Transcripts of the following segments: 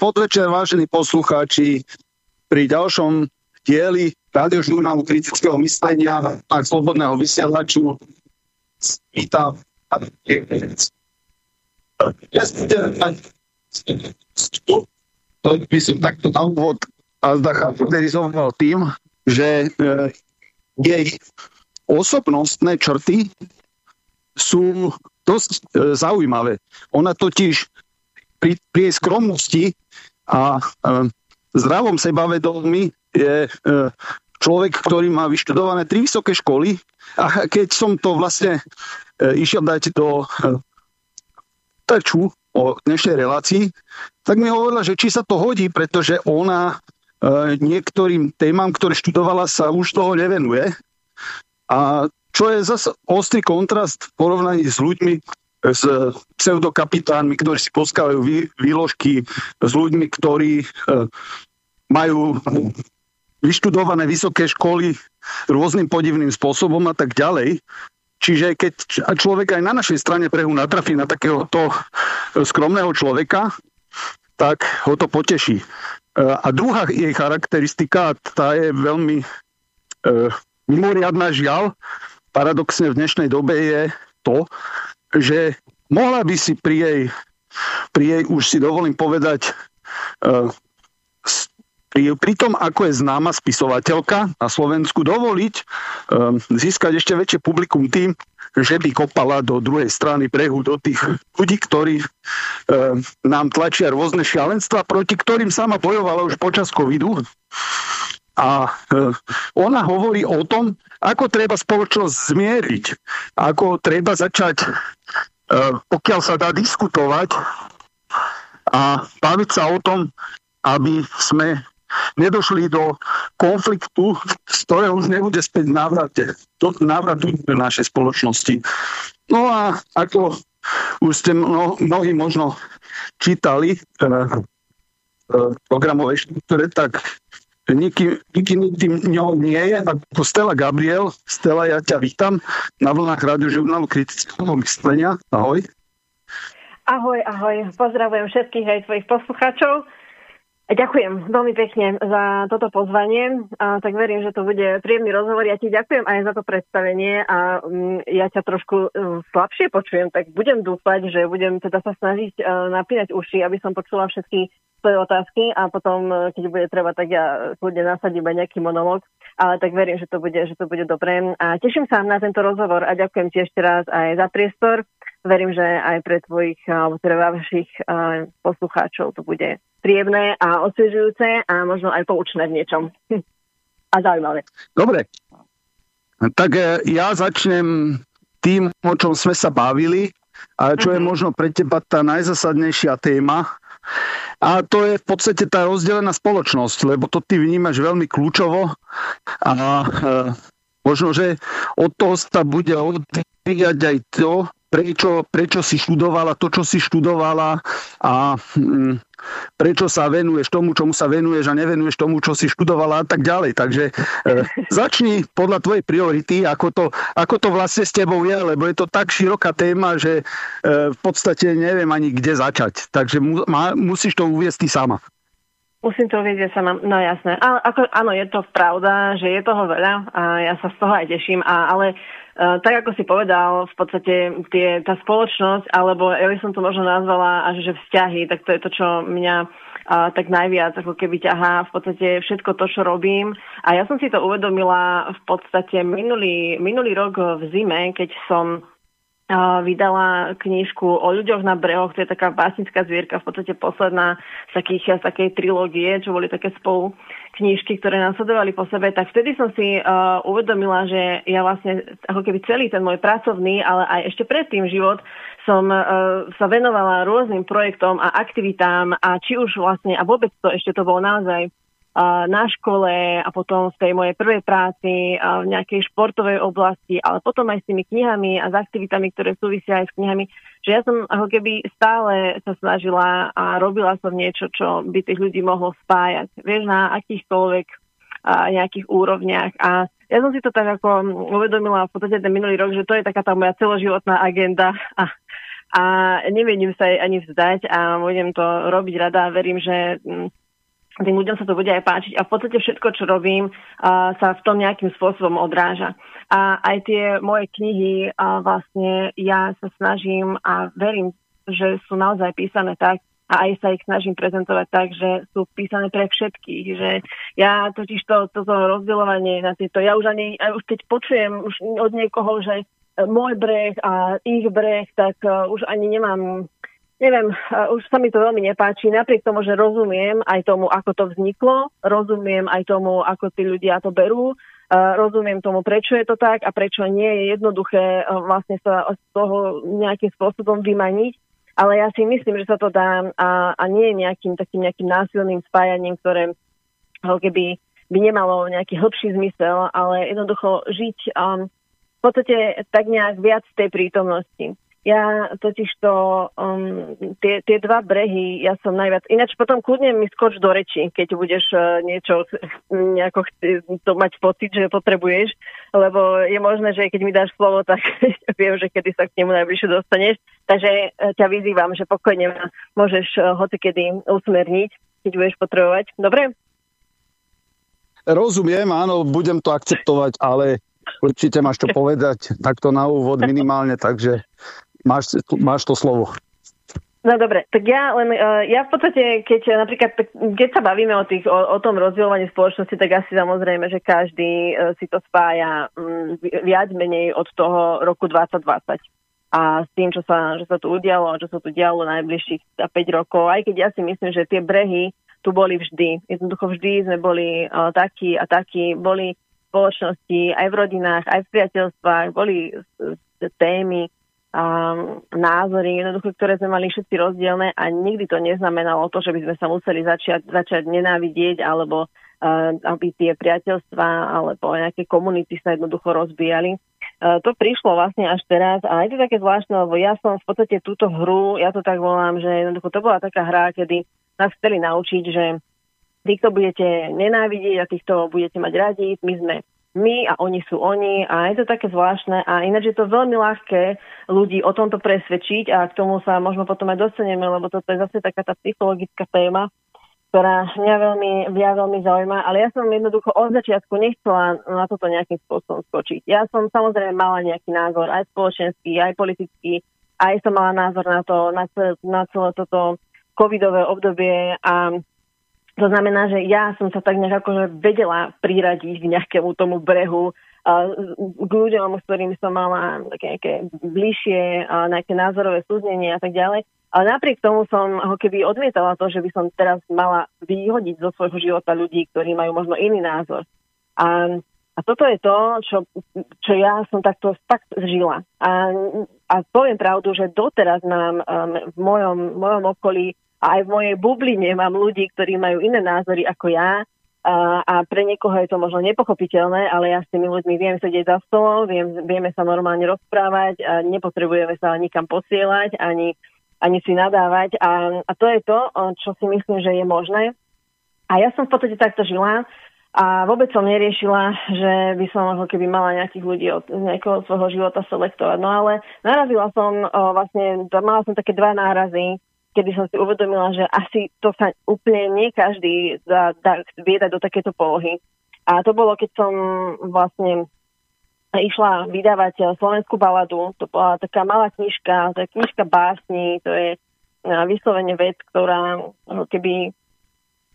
Podvečer, vážení poslucháči. Pri ďalšom dieli radiožurnálu kritického myslenia a slobodného vysielaču vítam to by som takto na úvod Azda charakterizoval tým, že e, jej osobnostné črty sú dosť e, zaujímavé. Ona totiž pri, pri jej skromnosti a e, zdravom sebavedomí je e, človek, ktorý má vyštudované tri vysoké školy a keď som to vlastne e, išiel dať do e, trču o dnešnej relácii, tak mi hovorila, že či sa to hodí, pretože ona niektorým témam, ktoré študovala, sa už toho nevenuje. A čo je zase ostrý kontrast v porovnaní s ľuďmi, s pseudokapitánmi, ktorí si poskávajú vý, výložky, s ľuďmi, ktorí e, majú vyštudované vysoké školy rôznym podivným spôsobom a tak ďalej. Čiže keď človek aj na našej strane prehu natrafí na takéhoto skromného človeka, tak ho to poteší. E, a druhá jej charakteristika, tá je veľmi e, mimoriadná žiaľ, paradoxne v dnešnej dobe je to, že mohla by si pri jej, pri jej už si dovolím povedať, uh, pri, tom, ako je známa spisovateľka na Slovensku, dovoliť um, získať ešte väčšie publikum tým, že by kopala do druhej strany brehu, do tých ľudí, ktorí um, nám tlačia rôzne šialenstva, proti ktorým sama bojovala už počas covidu. A um, ona hovorí o tom, ako treba spoločnosť zmieriť, ako treba začať Eh, pokiaľ sa dá diskutovať a baviť sa o tom, aby sme nedošli do konfliktu, z ktorého už nebude späť návrate, do návratu do našej spoločnosti. No a ako už ste mno, mnohí možno čítali e, e, programové štruktúre, tak nikým, nikým tým ňou nie je. Ako Stella Gabriel. Stella, ja ťa vítam na vlnách radiožurnálu kritického myslenia. Ahoj. Ahoj, ahoj. Pozdravujem všetkých aj tvojich poslucháčov. Ďakujem veľmi pekne za toto pozvanie. A tak verím, že to bude príjemný rozhovor. Ja ti ďakujem aj za to predstavenie a um, ja ťa trošku um, slabšie počujem, tak budem dúfať, že budem teda sa snažiť uh, napínať uši, aby som počula všetky svoje otázky a potom, uh, keď bude treba, tak ja kľudne nasadím aj nejaký monolog. Ale tak verím, že to bude, že to bude dobré. A teším sa na tento rozhovor a ďakujem ti ešte raz aj za priestor verím, že aj pre tvojich, alebo teda vašich poslucháčov to bude príjemné a osviežujúce a možno aj poučné v niečom. a zaujímavé. Dobre. Tak e, ja začnem tým, o čom sme sa bavili a čo je mhm. možno pre teba tá najzasadnejšia téma. A to je v podstate tá rozdelená spoločnosť, lebo to ty vnímaš veľmi kľúčovo. A e, možno, že od toho sa bude odvíjať aj to, prečo, prečo si študovala to, čo si študovala. A mm, prečo sa venuješ tomu, čomu sa venuješ a nevenuješ tomu, čo si študovala a tak ďalej. Takže e, začni podľa tvojej priority, ako to, ako to vlastne s tebou je, lebo je to tak široká téma, že e, v podstate neviem ani kde začať. Takže mu, má, musíš to uviesť ty sama. Musím to vedieť sa nám, no jasné. Ale ako, áno, je to pravda, že je toho veľa a ja sa z toho aj teším, a, ale tak ako si povedal, v podstate tie, tá spoločnosť, alebo ja by som to možno nazvala až že vzťahy, tak to je to, čo mňa uh, tak najviac ako keby ťahá v podstate všetko to, čo robím. A ja som si to uvedomila v podstate minulý, minulý rok v zime, keď som vydala knižku o ľuďoch na brehoch, to je taká básnická zvierka, v podstate posledná z, takých, z takej trilógie, čo boli také spolu knižky, ktoré následovali po sebe, tak vtedy som si uh, uvedomila, že ja vlastne ako keby celý ten môj pracovný, ale aj ešte predtým život som uh, sa venovala rôznym projektom a aktivitám a či už vlastne, a vôbec to ešte to bolo naozaj na škole a potom v tej mojej prvej práci v nejakej športovej oblasti, ale potom aj s tými knihami a s aktivitami, ktoré súvisia aj s knihami, že ja som ako keby stále sa snažila a robila som niečo, čo by tých ľudí mohlo spájať. Vieš, na akýchkoľvek a nejakých úrovniach. A ja som si to tak ako uvedomila v podstate ten minulý rok, že to je taká tá moja celoživotná agenda a a nevedím sa ani vzdať a budem to robiť rada a verím, že mm, tým ľuďom sa to bude aj páčiť a v podstate všetko, čo robím, uh, sa v tom nejakým spôsobom odráža. A aj tie moje knihy, uh, vlastne ja sa snažím a verím, že sú naozaj písané tak, a aj sa ich snažím prezentovať tak, že sú písané pre všetkých, že ja totiž to, toto rozdielovanie na tieto, ja už ani, už keď počujem už od niekoho, že môj breh a ich breh, tak uh, už ani nemám Neviem, už sa mi to veľmi nepáči, napriek tomu, že rozumiem aj tomu, ako to vzniklo, rozumiem aj tomu, ako tí ľudia to berú, rozumiem tomu, prečo je to tak a prečo nie je jednoduché vlastne sa z toho nejakým spôsobom vymaniť. Ale ja si myslím, že sa to dá a, a nie nejakým takým nejakým násilným spájaním, ktoré keby by nemalo nejaký hĺbší zmysel, ale jednoducho žiť um, v podstate tak nejak viac tej prítomnosti. Ja totiž to, um, tie, tie dva brehy, ja som najviac, ináč potom kľudne mi skoč do reči, keď budeš uh, niečo nejako chci, to mať pocit, že potrebuješ, lebo je možné, že keď mi dáš slovo, tak viem, že kedy sa k nemu najbližšie dostaneš. Takže uh, ťa vyzývam, že pokojne ma môžeš uh, hocikedy usmerniť, keď budeš potrebovať. Dobre? Rozumiem, áno, budem to akceptovať, ale určite máš to povedať takto na úvod minimálne, takže máš, máš to slovo. No dobre, tak ja len, uh, ja v podstate, keď napríklad, keď sa bavíme o, tých, o, o tom rozdielovaní spoločnosti, tak asi samozrejme, že každý uh, si to spája um, viac menej od toho roku 2020 a s tým, čo sa, čo sa tu udialo, čo sa tu dialo najbližších 5 rokov, aj keď ja si myslím, že tie brehy tu boli vždy. Jednoducho vždy sme boli uh, takí a takí, boli spoločnosti aj v rodinách, aj v priateľstvách, boli témy, um, názory, jednoducho, ktoré sme mali všetci rozdielne a nikdy to neznamenalo to, že by sme sa museli začať, začať nenávidieť alebo uh, aby tie priateľstva alebo nejaké komunity sa jednoducho rozbíjali. Uh, to prišlo vlastne až teraz a je to také zvláštne, lebo ja som v podstate túto hru, ja to tak volám, že jednoducho to bola taká hra, kedy nás chceli naučiť, že týchto budete nenávidieť a týchto budete mať radi, my sme my a oni sú oni a je to také zvláštne a ináč je to veľmi ľahké ľudí o tomto presvedčiť a k tomu sa možno potom aj dostaneme, lebo toto je zase taká tá psychologická téma, ktorá mňa veľmi, mňa veľmi zaujíma, ale ja som jednoducho od začiatku nechcela na toto nejakým spôsobom skočiť. Ja som samozrejme mala nejaký názor, aj spoločenský, aj politický, aj som mala názor na to, na, na celé toto covidové obdobie a to znamená, že ja som sa tak nejak akože vedela priradiť k nejakému tomu brehu, k ľuďom, s ktorými som mala také nejaké bližšie, nejaké názorové súznenie a tak ďalej. Ale napriek tomu som ho keby odmietala to, že by som teraz mala vyhodiť zo svojho života ľudí, ktorí majú možno iný názor. A, a toto je to, čo, čo ja som takto fakt žila. A, a poviem pravdu, že doteraz nám um, v mojom, mojom okolí a aj v mojej bubline mám ľudí, ktorí majú iné názory ako ja a, a pre niekoho je to možno nepochopiteľné, ale ja s tými ľuďmi viem sedieť za stolom, viem, vieme sa normálne rozprávať a nepotrebujeme sa nikam posielať ani, ani si nadávať a, a to je to, čo si myslím, že je možné. A ja som v podstate takto žila a vôbec som neriešila, že by som ako keby mala nejakých ľudí od nejakého svojho života selektovať. No ale narazila som, o, vlastne, mala som také dva nárazy, kedy som si uvedomila, že asi to sa úplne nie každý dá, dá, vie do takéto polohy. A to bolo, keď som vlastne išla vydávať slovenskú baladu. To bola taká malá knižka, to je knižka básni, to je vyslovene vec, ktorá keby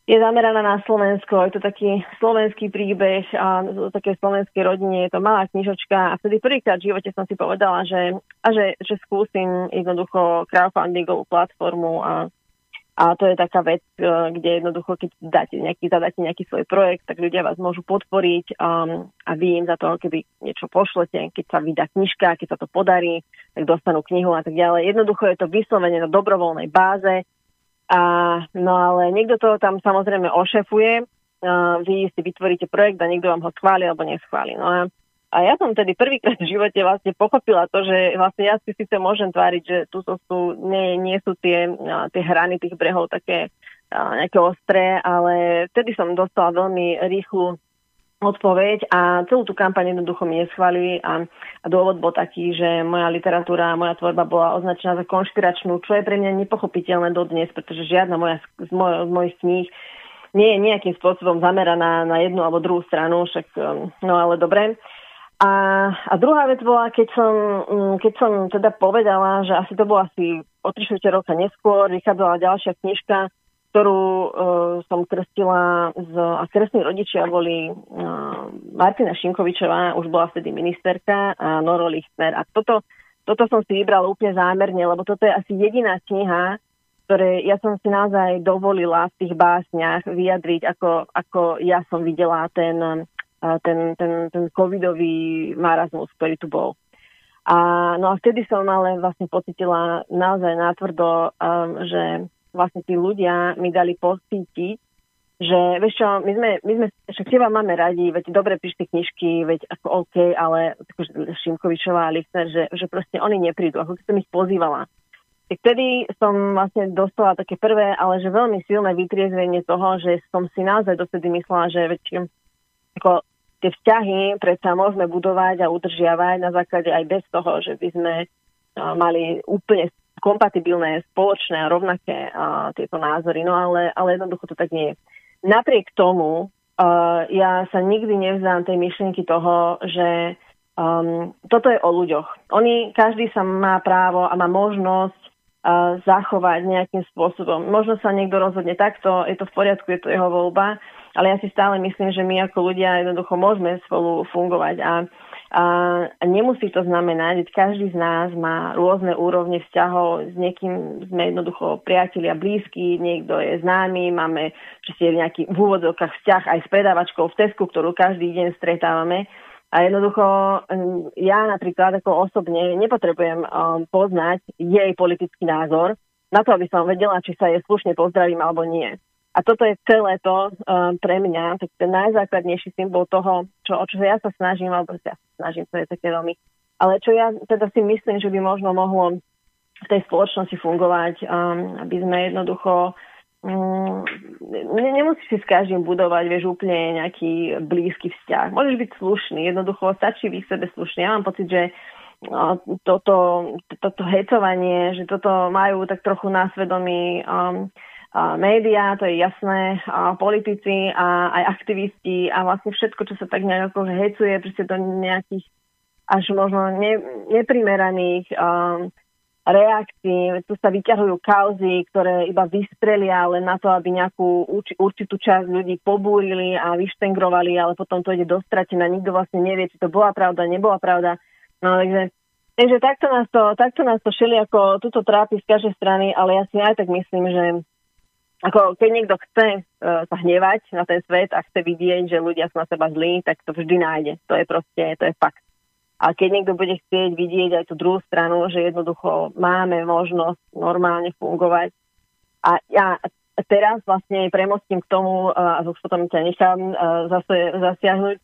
je zameraná na Slovensko, je to taký slovenský príbeh a to také slovenskej rodine, je to malá knižočka a vtedy prvýkrát v živote som si povedala, že, a že, že skúsim jednoducho crowdfundingovú platformu a, a to je taká vec, e, kde jednoducho, keď dáte nejaký, zadáte nejaký svoj projekt, tak ľudia vás môžu podporiť um, a vy im za to, keby niečo pošlete, keď sa vydá knižka, keď sa to podarí, tak dostanú knihu a tak ďalej. Jednoducho je to vyslovene na dobrovoľnej báze, a, no ale niekto to tam samozrejme ošefuje, vy si vytvoríte projekt a niekto vám ho schváli alebo neschváli. No a, a ja som tedy prvýkrát v živote vlastne pochopila to, že vlastne ja si síce môžem tváriť, že tu sú, nie, nie sú tie, tie hrany tých brehov také nejaké ostré, ale vtedy som dostala veľmi rýchlu odpoveď a celú tú kampaň jednoducho mi neschválili a, a dôvod bol taký, že moja literatúra, moja tvorba bola označená za konšpiračnú, čo je pre mňa nepochopiteľné dodnes, pretože žiadna moja z, moj, z mojich kníh nie je nejakým spôsobom zameraná na jednu alebo druhú stranu, však um, no ale dobre. A, a druhá vec bola, keď som, mm, keď som teda povedala, že asi to bolo asi o 3 roka neskôr, vychádzala ďalšia knižka, ktorú uh, som krstila z, a krstní rodičia boli uh, Martina Šinkovičová, už bola vtedy ministerka, a Noro Lichtner. A toto, toto som si vybrala úplne zámerne, lebo toto je asi jediná kniha, ktoré ja som si naozaj dovolila v tých básniach vyjadriť, ako, ako ja som videla ten, uh, ten, ten, ten covidový marazmus, ktorý tu bol. A, no a vtedy som ale vlastne pocitila naozaj natvrdo, um, že vlastne tí ľudia mi dali pocítiť, že vieš čo, my sme, my sme však teba máme radi, veď dobre píšte knižky, veď ako OK, ale akože Šimkovičová a Lichner, že, že proste oni neprídu, ako som ich pozývala. Tak vtedy som vlastne dostala také prvé, ale že veľmi silné vytriezvenie toho, že som si naozaj dosedy myslela, že veď ako tie vzťahy predsa môžeme budovať a udržiavať na základe aj bez toho, že by sme mali úplne kompatibilné, spoločné a rovnaké uh, tieto názory, no ale, ale jednoducho to tak nie je. Napriek tomu uh, ja sa nikdy nevzdám tej myšlienky toho, že um, toto je o ľuďoch. Oni, každý sa má právo a má možnosť uh, zachovať nejakým spôsobom. Možno sa niekto rozhodne takto, je to v poriadku, je to jeho voľba, ale ja si stále myslím, že my ako ľudia jednoducho môžeme spolu fungovať a a nemusí to znamenať, že každý z nás má rôzne úrovne vzťahov, s niekým sme jednoducho priatelia blízky, niekto je známy, máme proste nejaký v úvodzovkách vzťah aj s predávačkou v Tesku, ktorú každý deň stretávame. A jednoducho ja napríklad ako osobne nepotrebujem poznať jej politický názor na to, aby som vedela, či sa je slušne pozdravím alebo nie. A toto je celé to um, pre mňa, tak ten najzákladnejší symbol toho, čo, o čo ja sa snažím, alebo ja sa snažím, to je také veľmi. Ale čo ja teda si myslím, že by možno mohlo v tej spoločnosti fungovať, um, aby sme jednoducho um, ne, nemusíš si s každým budovať, vieš, úplne nejaký blízky vzťah. Môžeš byť slušný, jednoducho stačí byť sebe slušný. Ja mám pocit, že toto, toto hecovanie, že toto majú tak trochu na svedomí um, médiá, to je jasné, a politici a aj aktivisti a vlastne všetko, čo sa tak nejako hecuje, proste do nejakých až možno ne, neprimeraných um, reakcií. Tu sa vyťahujú kauzy, ktoré iba vystrelia len na to, aby nejakú urč, určitú časť ľudí pobúrili a vyštengrovali, ale potom to ide dostratená. Nikto vlastne nevie, či to bola pravda, nebola pravda. No takže Takže takto nás to, takto nás to šeli ako tuto trápi z každej strany, ale ja si aj tak myslím, že ako keď niekto chce uh, sa hnevať na ten svet a chce vidieť, že ľudia sú na seba zlí, tak to vždy nájde. To je proste, to je fakt. A keď niekto bude chcieť vidieť aj tú druhú stranu, že jednoducho máme možnosť normálne fungovať. A ja teraz vlastne premostím k tomu, a potom ťa nechám zase zasiahnuť,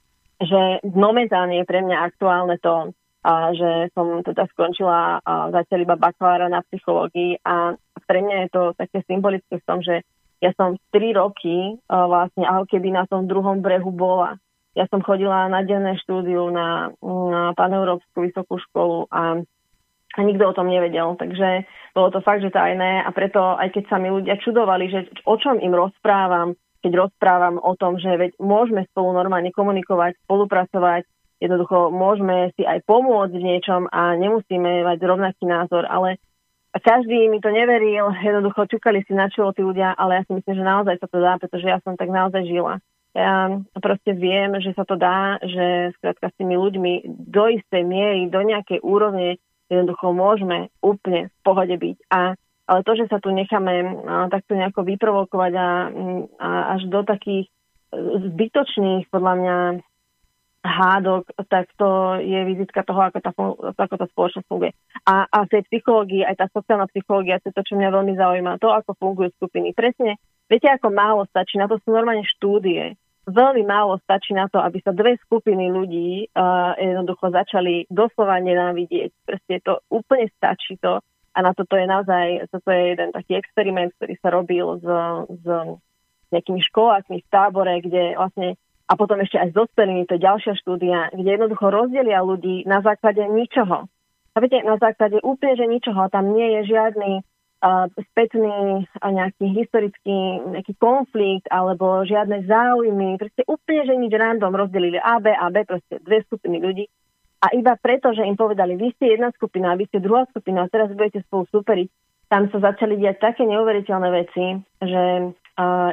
že momentálne je pre mňa aktuálne to, a že som teda skončila zatiaľ iba bakalára na psychológii a pre mňa je to také symbolické v tom, že ja som 3 roky a vlastne ako keby na tom druhom brehu bola. Ja som chodila na denné štúdiu na, na paneurópsku vysokú školu a, a nikto o tom nevedel. Takže bolo to fakt, že tajné a preto aj keď sa mi ľudia čudovali, že o čom im rozprávam, keď rozprávam o tom, že veď môžeme spolu normálne komunikovať, spolupracovať, jednoducho môžeme si aj pomôcť v niečom a nemusíme mať rovnaký názor, ale každý mi to neveril, jednoducho čukali si na čo tí ľudia, ale ja si myslím, že naozaj sa to dá, pretože ja som tak naozaj žila. Ja proste viem, že sa to dá, že skrátka s tými ľuďmi do istej miery, do nejakej úrovne jednoducho môžeme úplne v pohode byť. A, ale to, že sa tu necháme a, takto nejako vyprovokovať a, a až do takých zbytočných, podľa mňa, hádok, tak to je vizitka toho, ako tá, ako tá spoločnosť funguje. A, a v tej psychológii, aj tá sociálna psychológia, to je to, čo mňa veľmi zaujíma, to, ako fungujú skupiny. Presne, viete, ako málo stačí, na to sú normálne štúdie, veľmi málo stačí na to, aby sa dve skupiny ľudí uh, jednoducho začali doslova nenávidieť. Proste to úplne stačí to. A na toto je naozaj, toto je jeden taký experiment, ktorý sa robil s, s nejakými školákmi v tábore, kde vlastne a potom ešte aj s dospelými, to je ďalšia štúdia, kde jednoducho rozdelia ľudí na základe ničoho. A viete, na základe úplne, že ničoho, tam nie je žiadny uh, spätný a nejaký historický nejaký konflikt alebo žiadne záujmy. Proste úplne, že nič random rozdelili A, B a B, proste dve skupiny ľudí. A iba preto, že im povedali, vy ste jedna skupina, vy ste druhá skupina a teraz budete spolu superiť, tam sa začali diať také neuveriteľné veci, že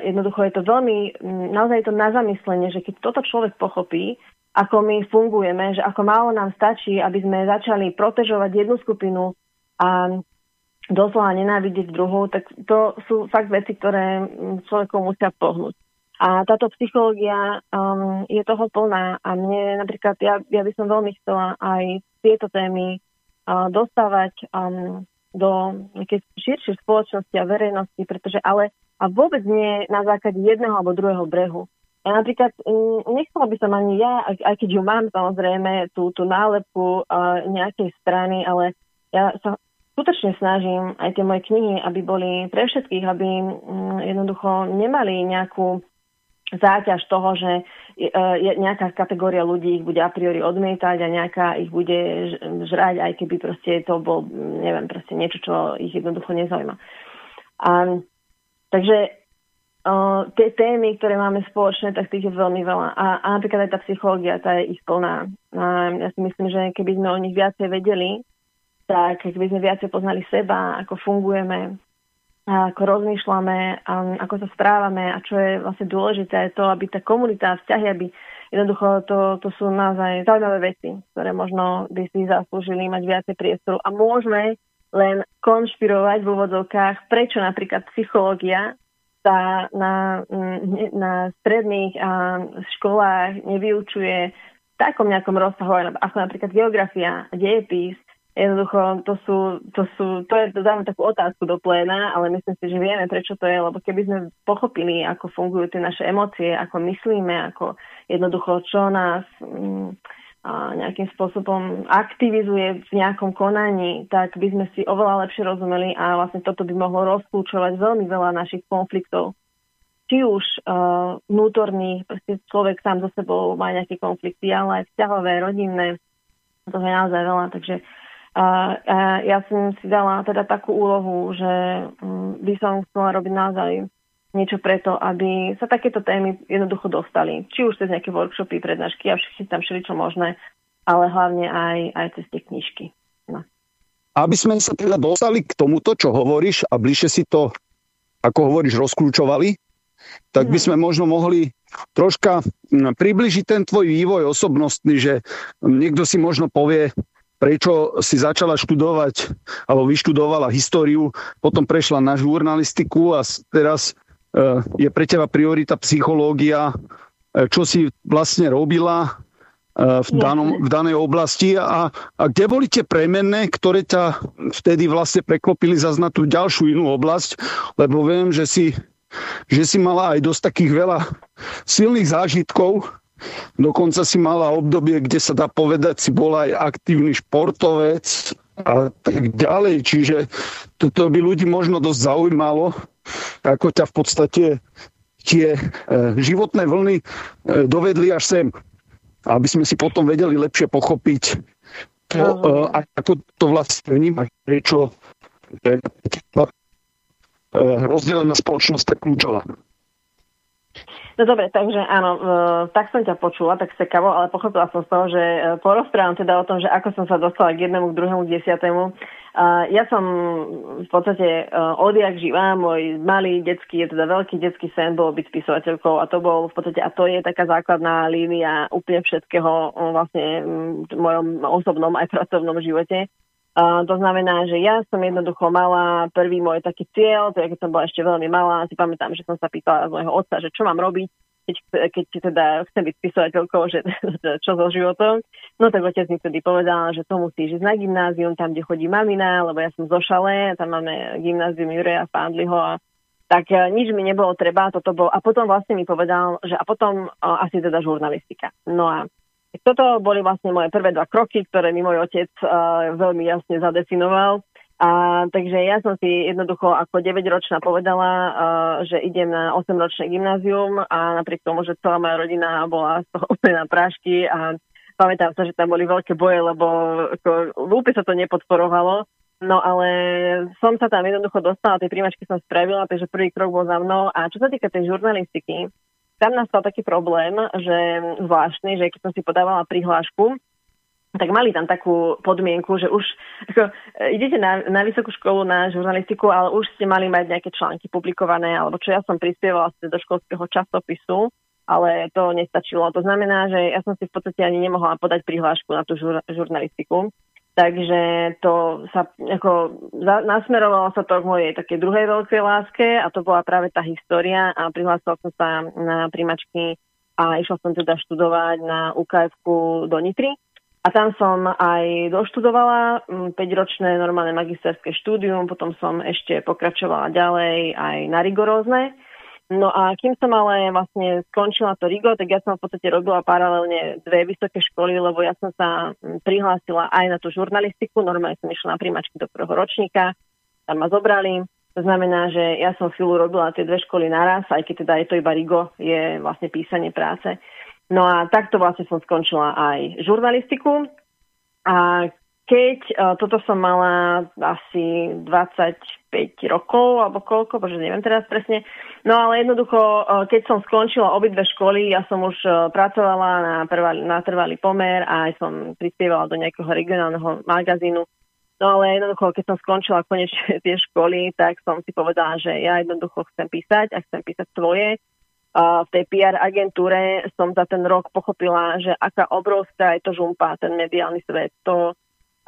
jednoducho je to veľmi, naozaj je to na zamyslenie, že keď toto človek pochopí, ako my fungujeme, že ako málo nám stačí, aby sme začali protežovať jednu skupinu a doslova nenávidieť druhú, tak to sú fakt veci, ktoré človekom musia pohnúť. A táto psychológia um, je toho plná a mne napríklad, ja, ja by som veľmi chcela aj tieto témy uh, dostávať um, do nejakej širšej spoločnosti a verejnosti, pretože ale a vôbec nie na základe jedného alebo druhého brehu. Ja napríklad mm, nechcela by som ani ja, aj keď ju mám samozrejme, tú, tú nálepku uh, nejakej strany, ale ja sa skutočne snažím aj tie moje knihy, aby boli pre všetkých, aby um, jednoducho nemali nejakú záťaž toho, že je nejaká kategória ľudí ich bude a priori odmietať a nejaká ich bude žrať, aj keby proste to bol, neviem, proste niečo, čo ich jednoducho nezaujíma. A, takže o, tie témy, ktoré máme spoločné, tak tých je veľmi veľa. A, a napríklad aj tá psychológia, tá je ich plná. A ja si myslím, že keby sme o nich viacej vedeli, tak keby sme viacej poznali seba, ako fungujeme, ako rozmýšľame, ako sa správame a čo je vlastne dôležité, je to, aby tá komunita, vzťahy, aby jednoducho to, to sú naozaj zaujímavé veci, ktoré možno by si zaslúžili mať viacej priestoru a môžeme len konšpirovať v úvodzovkách, prečo napríklad psychológia sa na, na stredných školách nevyučuje v takom nejakom rozsahu, ako napríklad geografia, dejepis, Jednoducho, to sú, to sú, to je, to dávam takú otázku do pléna, ale myslím si, že vieme, prečo to je, lebo keby sme pochopili, ako fungujú tie naše emócie, ako myslíme, ako jednoducho, čo nás mm, nejakým spôsobom aktivizuje v nejakom konaní, tak by sme si oveľa lepšie rozumeli a vlastne toto by mohlo rozklúčovať veľmi veľa našich konfliktov. Či už uh, vnútorných, proste človek sám so sebou má nejaké konflikty, ale aj vzťahové, rodinné, to je naozaj veľa, takže a, a ja som si dala teda takú úlohu, že mm, by som chcela robiť naozaj niečo preto, aby sa takéto témy jednoducho dostali. Či už cez nejaké workshopy, prednášky a všetci tam všeli čo možné, ale hlavne aj, aj cez tie knižky. No. Aby sme sa teda dostali k tomuto, čo hovoríš a bližšie si to, ako hovoríš, rozklúčovali, tak by mhm. sme možno mohli troška približiť ten tvoj vývoj osobnostný, že niekto si možno povie, prečo si začala študovať alebo vyštudovala históriu, potom prešla na žurnalistiku a teraz je pre teba priorita psychológia, e, čo si vlastne robila e, v, danom, v danej oblasti a, a kde boli tie premenné, ktoré ťa vtedy vlastne preklopili zase na tú ďalšiu inú oblasť, lebo viem, že si, že si mala aj dosť takých veľa silných zážitkov. Dokonca si mala obdobie, kde sa dá povedať, si bola aj aktívny športovec a tak ďalej. Čiže toto by ľudí možno dosť zaujímalo, ako ťa v podstate tie e, životné vlny e, dovedli až sem. Aby sme si potom vedeli lepšie pochopiť, to, e, ako to vlastne vnímať, prečo rozdelená spoločnosť tak kľúčová. No dobre, takže áno, e, tak som ťa počula, tak sekavo, ale pochopila som z toho, že e, porozprávam teda o tom, že ako som sa dostala k jednému, k druhému, k desiatému. Ja som v podstate e, odjak živá, môj malý detský, je teda veľký detský sen bol byť spisovateľkou a to bol v podstate, a to je taká základná línia úplne všetkého vlastne v mojom osobnom aj pracovnom živote. To znamená, že ja som jednoducho mala prvý môj taký cieľ, to je, keď som bola ešte veľmi malá, si pamätám, že som sa pýtala z môjho otca, že čo mám robiť, keď, keď teda chcem byť spisovateľkou, že čo so životom. No tak otec mi vtedy povedal, že to musíš ísť na gymnázium, tam, kde chodí mamina, lebo ja som zo Šale, tam máme gymnázium Jureja Fandliho a tak uh, nič mi nebolo treba, toto bol, a potom vlastne mi povedal, že a potom uh, asi teda žurnalistika. No a toto boli vlastne moje prvé dva kroky, ktoré mi môj otec uh, veľmi jasne zadefinoval. A, takže ja som si jednoducho ako 9-ročná povedala, uh, že idem na 8-ročné gymnázium a napriek tomu, že celá moja rodina bola z toho úplne na prášky a pamätám sa, že tam boli veľké boje, lebo ako, úplne sa to nepodporovalo. No ale som sa tam jednoducho dostala, tej príjmačky som spravila, takže prvý krok bol za mnou. A čo sa týka tej žurnalistiky, tam nastal taký problém, že zvláštny, že keď som si podávala prihlášku, tak mali tam takú podmienku, že už ako, e, idete na, na vysokú školu na žurnalistiku, ale už ste mali mať nejaké články publikované, alebo čo ja som prispievala do školského časopisu, ale to nestačilo. To znamená, že ja som si v podstate ani nemohla podať prihlášku na tú žur, žurnalistiku. Takže to sa ako nasmerovalo sa to k mojej takej druhej veľkej láske a to bola práve tá história a prihlásila som sa na príjmačky a išla som teda študovať na ukf do Nitry a tam som aj doštudovala 5-ročné mm, normálne magisterské štúdium, potom som ešte pokračovala ďalej aj na rigorózne. No a kým som ale vlastne skončila to Rigo, tak ja som v podstate robila paralelne dve vysoké školy, lebo ja som sa mm, prihlásila aj na tú žurnalistiku, normálne som išla na príjmačky do prvého ročníka, tam ma zobrali. To znamená, že ja som chvíľu robila tie dve školy naraz, aj keď teda je to iba Rigo, je vlastne písanie práce. No a takto vlastne som skončila aj žurnalistiku. A keď uh, toto som mala asi 25 rokov, alebo koľko, bože neviem teraz presne, no ale jednoducho, uh, keď som skončila obidve školy, ja som už uh, pracovala na, trvalý, na trvalý pomer a aj som prispievala do nejakého regionálneho magazínu. No ale jednoducho, keď som skončila konečne tie školy, tak som si povedala, že ja jednoducho chcem písať a chcem písať svoje v tej PR agentúre som za ten rok pochopila, že aká obrovská je to žumpa, ten mediálny svet. To,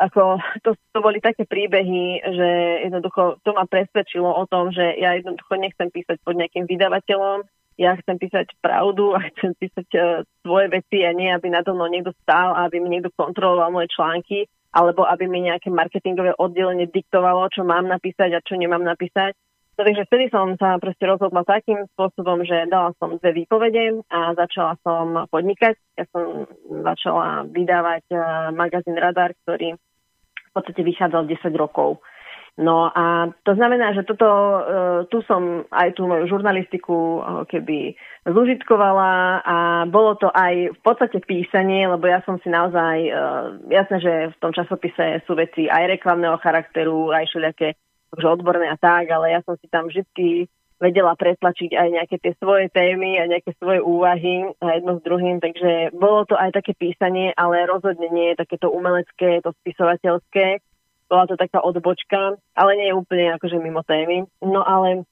ako, to, to boli také príbehy, že jednoducho to ma presvedčilo o tom, že ja jednoducho nechcem písať pod nejakým vydavateľom, ja chcem písať pravdu a chcem písať uh, svoje veci a nie, aby nado mnou niekto stál a aby mi niekto kontroloval moje články, alebo aby mi nejaké marketingové oddelenie diktovalo, čo mám napísať a čo nemám napísať. No, takže vtedy som sa proste rozhodla takým spôsobom, že dala som dve výpovede a začala som podnikať. Ja som začala vydávať uh, magazín Radar, ktorý v podstate vychádzal 10 rokov. No a to znamená, že toto, uh, tu som aj tú moju žurnalistiku uh, keby zúžitkovala a bolo to aj v podstate písanie, lebo ja som si naozaj, uh, jasné, že v tom časopise sú veci aj reklamného charakteru, aj všelijaké odborné a tak, ale ja som si tam vždy vedela pretlačiť aj nejaké tie svoje témy a nejaké svoje úvahy a jedno s druhým, takže bolo to aj také písanie, ale rozhodne nie je takéto umelecké, to spisovateľské. Bola to taká odbočka, ale nie je úplne akože mimo témy. No ale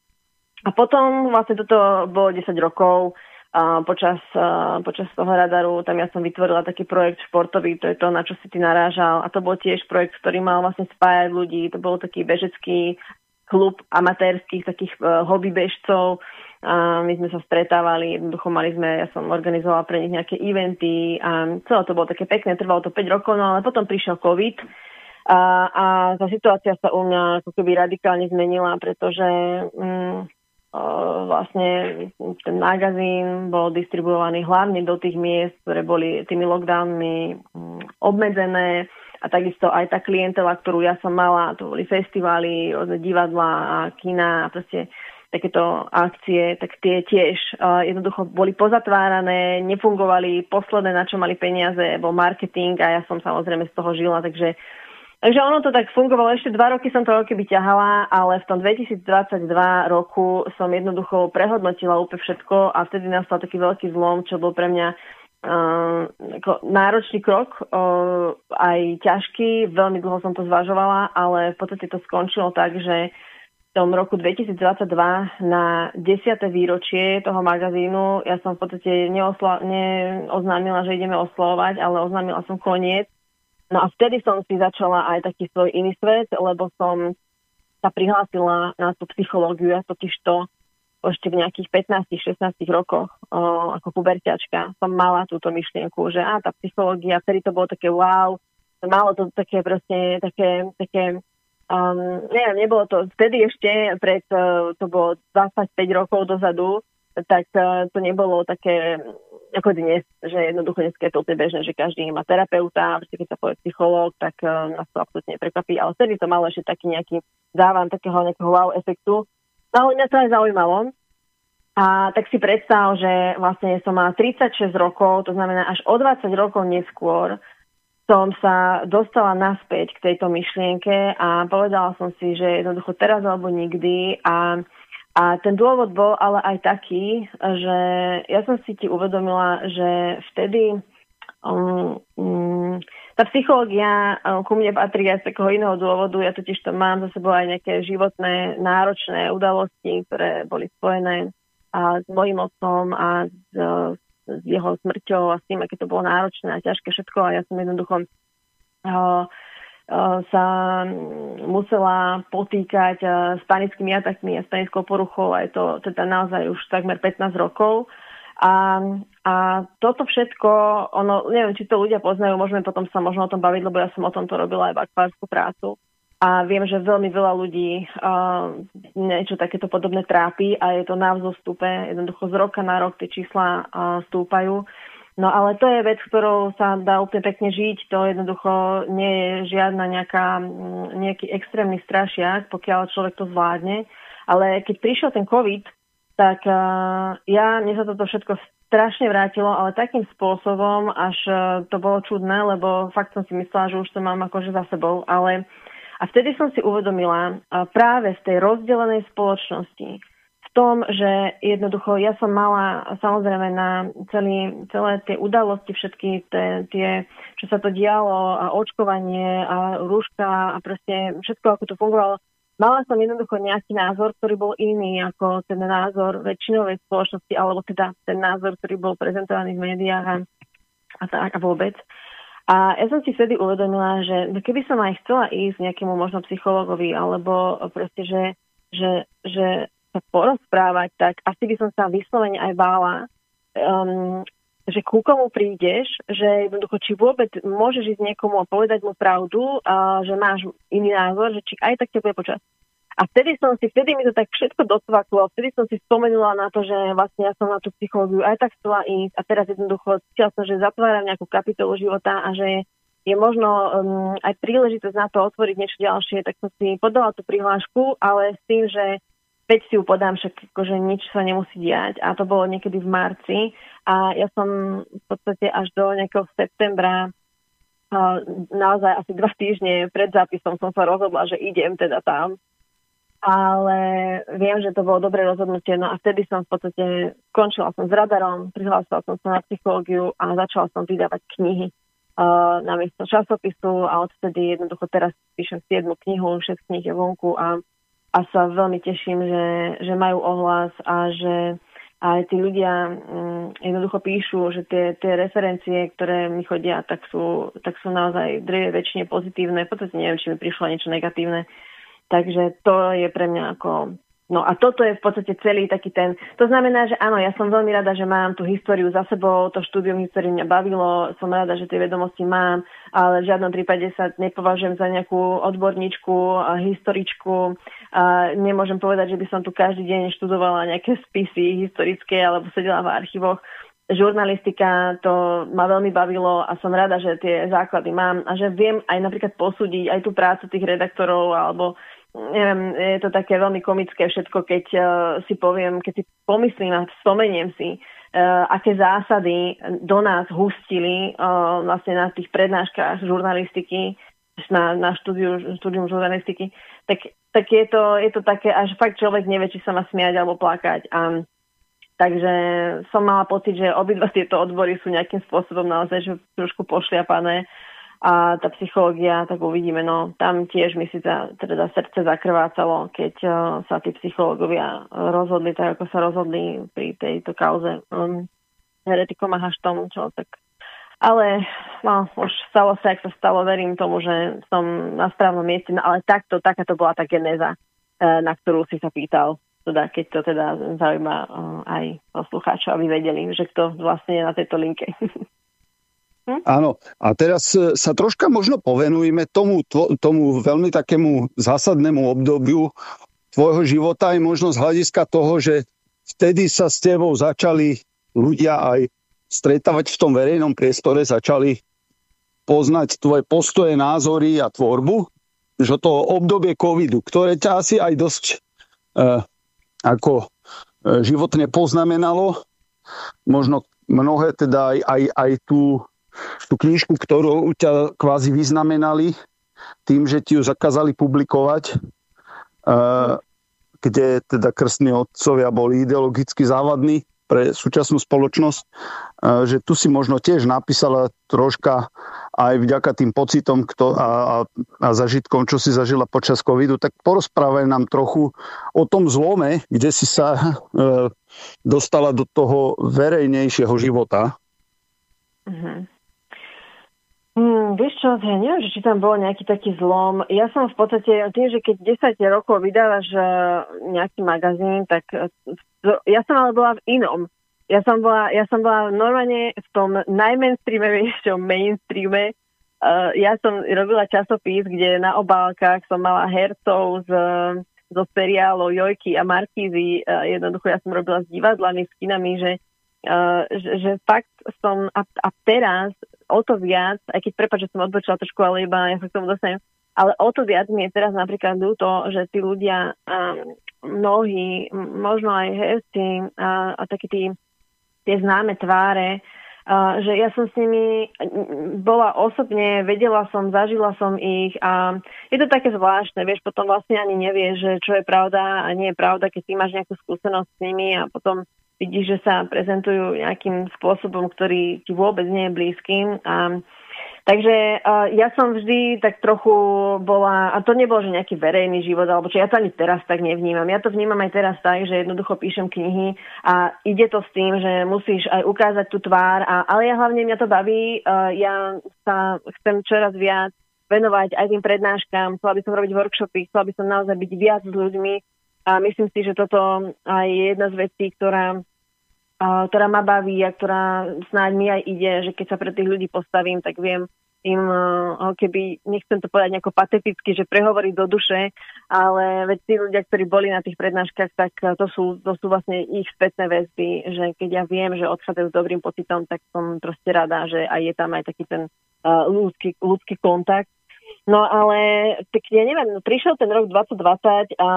a potom vlastne toto bolo 10 rokov, a počas, a počas toho radaru tam ja som vytvorila taký projekt športový, to je to, na čo si ty narážal. A to bol tiež projekt, ktorý mal vlastne spájať ľudí. To bol taký bežecký klub amatérských takých uh, hobby bežcov. A my sme sa stretávali, jednoducho mali sme, ja som organizovala pre nich nejaké eventy a celé to bolo také pekné, trvalo to 5 rokov, no ale potom prišiel COVID a, a tá situácia sa u mňa ako keby radikálne zmenila, pretože mm, vlastne ten magazín bol distribuovaný hlavne do tých miest, ktoré boli tými lockdownmi mm, obmedzené a takisto aj tá klientela, ktorú ja som mala, to boli festivály, divadla a kina a proste takéto akcie, tak tie tiež uh, jednoducho boli pozatvárané, nefungovali, posledné, na čo mali peniaze, bol marketing a ja som samozrejme z toho žila, takže Takže ono to tak fungovalo, ešte dva roky som to keby ťahala, ale v tom 2022 roku som jednoducho prehodnotila úplne všetko a vtedy nastal taký veľký zlom, čo bol pre mňa uh, náročný krok, uh, aj ťažký, veľmi dlho som to zvažovala, ale v podstate to skončilo tak, že v tom roku 2022 na 10. výročie toho magazínu ja som v podstate neosla- neoznámila, že ideme oslovať, ale oznámila som koniec No a vtedy som si začala aj taký svoj iný svet, lebo som sa prihlásila na tú psychológiu, ja totiž to ešte v nejakých 15-16 rokoch o, ako puberťačka som mala túto myšlienku, že á, tá psychológia, vtedy to bolo také wow, malo to také proste, také, také um, neviem, nebolo to, vtedy ešte pred, uh, to bolo 25 rokov dozadu, tak to nebolo také ako dnes, že jednoducho dnes je to úplne bežné, že každý má terapeuta, keď sa povie psychológ, tak uh, nás to absolútne neprekvapí, ale vtedy to malo ešte taký nejaký závan takého nejakého wow efektu. No mňa to aj zaujímalo. A tak si predstav, že vlastne som mala 36 rokov, to znamená až o 20 rokov neskôr som sa dostala naspäť k tejto myšlienke a povedala som si, že jednoducho teraz alebo nikdy a a ten dôvod bol ale aj taký, že ja som si ti uvedomila, že vtedy um, um, tá psychológia um, ku mne patrí aj z takého iného dôvodu. Ja totiž to mám za sebou aj nejaké životné, náročné udalosti, ktoré boli spojené a s mojim otcom a s, s jeho smrťou a s tým, aké to bolo náročné a ťažké všetko. A ja som jednoducho uh, sa musela potýkať s panickými atakmi a s panickou poruchou a je to teda naozaj už takmer 15 rokov. A, a toto všetko, ono, neviem, či to ľudia poznajú, môžeme potom sa možno o tom baviť, lebo ja som o tomto robila aj bakvárskú prácu. A viem, že veľmi veľa ľudí uh, niečo takéto podobné trápi a je to na vzostupe. Jednoducho z roka na rok tie čísla uh, stúpajú. No ale to je vec, ktorou sa dá úplne pekne žiť. To jednoducho nie je žiadna nejaká, nejaký extrémny strašiak, pokiaľ človek to zvládne. Ale keď prišiel ten COVID, tak uh, ja, mne sa toto všetko strašne vrátilo, ale takým spôsobom, až uh, to bolo čudné, lebo fakt som si myslela, že už to mám akože za sebou. Ale a vtedy som si uvedomila uh, práve z tej rozdelenej spoločnosti, tom, že jednoducho ja som mala samozrejme na celý, celé tie udalosti, všetky tie, tie, čo sa to dialo a očkovanie a rúška a proste všetko, ako to fungovalo, mala som jednoducho nejaký názor, ktorý bol iný ako ten názor väčšinovej spoločnosti, alebo teda ten názor, ktorý bol prezentovaný v médiách a, a tak a vôbec. A ja som si vtedy uvedomila, že keby som aj chcela ísť nejakému možno psychologovi, alebo proste, že, že, že sa porozprávať, tak asi by som sa vyslovene aj bála, um, že ku komu prídeš, že jednoducho, či vôbec môžeš ísť niekomu a povedať mu pravdu, a že máš iný názor, že či aj tak ťa bude počas. A vtedy som si, vtedy mi to tak všetko docvaklo, vtedy som si spomenula na to, že vlastne ja som na tú psychológiu aj tak chcela ísť a teraz jednoducho cítila som, že zatváram nejakú kapitolu života a že je možno um, aj príležitosť na to otvoriť niečo ďalšie, tak som si podala tú prihlášku, ale s tým, že Veď si ju podám, však akože nič sa nemusí diať. A to bolo niekedy v marci. A ja som v podstate až do nejakého septembra naozaj asi dva týždne pred zápisom som sa rozhodla, že idem teda tam. Ale viem, že to bolo dobré rozhodnutie. No a vtedy som v podstate skončila som s radarom, prihlásila som sa na psychológiu a začala som vydávať knihy uh, na miesto časopisu a odtedy jednoducho teraz píšem jednu knihu, všetkých knih je vonku a a sa veľmi teším, že, že majú ohlas a že aj tí ľudia um, jednoducho píšu, že tie, tie referencie, ktoré mi chodia, tak sú, tak sú naozaj drve väčšine pozitívne. V podstate neviem, či mi prišlo niečo negatívne. Takže to je pre mňa ako No a toto je v podstate celý taký ten... To znamená, že áno, ja som veľmi rada, že mám tú históriu za sebou, to štúdium histórie mňa bavilo, som rada, že tie vedomosti mám, ale v žiadnom prípade sa nepovažujem za nejakú odborníčku, historičku. A nemôžem povedať, že by som tu každý deň študovala nejaké spisy historické alebo sedela v archívoch. Žurnalistika to ma veľmi bavilo a som rada, že tie základy mám a že viem aj napríklad posúdiť aj tú prácu tých redaktorov alebo neviem, je to také veľmi komické všetko, keď uh, si poviem, keď si pomyslím a spomeniem si, uh, aké zásady do nás hustili uh, vlastne na tých prednáškach žurnalistiky, na, na štúdiu, štúdium žurnalistiky, tak, tak je, to, je to také, až fakt človek nevie, či sa má smiať alebo plakať. A, takže som mala pocit, že obidva tieto odbory sú nejakým spôsobom naozaj že trošku pošliapané a tá psychológia, tak uvidíme, no. Tam tiež mi si tá, teda srdce zakrvácalo, keď uh, sa tí psychológovia rozhodli tak, ako sa rozhodli pri tejto kauze. Um, heretikom a haštom, čo tak. Ale no, už stalo sa, ak sa stalo, verím tomu, že som na správnom mieste, no, ale takto, taká to bola tá genéza, uh, na ktorú si sa pýtal, teda, keď to teda zaujíma uh, aj poslucháčov, aby vedeli, že kto vlastne je na tejto linke. Hm? Áno, a teraz e, sa troška možno povenujeme tomu, tomu veľmi takému zásadnému obdobiu tvojho života aj možno z hľadiska toho, že vtedy sa s tebou začali ľudia aj stretávať v tom verejnom priestore, začali poznať tvoje postoje, názory a tvorbu, že to obdobie covidu, ktoré ťa asi aj dosť uh, ako uh, životne poznamenalo, možno mnohé teda aj, aj, aj tú, tú knižku, ktorú ťa kvázi vyznamenali tým, že ti ju zakázali publikovať, uh, kde teda krstní otcovia boli ideologicky závadní pre súčasnú spoločnosť, že tu si možno tiež napísala troška aj vďaka tým pocitom kto, a, a, a zažitkom, čo si zažila počas covidu, tak porozprávaj nám trochu o tom zlome, kde si sa e, dostala do toho verejnejšieho života. Mm-hmm. Hmm, vieš čo, ja neviem, či tam bol nejaký taký zlom. Ja som v podstate, tým, že keď 10 rokov vydávaš nejaký magazín, tak e, ja som ale bola v inom. Ja som bola, ja som bola normálne v tom najmainstreamovejšom mainstreame. Uh, ja som robila časopis, kde na obálkach som mala hercov z, zo seriálov Jojky a Markízy. Uh, jednoducho ja som robila s divadlami, s kinami, že, že, že fakt som a, a teraz o to viac, aj keď prepáč, že som odbočila trošku, ale iba ja sa k tomu dostanem, ale o to viac mi je teraz napríklad ľúto, že tí ľudia um, mnohí, možno aj herci a, a také tí, tie známe tváre, a, že ja som s nimi bola osobne, vedela som, zažila som ich a je to také zvláštne, vieš, potom vlastne ani nevieš, že čo je pravda a nie je pravda, keď ty máš nejakú skúsenosť s nimi a potom vidíš, že sa prezentujú nejakým spôsobom, ktorý ti vôbec nie je blízkym a Takže uh, ja som vždy tak trochu bola, a to nebolo, že nejaký verejný život, alebo čo ja to ani teraz tak nevnímam. Ja to vnímam aj teraz tak, že jednoducho píšem knihy a ide to s tým, že musíš aj ukázať tú tvár, a, ale ja hlavne mňa to baví, uh, ja sa chcem čoraz viac venovať aj tým prednáškam, chcela by som robiť workshopy, chcela by som naozaj byť viac s ľuďmi. A myslím si, že toto je jedna z vecí, ktorá ktorá ma baví a ktorá snáď mi aj ide, že keď sa pre tých ľudí postavím, tak viem im, keby, nechcem to povedať nejako pateticky, že prehovoriť do duše, ale veď tí ľudia, ktorí boli na tých prednáškach, tak to sú, to sú vlastne ich spätné väzby, že keď ja viem, že odchádzajú s dobrým pocitom, tak som proste rada, že aj je tam aj taký ten uh, ľudský, ľudský kontakt. No ale tak ja neviem, prišiel ten rok 2020 a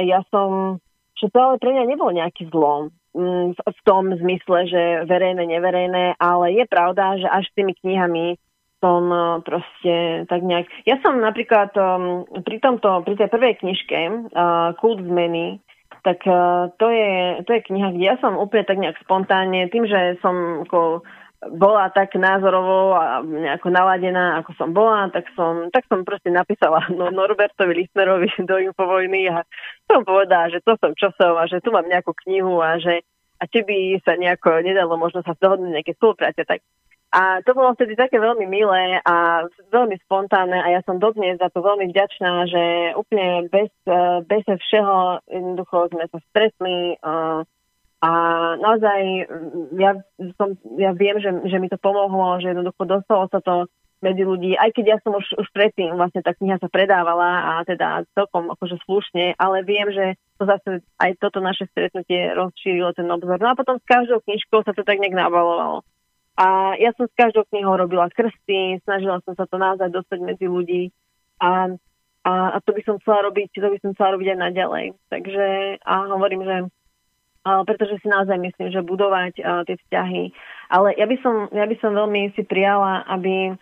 ja som, že to ale pre mňa nebol nejaký zlom. Mm, v tom zmysle, že verejné, neverejné, ale je pravda, že až s tými knihami som e, proste tak nejak... Ja som napríklad um, pri, tomto, pri tej prvej knižke uh, Kult zmeny, tak uh, to, je, to je kniha, kde ja som úplne tak nejak spontánne, tým, že som ako bola tak názorovo a nejako naladená, ako som bola, tak som, tak som proste napísala no, Norbertovi Listnerovi do Infovojny a som povedala, že to som čo som a že tu mám nejakú knihu a že a či by sa nejako nedalo možno sa dohodnúť nejaké spolupráce. Tak. A to bolo vtedy také veľmi milé a veľmi spontánne a ja som dodnes za to veľmi vďačná, že úplne bez, bez všeho jednoducho sme sa stretli a naozaj ja, som, ja viem, že, že mi to pomohlo, že jednoducho dostalo sa to medzi ľudí, aj keď ja som už, už predtým, vlastne tá kniha sa predávala a teda celkom akože slušne, ale viem, že to zase aj toto naše stretnutie rozšírilo ten obzor. No a potom s každou knižkou sa to tak nejak navalovalo. A ja som s každou knihou robila krsty, snažila som sa to naozaj dostať medzi ľudí a, a, a to by som chcela robiť, to by som chcela robiť aj naďalej. Takže a hovorím, že pretože si naozaj myslím, že budovať tie vzťahy. Ale ja by som, ja by som veľmi si prijala, aby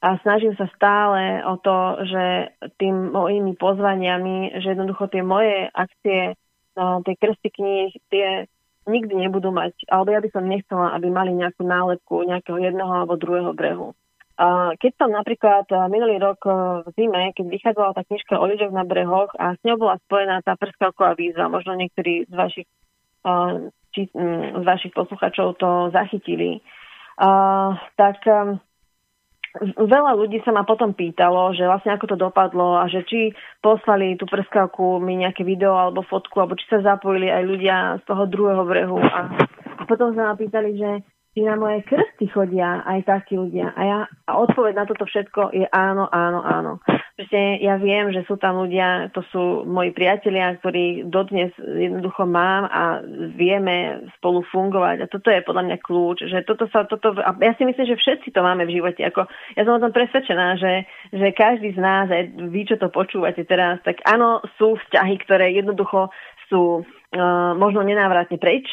a snažím sa stále o to, že tým mojimi pozvaniami, že jednoducho tie moje akcie, tie krsty kníh, tie nikdy nebudú mať, alebo ja by som nechcela, aby mali nejakú nálepku nejakého jedného alebo druhého brehu. Keď som napríklad minulý rok v zime, keď vychádzala tá knižka o ľuďoch na brehoch a s ňou bola spojená tá prskavková výzva, možno niektorí z vašich, či, z vašich posluchačov to zachytili, tak veľa ľudí sa ma potom pýtalo, že vlastne ako to dopadlo a že či poslali tú prskavku mi nejaké video alebo fotku, alebo či sa zapojili aj ľudia z toho druhého brehu. A, a potom sa ma pýtali, že či na moje krsty chodia aj takí ľudia. A, ja, a odpoveď na toto všetko je áno, áno, áno. Proste ja viem, že sú tam ľudia, to sú moji priatelia, ktorí dodnes jednoducho mám a vieme spolu fungovať. A toto je podľa mňa kľúč, že toto sa, toto, a ja si myslím, že všetci to máme v živote. Ako, ja som o tom presvedčená, že, že každý z nás, aj vy, čo to počúvate teraz, tak áno, sú vzťahy, ktoré jednoducho sú uh, možno nenávratne preč,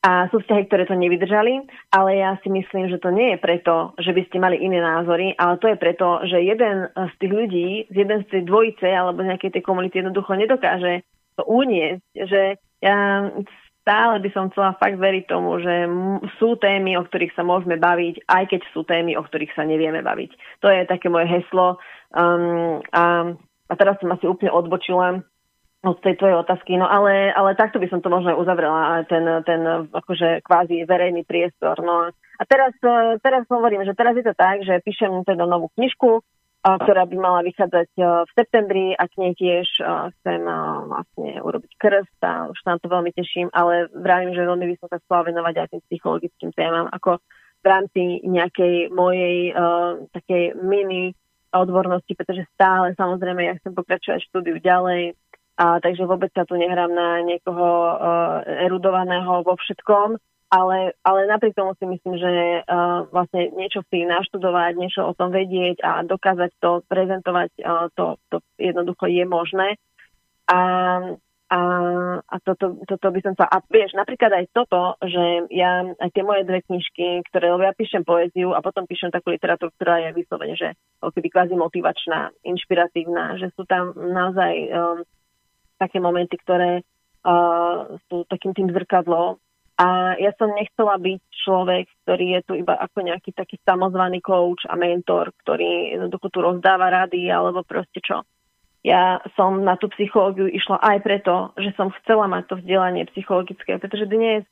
a sú vzťahy, ktoré to nevydržali, ale ja si myslím, že to nie je preto, že by ste mali iné názory, ale to je preto, že jeden z tých ľudí, z jeden z tej dvojice alebo z nejakej tej komunity jednoducho nedokáže to uniesť, že ja stále by som chcela fakt veriť tomu, že sú témy, o ktorých sa môžeme baviť, aj keď sú témy, o ktorých sa nevieme baviť. To je také moje heslo. Um, a, a teraz som asi úplne odbočila od tej tvojej otázky, no ale, ale takto by som to možno uzavrela, ten, ten akože kvázi verejný priestor. No a teraz, teraz hovorím, že teraz je to tak, že píšem teda novú knižku, ktorá by mala vychádzať v septembri a k nej tiež chcem vlastne urobiť krst a už na to veľmi teším, ale vravím, že veľmi by som sa chcela venovať aj tým psychologickým témam, ako v rámci nejakej mojej uh, takej mini odbornosti, pretože stále samozrejme ja chcem pokračovať štúdiu ďalej, a takže vôbec sa tu nehrám na niekoho uh, erudovaného vo všetkom, ale, ale napriek tomu si myslím, že uh, vlastne niečo si naštudovať, niečo o tom vedieť a dokázať to prezentovať, uh, to, to jednoducho je možné. A, a, a toto, toto by som sa... A vieš, napríklad aj toto, že ja aj tie moje dve knižky, ktoré, lebo ja píšem poéziu a potom píšem takú literatúru, ktorá je vyslovene, že keby kvázi motivačná, inšpiratívna, že sú tam naozaj um, také momenty, ktoré uh, sú takým tým zrkadlom. A ja som nechcela byť človek, ktorý je tu iba ako nejaký taký samozvaný coach a mentor, ktorý jednoducho tu rozdáva rady alebo proste čo. Ja som na tú psychológiu išla aj preto, že som chcela mať to vzdelanie psychologické, pretože dnes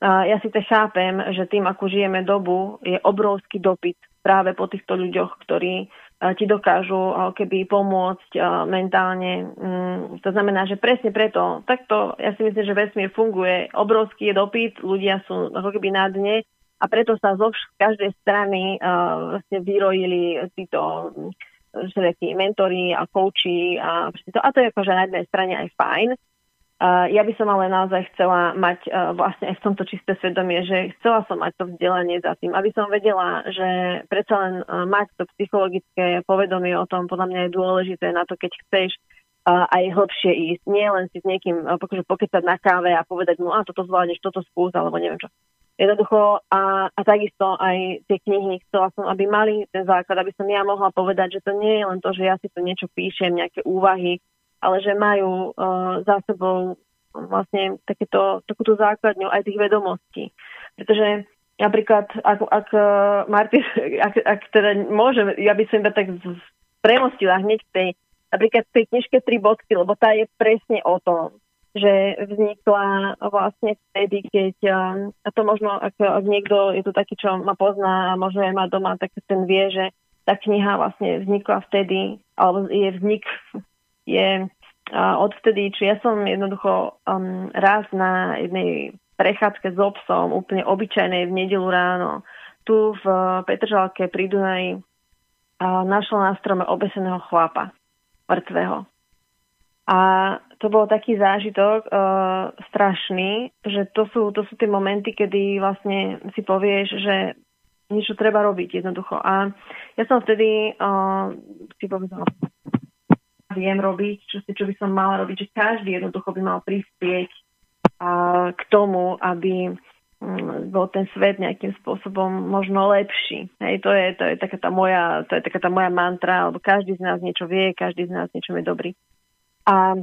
uh, ja si to chápem, že tým, ako žijeme dobu, je obrovský dopyt práve po týchto ľuďoch, ktorí ti dokážu keby pomôcť mentálne. Mm, to znamená, že presne preto, takto ja si myslím, že vesmír funguje. Obrovský je dopyt, ľudia sú ako keby na dne a preto sa zo každej strany vlastne vyrojili títo všetky mentori a kouči a, to, a to je akože na jednej strane aj fajn, ja by som ale naozaj chcela mať uh, vlastne aj v tomto čisté svedomie, že chcela som mať to vzdelanie za tým, aby som vedela, že predsa len uh, mať to psychologické povedomie o tom podľa mňa je dôležité na to, keď chceš uh, aj hlbšie ísť. Nie len si s niekým uh, pokecať na káve a povedať mu, a toto zvládneš, toto skús, alebo neviem čo. Jednoducho a, a takisto aj tie knihy chcela som, aby mali ten základ, aby som ja mohla povedať, že to nie je len to, že ja si to niečo píšem, nejaké úvahy, ale že majú uh, za sebou vlastne takéto, takúto základňu aj tých vedomostí. Pretože napríklad, ak, ak uh, Martin, ak, ak teda môžem, ja by som iba tak premostila hneď tej, napríklad tej knižke Tri bodky, lebo tá je presne o tom, že vznikla vlastne vtedy, keď, um, a to možno, ak, ak niekto je tu taký, čo ma pozná a možno aj má doma, tak ten vie, že tá kniha vlastne vznikla vtedy, alebo je vznik je odvtedy, či ja som jednoducho um, raz na jednej prechádzke s obsom, úplne obyčajnej v nedelu ráno, tu v Petržalke pri Dunaji uh, našla na strome obeseného chlapa, mŕtvého. A to bol taký zážitok uh, strašný, že to sú, to sú tie momenty, kedy vlastne si povieš, že niečo treba robiť jednoducho. A ja som vtedy uh, si povedala, viem robiť, čo, si, čo by som mala robiť, že každý jednoducho by mal prispieť a, k tomu, aby mm, bol ten svet nejakým spôsobom možno lepší. Hej, to je, to je taká tá moja, to je taká tá moja mantra, alebo každý z nás niečo vie, každý z nás niečo je dobrý. A,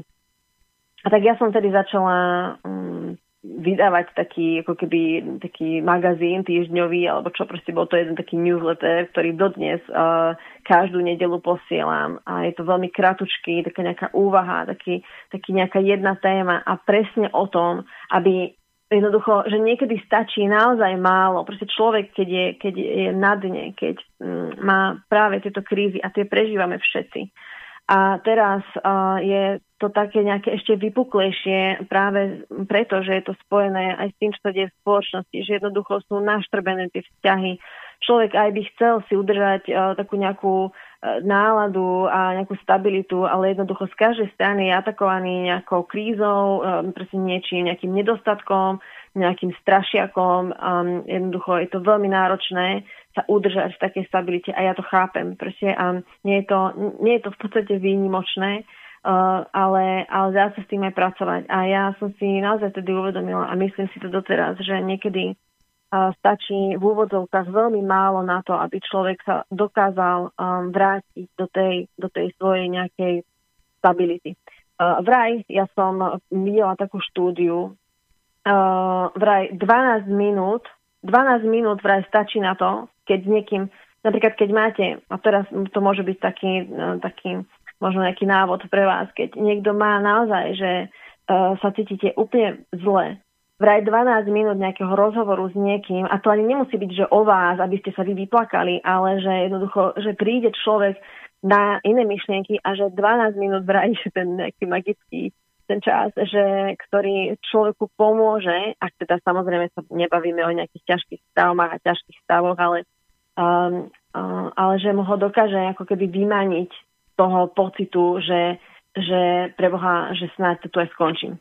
a tak ja som tedy začala um, vydávať taký, ako keby, taký magazín týždňový, alebo čo proste bol to jeden taký newsletter, ktorý dodnes uh, každú nedelu posielam a je to veľmi kratučký, taká nejaká úvaha, taký, taký nejaká jedna téma a presne o tom, aby jednoducho, že niekedy stačí naozaj málo. Proste človek, keď je, keď je na dne, keď mm, má práve tieto krízy a tie prežívame všetci, a teraz uh, je to také nejaké ešte vypuklejšie práve preto, že je to spojené aj s tým, čo sa deje v spoločnosti, že jednoducho sú naštrbené tie vzťahy. Človek aj by chcel si udržať uh, takú nejakú náladu a nejakú stabilitu, ale jednoducho z každej strany je atakovaný nejakou krízou, proste niečím, nejakým nedostatkom, nejakým strašiakom. Um, jednoducho je to veľmi náročné sa udržať v takej stabilite a ja to chápem. Proste, um, nie, je to, nie je to v podstate výnimočné, uh, ale, ale dá sa s tým aj pracovať. A ja som si naozaj tedy uvedomila a myslím si to doteraz, že niekedy stačí v úvodzovkách veľmi málo na to, aby človek sa dokázal um, vrátiť do tej, do tej svojej nejakej stability. Vraj, ja som videla takú štúdiu, vraj 12 minút, 12 minút vraj stačí na to, keď s niekým, napríklad keď máte, a teraz to môže byť taký, uh, taký možno nejaký návod pre vás, keď niekto má naozaj, že uh, sa cítite úplne zle, vraj 12 minút nejakého rozhovoru s niekým, a to ani nemusí byť, že o vás, aby ste sa vy vyplakali, ale že jednoducho, že príde človek na iné myšlienky a že 12 minút vraj ten nejaký magický ten čas, že, ktorý človeku pomôže, ak teda samozrejme sa nebavíme o nejakých ťažkých stavoch a ťažkých stavoch, ale, um, uh, ale že mu ho dokáže ako keby vymaniť toho pocitu, že, že pre Boha, že snáď to tu aj skončím.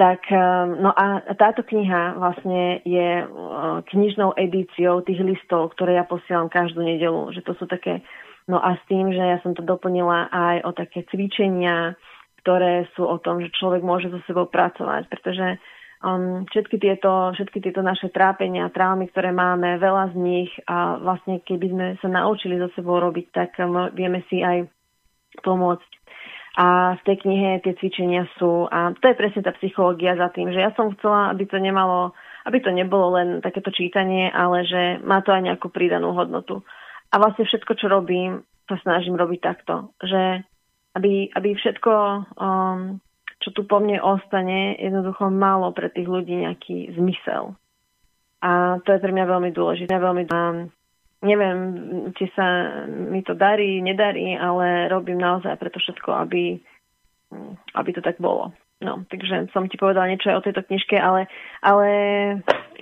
Tak, um, no a táto kniha vlastne je uh, knižnou edíciou tých listov, ktoré ja posielam každú nedelu, že to sú také, no a s tým, že ja som to doplnila aj o také cvičenia, ktoré sú o tom, že človek môže so sebou pracovať, pretože um, všetky, tieto, všetky tieto naše trápenia, traumy, ktoré máme, veľa z nich a vlastne keby sme sa naučili so sebou robiť, tak um, vieme si aj pomôcť. A v tej knihe tie cvičenia sú, a to je presne tá psychológia za tým, že ja som chcela, aby to nemalo, aby to nebolo len takéto čítanie, ale že má to aj nejakú pridanú hodnotu. A vlastne všetko, čo robím, sa snažím robiť takto, že aby, aby všetko, um, čo tu po mne ostane, jednoducho malo pre tých ľudí nejaký zmysel. A to je pre mňa veľmi dôležité. Veľmi, um, neviem, či sa mi to darí, nedarí, ale robím naozaj preto všetko, aby, aby to tak bolo. No, takže som ti povedala niečo aj o tejto knižke, ale, ale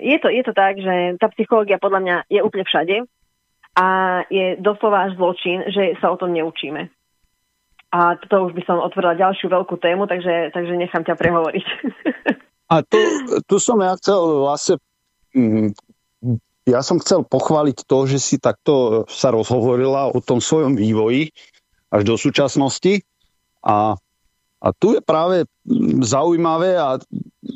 je, to, je to tak, že tá psychológia podľa mňa je úplne všade a je doslova až zločin, že sa o tom neučíme. A toto už by som otvorila ďalšiu veľkú tému, takže, takže nechám ťa prehovoriť. A tu, tu som ja chcel vlastne mm, ja som chcel pochváliť to, že si takto sa rozhovorila o tom svojom vývoji až do súčasnosti a, a tu je práve zaujímavé a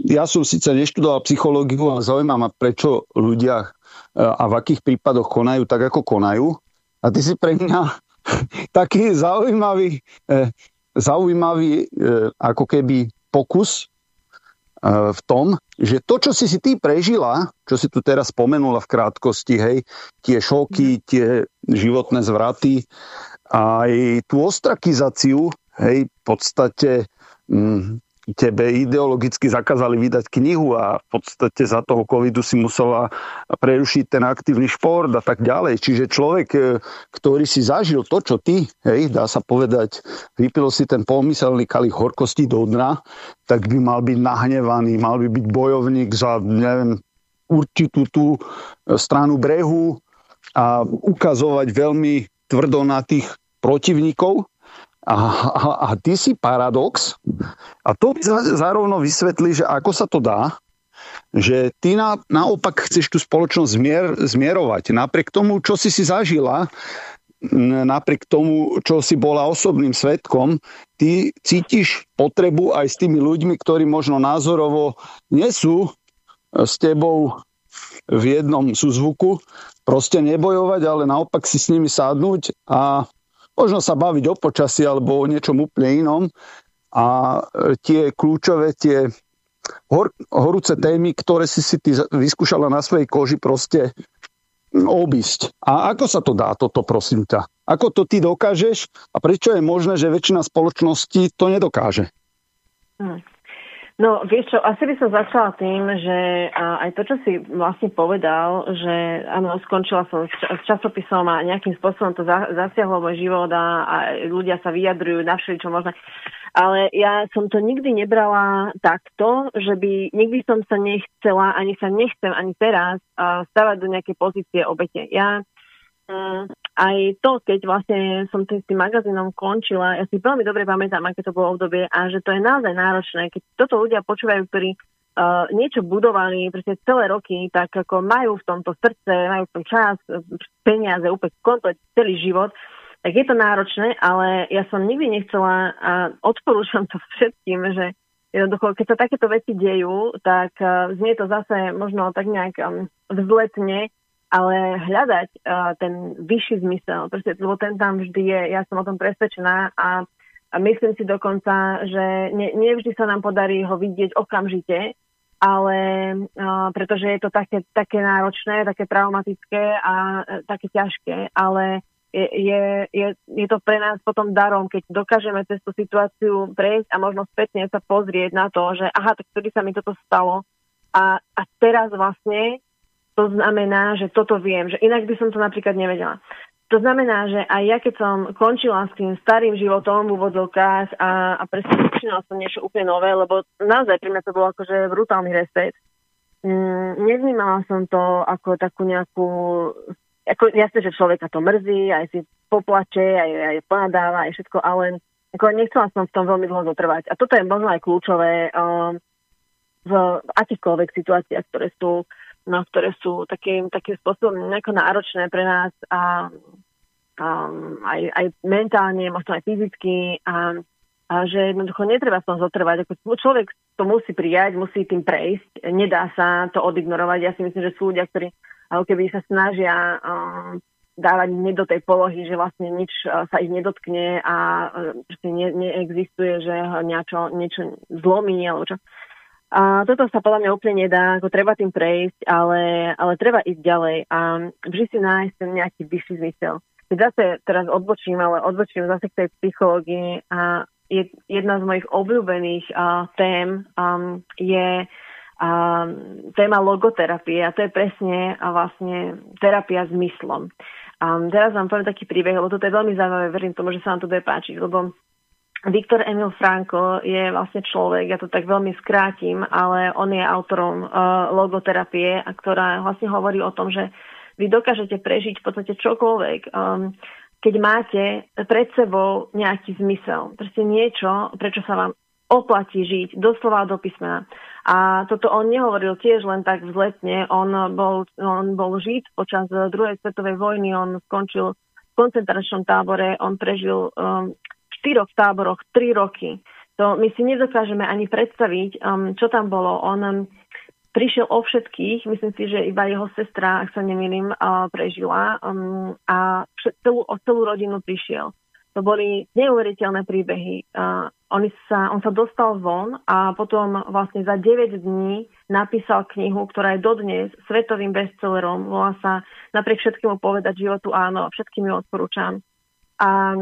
ja som síce neštudoval psychológiu a zaujíma ma, prečo ľudia a v akých prípadoch konajú tak, ako konajú. A ty si pre mňa taký zaujímavý, e, zaujímavý e, ako keby pokus e, v tom, že to, čo si si ty prežila, čo si tu teraz spomenula v krátkosti, hej, tie šoky, mhm. tie životné zvraty, aj tú ostrakizáciu, hej, v podstate mm, tebe ideologicky zakázali vydať knihu a v podstate za toho covidu si musela prerušiť ten aktívny šport a tak ďalej. Čiže človek, e, ktorý si zažil to, čo ty, hej, dá sa povedať, vypil si ten pomyselný kalich horkosti do dna, tak by mal byť nahnevaný, mal by byť bojovník za, neviem, určitú tú e, stranu brehu a ukazovať veľmi tvrdo na tých protivníkov, a, a, a ty si paradox. A to by zároveň vysvetlí, že ako sa to dá, že ty na, naopak chceš tú spoločnosť zmier, zmierovať. Napriek tomu, čo si si zažila, napriek tomu, čo si bola osobným svetkom, ty cítiš potrebu aj s tými ľuďmi, ktorí možno názorovo nie sú s tebou v jednom súzvuku, proste nebojovať, ale naopak si s nimi sadnúť a Možno sa baviť o počasí alebo o niečom úplne inom a e, tie kľúčové, tie hor, horúce témy, ktoré si si ty vyskúšala na svojej koži proste obísť. A ako sa to dá toto, prosím ťa? Ako to ty dokážeš a prečo je možné, že väčšina spoločnosti to nedokáže? Hmm. No, vieš čo, asi by som začala tým, že aj to, čo si vlastne povedal, že áno, skončila som s časopisom a nejakým spôsobom to zasiahlo môj život a, a ľudia sa vyjadrujú na čo možno. Ale ja som to nikdy nebrala takto, že by nikdy som sa nechcela, ani sa nechcem ani teraz stavať do nejakej pozície obete. Ja mm, aj to, keď vlastne som tým, tým magazínom končila, ja si veľmi dobre pamätám, aké to bolo obdobie a že to je naozaj náročné. Keď toto ľudia počúvajú, ktorí uh, niečo budovali proste celé roky, tak ako majú v tomto srdce, majú v tom čas, peniaze, úplne komplet celý život, tak je to náročné, ale ja som nikdy nechcela a odporúčam to všetkým, že jednoducho, keď sa takéto veci dejú, tak uh, znie to zase možno tak nejak um, vzletne, ale hľadať uh, ten vyšší zmysel, proste, lebo ten tam vždy je, ja som o tom presvedčená a, a myslím si dokonca, že ne, nevždy sa nám podarí ho vidieť okamžite, ale uh, pretože je to také, také náročné, také traumatické a uh, také ťažké, ale je, je, je, je to pre nás potom darom, keď dokážeme cez tú situáciu prejsť a možno spätne sa pozrieť na to, že aha, tak vtedy sa mi toto stalo a, a teraz vlastne to znamená, že toto viem, že inak by som to napríklad nevedela. To znamená, že aj ja keď som končila s tým starým životom v úvodzovkách a, a presne začínala som niečo úplne nové, lebo naozaj pri mňa to bolo akože brutálny reset. Mm, nevnímala som to ako takú nejakú... Ako, jasne, že človeka to mrzí, aj si poplače, aj, aj ponadáva, aj všetko, ale ako nechcela som v tom veľmi dlho zotrvať. A toto je možno aj kľúčové um, v akýchkoľvek situáciách, ktoré sú no, ktoré sú takým, takým spôsobom nejako náročné pre nás a, a aj, aj mentálne, možno aj fyzicky a, a že jednoducho netreba v tom zotrvať. Ako človek to musí prijať, musí tým prejsť, nedá sa to odignorovať. Ja si myslím, že sú ľudia, ktorí ako keby sa snažia um, dávať nie do tej polohy, že vlastne nič uh, sa ich nedotkne a uh, ne, neexistuje, že niečo, niečo zlomí alebo čo. A toto sa podľa mňa úplne nedá, ako treba tým prejsť, ale, ale treba ísť ďalej a vždy si nájsť ten nejaký vyšší zmysel. Zase teraz odbočím, ale odbočím zase k tej psychológii a je, jedna z mojich obľúbených uh, tém um, je uh, téma logoterapie a to je presne uh, vlastne terapia s myslom. Um, teraz vám poviem taký príbeh, lebo toto je veľmi zaujímavé, verím tomu, že sa vám to bude páčiť, lebo Viktor Emil Franko je vlastne človek, ja to tak veľmi skrátim, ale on je autorom uh, logoterapie, ktorá vlastne hovorí o tom, že vy dokážete prežiť v podstate čokoľvek, um, keď máte pred sebou nejaký zmysel. Proste niečo, prečo sa vám oplatí žiť, doslova do písmena. A toto on nehovoril tiež len tak vzletne, on bol, on bol žid počas druhej svetovej vojny, on skončil v koncentračnom tábore, on prežil um, štyroch táboroch tri roky. To my si nedokážeme ani predstaviť, um, čo tam bolo. On um, prišiel o všetkých, myslím si, že iba jeho sestra, ak sa nemýlim, uh, prežila um, a celú, o celú rodinu prišiel. To boli neuveriteľné príbehy. Uh, on, sa, on sa dostal von a potom vlastne za 9 dní napísal knihu, ktorá je dodnes svetovým bestsellerom. Volá sa Napriek všetkému povedať životu áno, všetkým ju odporúčam. A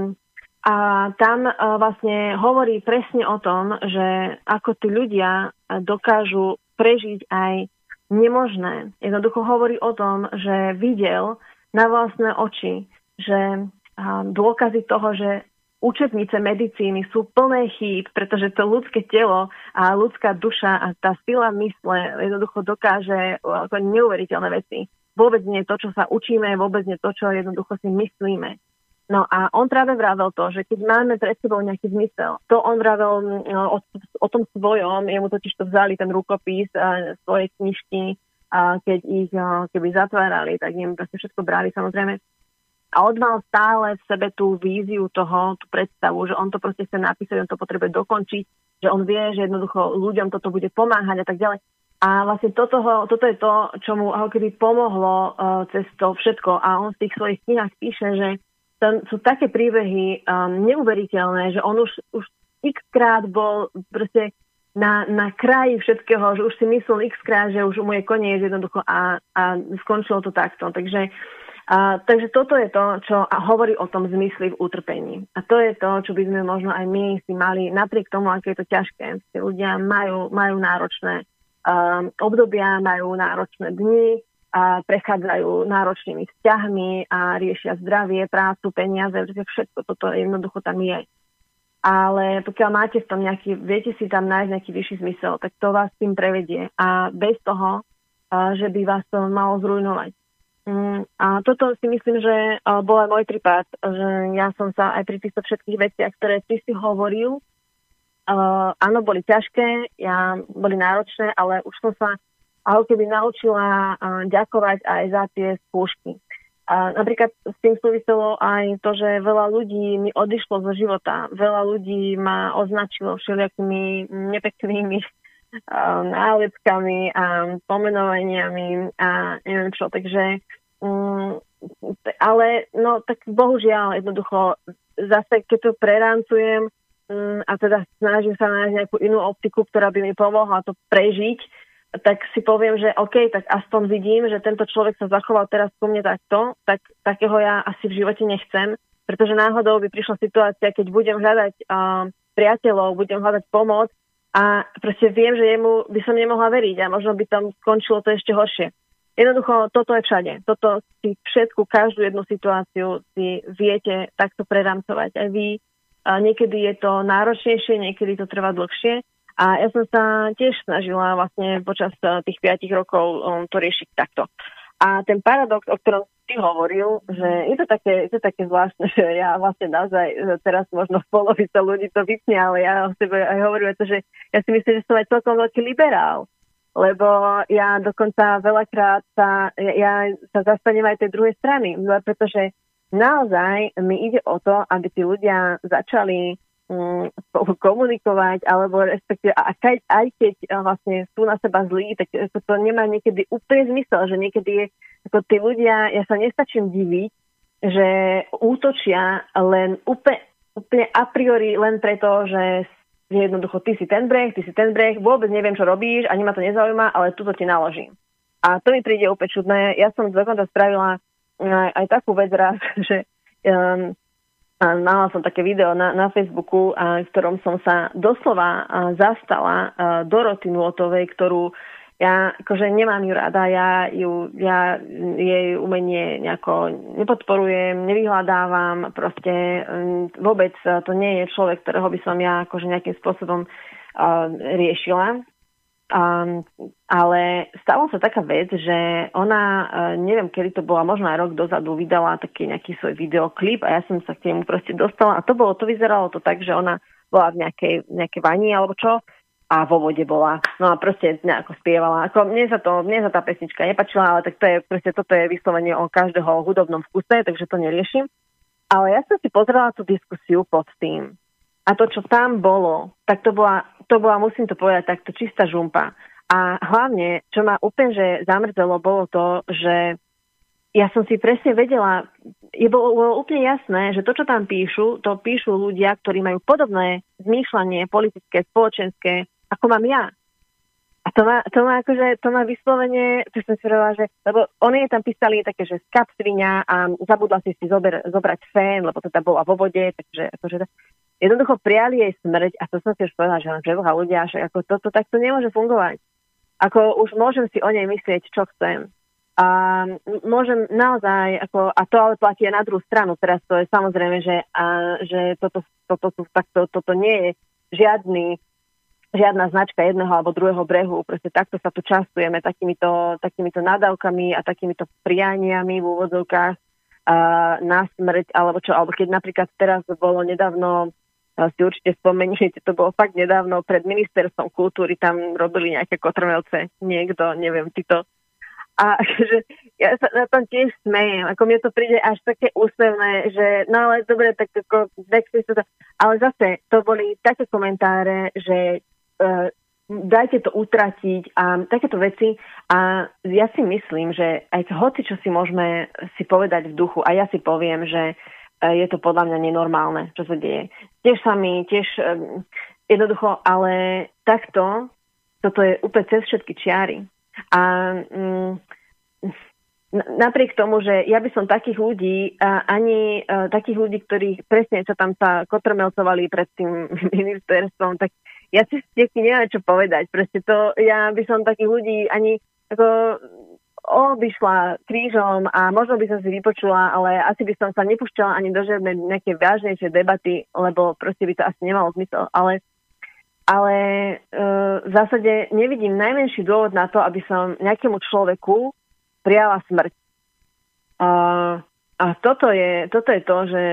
a tam e, vlastne hovorí presne o tom, že ako tí ľudia dokážu prežiť aj nemožné. Jednoducho hovorí o tom, že videl na vlastné oči, že dôkazy toho, že učebnice medicíny sú plné chýb, pretože to ľudské telo a ľudská duša a tá sila mysle jednoducho dokáže ako neuveriteľné veci. Vôbec nie to, čo sa učíme, vôbec nie to, čo jednoducho si myslíme. No a on práve vravel to, že keď máme pred sebou nejaký zmysel, to on vravel no, o, o tom svojom, jemu totiž to vzali ten rukopis a svoje knižky, a keď ich keby zatvárali, tak im proste všetko brali samozrejme. A on mal stále v sebe tú víziu toho, tú predstavu, že on to proste chce napísať, on to potrebuje dokončiť, že on vie, že jednoducho ľuďom toto bude pomáhať a tak ďalej. A vlastne toto, toto je to, čo mu ako keby pomohlo uh, cez to všetko. A on v tých svojich knihách píše, že tam sú také príbehy um, neuveriteľné, že on už, už x krát bol proste na, na kraji všetkého, že už si myslel x krát, že už mu je koniec jednoducho a, a skončilo to takto. Takže, a, takže toto je to, čo hovorí o tom zmysli v utrpení. A to je to, čo by sme možno aj my si mali, napriek tomu, aké je to ťažké. Ľudia majú, majú náročné um, obdobia, majú náročné dni, a prechádzajú náročnými vzťahmi a riešia zdravie, prácu, peniaze, všetko toto jednoducho tam je. Ale pokiaľ máte v tom nejaký, viete si tam nájsť nejaký vyšší zmysel, tak to vás tým prevedie. A bez toho, že by vás to malo zrujnovať. Mm, a toto si myslím, že bol aj môj prípad, že ja som sa aj pri týchto všetkých veciach, ktoré ty si hovoril, áno, boli ťažké, ja, boli náročné, ale už som sa ako keby naučila ďakovať aj za tie skúšky. A napríklad s tým súviselo aj to, že veľa ľudí mi odišlo zo života. Veľa ľudí ma označilo všelijakými nepeknými nálepkami a pomenovaniami a neviem čo. Takže um, ale no tak bohužiaľ jednoducho zase keď to prerancujem um, a teda snažím sa nájsť nejakú inú optiku, ktorá by mi pomohla to prežiť, tak si poviem, že OK, tak aspoň vidím, že tento človek sa zachoval teraz ku mne takto, tak takého ja asi v živote nechcem, pretože náhodou by prišla situácia, keď budem hľadať uh, priateľov, budem hľadať pomoc a proste viem, že jemu by som nemohla veriť a možno by tam skončilo to ešte horšie. Jednoducho, toto je všade. Toto si všetku, každú jednu situáciu si viete takto preramcovať aj vy. A niekedy je to náročnejšie, niekedy to trvá dlhšie. A ja som sa tiež snažila vlastne počas eh, tých 5 rokov um, to riešiť takto. A ten paradox, o ktorom si hovoril, že je to také, je to také zvláštne, že ja vlastne naozaj teraz možno polovica ľudí to vypne, ale ja o sebe aj hovorím to, že ja si myslím, že som aj celkom veľký liberál. Lebo ja dokonca veľakrát sa, ja, ja sa zastanem aj tej druhej strany, no pretože naozaj mi ide o to, aby tí ľudia začali Komunikovať, alebo respektíve aj aj keď vlastne sú na seba zlí, tak to, to nemá niekedy úplne zmysel, že niekedy je, ako tí ľudia, ja sa nestačím diviť, že útočia len úplne, úplne a priori len preto, že jednoducho ty si ten breh, ty si ten breh, vôbec neviem, čo robíš, ani ma to nezaujíma, ale tuto ti naložím. A to mi príde úplne čudné. Ja som dokonca spravila aj, aj takú vec raz, že um, mala som také video na, na Facebooku, a, v ktorom som sa doslova a, zastala a, Doroty Nuotovej, ktorú ja akože nemám ju rada, ja, ju, ja jej umenie nejako nepodporujem, nevyhľadávam, proste vôbec to nie je človek, ktorého by som ja akože nejakým spôsobom uh, riešila. Um, ale stala sa taká vec, že ona, uh, neviem, kedy to bola, možno aj rok dozadu, vydala taký nejaký svoj videoklip a ja som sa k nemu proste dostala a to bolo, to vyzeralo to tak, že ona bola v nejakej, nejakej vani alebo čo a vo vode bola. No a proste nejako spievala. Ako, mne sa to, mne sa tá pesnička nepačila, ale tak to je, proste toto je vyslovene o každého hudobnom vkuse, takže to neriešim. Ale ja som si pozrela tú diskusiu pod tým. A to, čo tam bolo, tak to bola to bola, musím to povedať takto, čistá žumpa. A hlavne, čo ma úplne že zamrzelo, bolo to, že ja som si presne vedela, je bolo, bolo úplne jasné, že to, čo tam píšu, to píšu ľudia, ktorí majú podobné zmýšľanie politické, spoločenské, ako mám ja. A to má, to má akože, to má vyslovene, to som si povedala, že, lebo oni tam písali také, že skapsvinia a zabudla si si zober, zobrať fén, lebo teda bola vo vode, takže akože, jednoducho prijali jej smrť a to som si už povedala, že len preboha ľudia, že ako toto takto nemôže fungovať. Ako už môžem si o nej myslieť, čo chcem. A môžem naozaj, ako, a to ale platí aj na druhú stranu, teraz to je samozrejme, že, a, že toto, toto, takto, toto nie je žiadny, žiadna značka jedného alebo druhého brehu. Proste takto sa tu častujeme takýmito, takýmito nadávkami a takýmito prianiami v úvodzovkách na smrť, alebo čo, alebo keď napríklad teraz bolo nedávno si určite spomeniete, to bolo fakt nedávno pred ministerstvom kultúry, tam robili nejaké kotrmelce, niekto, neviem, títo. A že ja sa na tom tiež smejem, ako mne to príde až také úsmevné, že no ale dobre, tak ako, ale zase to boli také komentáre, že uh, dajte to utratiť a takéto veci. A ja si myslím, že aj hoci čo si môžeme si povedať v duchu, a ja si poviem, že je to podľa mňa nenormálne, čo sa deje. Tiež sa mi, tiež um, jednoducho, ale takto, toto je úplne cez všetky čiary. A um, napriek tomu, že ja by som takých ľudí, ani uh, takých ľudí, ktorí presne sa tam sa kotrmelcovali pred tým ministerstvom, tak ja si neviem, čo povedať. Proste to, ja by som takých ľudí ani ako obišla krížom a možno by som si vypočula, ale asi by som sa nepúšťala ani do žiadnej nejaké vážnejšie debaty, lebo proste by to asi nemalo zmysel. Ale, ale e, v zásade nevidím najmenší dôvod na to, aby som nejakému človeku prijala smrť. Uh, a toto je, toto je to, že,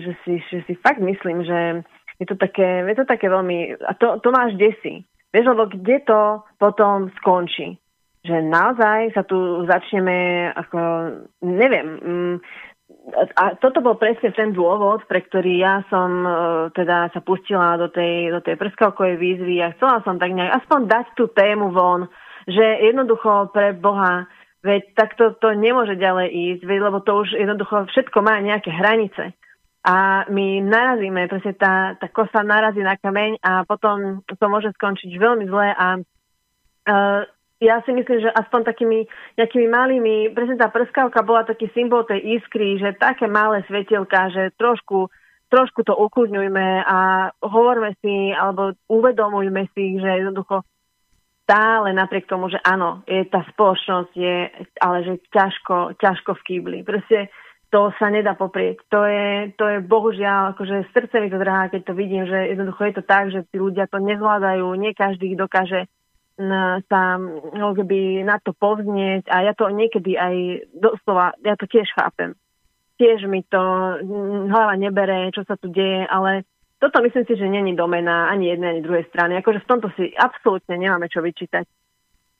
že, si, že si fakt myslím, že je to také, je to také veľmi... A to, to máš desi. Vieš, lebo kde to potom skončí? Že naozaj sa tu začneme, ako, neviem, mm, a toto bol presne ten dôvod, pre ktorý ja som uh, teda sa pustila do tej, do tej prskavkovej výzvy a chcela som tak nejak aspoň dať tú tému von, že jednoducho pre Boha, veď takto to nemôže ďalej ísť, veď, lebo to už jednoducho všetko má nejaké hranice. A my narazíme, presne tá, tá kosa narazí na kameň a potom to môže skončiť veľmi zle a uh, ja si myslím, že aspoň takými nejakými malými, presne tá prskavka bola taký symbol tej iskry, že také malé svetelka, že trošku, trošku to ukludňujme a hovorme si, alebo uvedomujme si, že jednoducho stále napriek tomu, že áno, je tá spoločnosť je, ale že ťažko, ťažko v kýbli. Proste to sa nedá poprieť. To je, to je bohužiaľ, akože srdce mi to drahá, keď to vidím, že jednoducho je to tak, že tí ľudia to nezvládajú, nie každý dokáže sa no, keby na to povznieť a ja to niekedy aj doslova, ja to tiež chápem. Tiež mi to hlava nebere, čo sa tu deje, ale toto myslím si, že není domena ani jednej, ani druhej strany. Akože v tomto si absolútne nemáme čo vyčítať.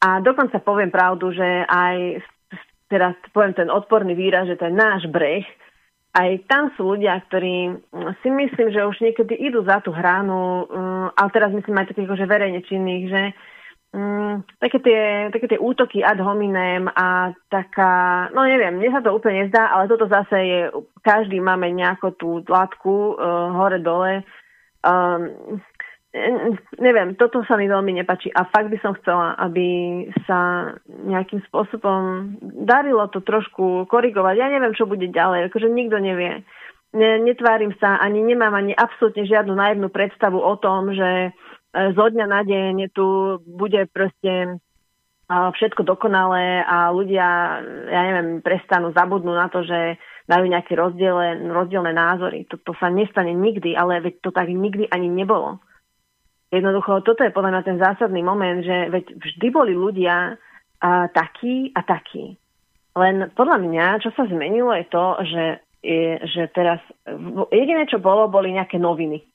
A dokonca poviem pravdu, že aj teraz poviem ten odporný výraz, že ten náš breh, aj tam sú ľudia, ktorí si myslím, že už niekedy idú za tú hranu, ale teraz myslím aj takých akože verejne činných, že Mm, také, tie, také tie útoky ad hominem a taká, no neviem, mne sa to úplne nezdá, ale toto zase je, každý máme nejakú tú látku uh, hore-dole. Um, neviem, toto sa mi veľmi nepačí a fakt by som chcela, aby sa nejakým spôsobom darilo to trošku korigovať. Ja neviem, čo bude ďalej, akože nikto nevie. Ne, netvárim sa, ani nemám ani absolútne žiadnu naivnú predstavu o tom, že zo dňa na deň tu bude proste všetko dokonalé a ľudia, ja neviem, prestanú, zabudnú na to, že majú nejaké rozdiele, rozdielne názory. To, to sa nestane nikdy, ale veď to tak nikdy ani nebolo. Jednoducho, toto je podľa mňa ten zásadný moment, že veď vždy boli ľudia a, takí a takí. Len podľa mňa, čo sa zmenilo, je to, že, je, že teraz jediné, čo bolo, boli nejaké noviny.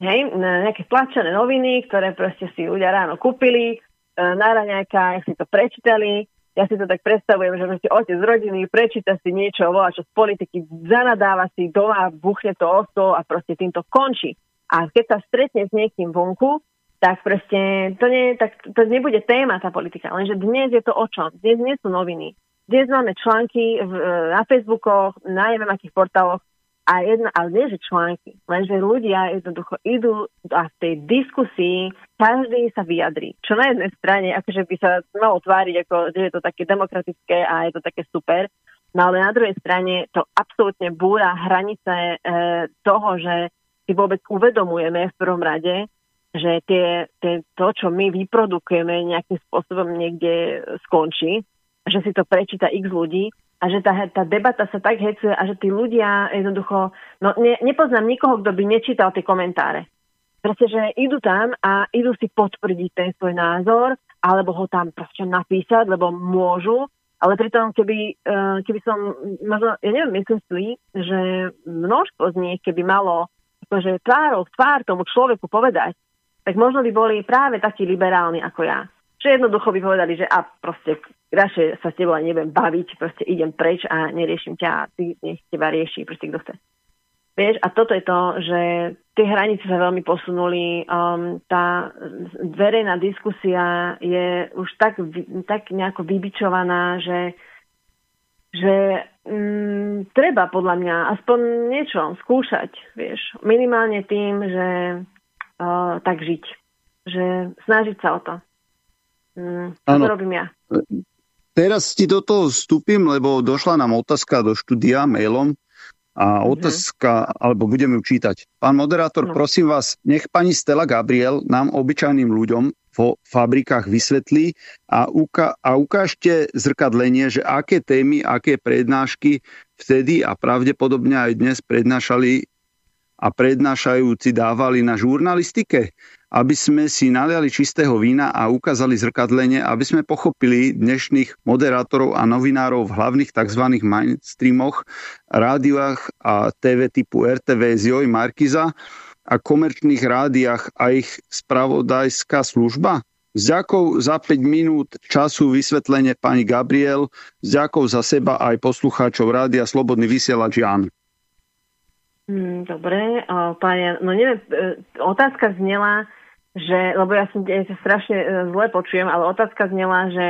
Hej, nejaké tlačené noviny, ktoré proste si ľudia ráno kúpili, e, na raňajka, si to prečítali, ja si to tak predstavujem, že proste otec z rodiny prečíta si niečo, volá čo z politiky, zanadáva si doma, buchne to o a proste týmto končí. A keď sa stretne s niekým vonku, tak proste to, nie, tak to nebude téma tá politika. Lenže dnes je to o čom? Dnes nie sú noviny. Dnes máme články v, e, na Facebookoch, na neviem akých portáloch, a jedna, ale nie, že články, lenže ľudia jednoducho idú a v tej diskusii každý sa vyjadrí. Čo na jednej strane, akože by sa malo tváriť, ako, že je to také demokratické a je to také super, no ale na druhej strane to absolútne búra hranice e, toho, že si vôbec uvedomujeme v prvom rade, že tie, tie, to, čo my vyprodukujeme, nejakým spôsobom niekde skončí, že si to prečíta x ľudí a že tá, tá debata sa tak hecuje a že tí ľudia jednoducho, no ne, nepoznám nikoho, kto by nečítal tie komentáre. Proste, že idú tam a idú si potvrdiť ten svoj názor, alebo ho tam proste napísať, lebo môžu, ale pritom, keby, e, keby som, možno, ja neviem, myslím si, že množstvo z nich, keby malo akože tvárov, tvár tomu človeku povedať, tak možno by boli práve takí liberálni ako ja. Že jednoducho by povedali, že a proste radšej sa s tebou aj nebudem baviť, proste idem preč a neriešim ťa a ty nech teba rieši, proste kto chce. Vieš, a toto je to, že tie hranice sa veľmi posunuli, um, tá verejná diskusia je už tak, tak nejako vybičovaná, že, že um, treba podľa mňa aspoň niečo skúšať, vieš, minimálne tým, že uh, tak žiť, že snažiť sa o to. Mm, to robím ja. Teraz ti do toho vstúpim, lebo došla nám otázka do štúdia mailom a mhm. otázka, mm-hmm. alebo budeme ju čítať. Pán moderátor, no. prosím vás, nech pani Stella Gabriel nám obyčajným ľuďom vo fabrikách vysvetlí a, uka- a ukážte zrkadlenie, že aké témy, aké prednášky vtedy a pravdepodobne aj dnes prednášali a prednášajúci dávali na žurnalistike aby sme si naliali čistého vína a ukázali zrkadlenie, aby sme pochopili dnešných moderátorov a novinárov v hlavných tzv. mainstreamoch, rádiách a TV typu RTV Joj Markiza a komerčných rádiách a ich spravodajská služba? S ďakou za 5 minút času vysvetlenie pani Gabriel, s ďakou za seba aj poslucháčov rádia Slobodný vysielač Jan. Hmm, dobre, pani, no neviem, e, otázka znela, že, lebo ja som ja sa strašne e, zle počujem, ale otázka znela, že,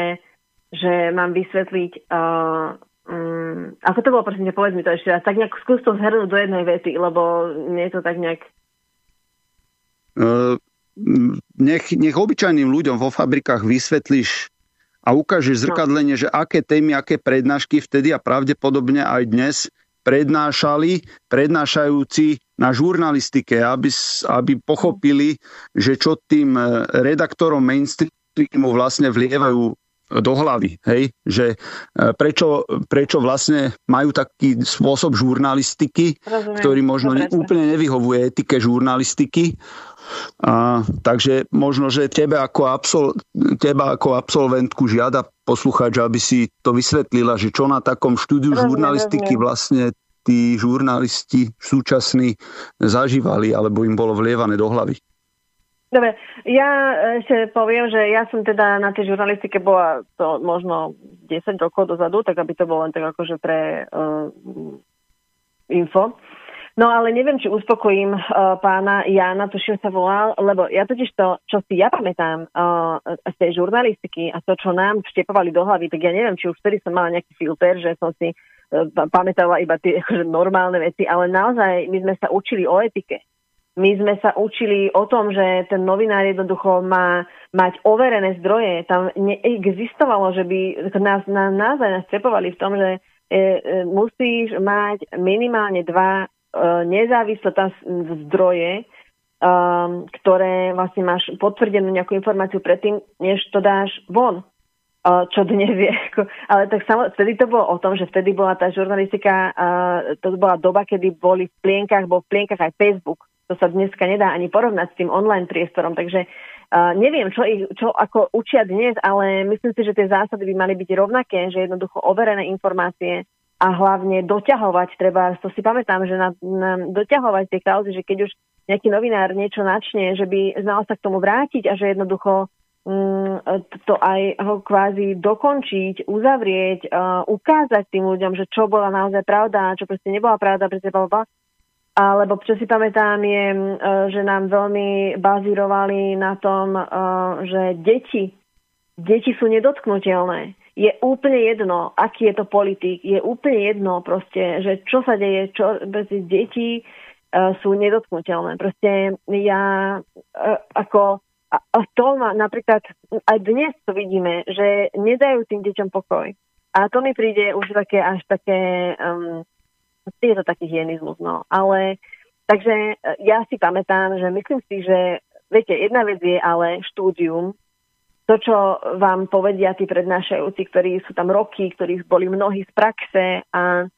že mám vysvetliť, uh, um, ako to bolo, prosím ťa, povedz mi to ešte raz, tak nejak skús to zhrnúť do jednej vety, lebo nie je to tak nejak... Uh, nech, nech obyčajným ľuďom vo fabrikách vysvetlíš a ukážeš no. zrkadlenie, no. že aké témy, aké prednášky vtedy a pravdepodobne aj dnes prednášali prednášajúci na žurnalistike, aby, aby pochopili, že čo tým e, redaktorom mainstreamu vlastne vlievajú do hlavy. Hej? Že e, prečo, prečo vlastne majú taký spôsob žurnalistiky, Rozumiem. ktorý možno Dobre, úplne nevyhovuje etike žurnalistiky a, takže možno, že tebe ako, absol, teba ako absolventku žiada poslucháč, aby si to vysvetlila, že čo na takom štúdiu rozumiem, žurnalistiky rozumiem. vlastne tí žurnalisti súčasní zažívali, alebo im bolo vlievané do hlavy. Dobre, ja ešte poviem, že ja som teda na tej žurnalistike bola to možno 10 rokov dozadu, tak aby to bolo len tak akože pre uh, info. No ale neviem, či uspokojím uh, pána Jana, tuším sa volal, lebo ja totiž to, čo si ja pamätám uh, z tej žurnalistiky a to, čo nám vštepovali do hlavy, tak ja neviem, či už vtedy som mala nejaký filter, že som si uh, pamätala iba tie akože, normálne veci, ale naozaj my sme sa učili o etike. My sme sa učili o tom, že ten novinár jednoducho má mať overené zdroje. Tam neexistovalo, že by nás, nás, nás nás trepovali v tom, že e, e, musíš mať minimálne dva nezávisle tam zdroje, um, ktoré vlastne máš potvrdenú nejakú informáciu predtým, než to dáš von uh, čo dnes je. Ale tak samo, vtedy to bolo o tom, že vtedy bola tá žurnalistika, to bola doba, kedy boli v plienkach, bol v plienkach aj Facebook. To sa dneska nedá ani porovnať s tým online priestorom. Takže neviem, čo, ich, čo ako učia dnes, ale myslím si, že tie zásady by mali byť rovnaké, že jednoducho overené informácie a hlavne doťahovať, treba, to si pamätám, že na, na, doťahovať tie kauzy, že keď už nejaký novinár niečo načne, že by znal sa k tomu vrátiť a že jednoducho mm, to aj ho kvázi dokončiť, uzavrieť, uh, ukázať tým ľuďom, že čo bola naozaj pravda, čo proste nebola pravda, proste bla, alebo čo si pamätám je, uh, že nám veľmi bazírovali na tom, uh, že deti, deti sú nedotknutelné je úplne jedno, aký je to politik, je úplne jedno proste, že čo sa deje, čo medzi deti uh, sú nedotknutelné. Proste ja uh, ako a, to má napríklad, aj dnes to vidíme, že nedajú tým deťom pokoj. A to mi príde už také až také, um, je to taký hienizmus, no. Ale, takže ja si pamätám, že myslím si, že, viete, jedna vec je ale štúdium, to, čo vám povedia tí prednášajúci, ktorí sú tam roky, ktorých boli mnohí z praxe a,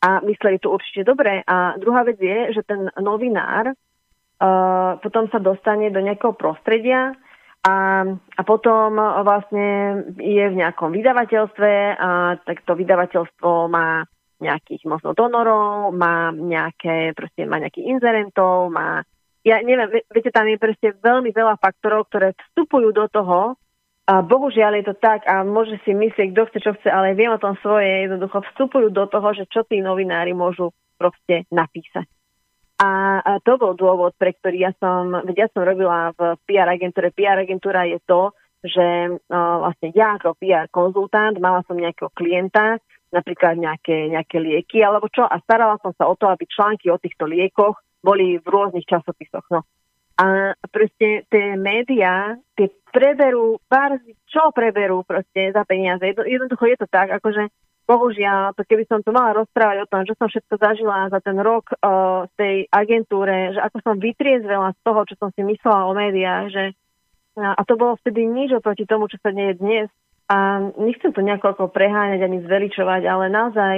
a mysleli to určite dobre. A druhá vec je, že ten novinár uh, potom sa dostane do nejakého prostredia a, a potom vlastne je v nejakom vydavateľstve a tak to vydavateľstvo má nejakých možno donorov, má nejaké, proste má nejakých inzerentov, má ja neviem, viete, tam je proste veľmi veľa faktorov, ktoré vstupujú do toho, a bohužiaľ je to tak a môže si myslieť, kto chce, čo chce, ale viem o tom svoje, jednoducho vstupujú do toho, že čo tí novinári môžu proste napísať. A, a to bol dôvod, pre ktorý ja som, veď ja som robila v PR agentúre. PR agentúra je to, že uh, vlastne ja ako PR konzultant mala som nejakého klienta, napríklad nejaké, nejaké lieky alebo čo a starala som sa o to, aby články o týchto liekoch boli v rôznych časopisoch. No. A proste tie médiá, tie preberú, pár, čo preberú proste za peniaze. Jednoducho je to tak, akože bohužiaľ, to keby som tu mala rozprávať o tom, čo som všetko zažila za ten rok uh, tej agentúre, že ako som vytriezvela z toho, čo som si myslela o médiách, že a to bolo vtedy nič oproti tomu, čo sa deje dnes. A nechcem to nejako preháňať ani zveličovať, ale naozaj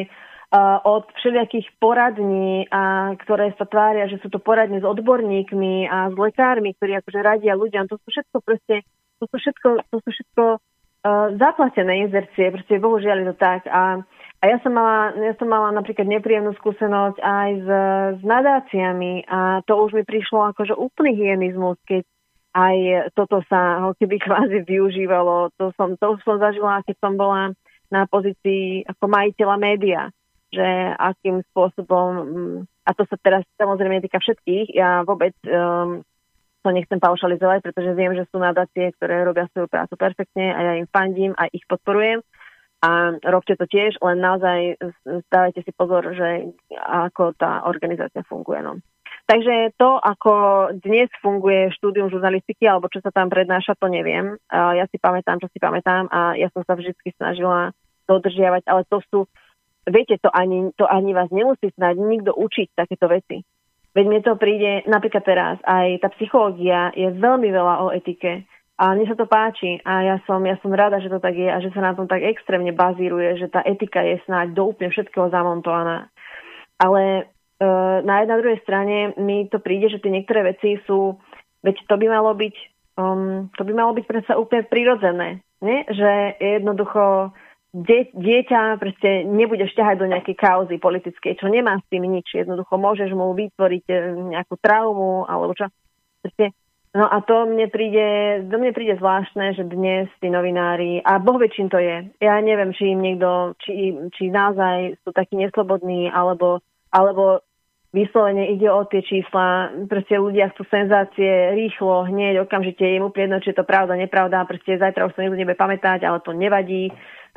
od všelijakých poradní, a, ktoré sa tvária, že sú to poradne s odborníkmi a s lekármi, ktorí akože radia ľuďom. To sú všetko proste, to sú všetko, to sú všetko uh, zaplatené inzercie, proste bohužiaľ je to tak. A, a ja, som mala, ja som mala napríklad nepríjemnú skúsenosť aj s, s nadáciami a to už mi prišlo akože úplný hyenizmus, keď aj toto sa ho keby kvázi využívalo. To som, to som zažila, keď som bola na pozícii ako majiteľa média, že akým spôsobom, mm, a to sa teraz samozrejme týka všetkých, ja vôbec um, to nechcem paušalizovať, pretože viem, že sú nadácie, ktoré robia svoju prácu perfektne a ja im fandím a ich podporujem. A robte to tiež, len naozaj dávajte si pozor, že ako tá organizácia funguje. No. Takže to, ako dnes funguje štúdium žurnalistiky, alebo čo sa tam prednáša, to neviem. Ja si pamätám, čo si pamätám a ja som sa vždy snažila dodržiavať, ale to sú, viete, to ani, to ani vás nemusí snáď nikto učiť takéto veci. Veď mne to príde, napríklad teraz, aj tá psychológia je veľmi veľa o etike. A mne sa to páči a ja som, ja som rada, že to tak je a že sa na tom tak extrémne bazíruje, že tá etika je snáď do úplne všetkého zamontovaná. Ale Eh, na jednej druhej strane mi to príde, že tie niektoré veci sú, veď to by malo byť, um, to by malo byť predsa úplne prirodzené, nie? že jednoducho dieťa proste nebude šťahať do nejakej kauzy politickej, čo nemá s tým nič. Jednoducho môžeš mu vytvoriť eh, nejakú traumu alebo čo. Proste, no a to mne príde, do mne príde zvláštne, že dnes tí novinári, a boh vie, to je. Ja neviem, či im niekto, či, či naozaj sú takí neslobodní, alebo alebo vyslovene ide o tie čísla. Proste ľudia chcú senzácie rýchlo, hneď, okamžite. Je mu jedno, či je to pravda, nepravda. Proste zajtra už sa nikto nebude pamätať, ale to nevadí.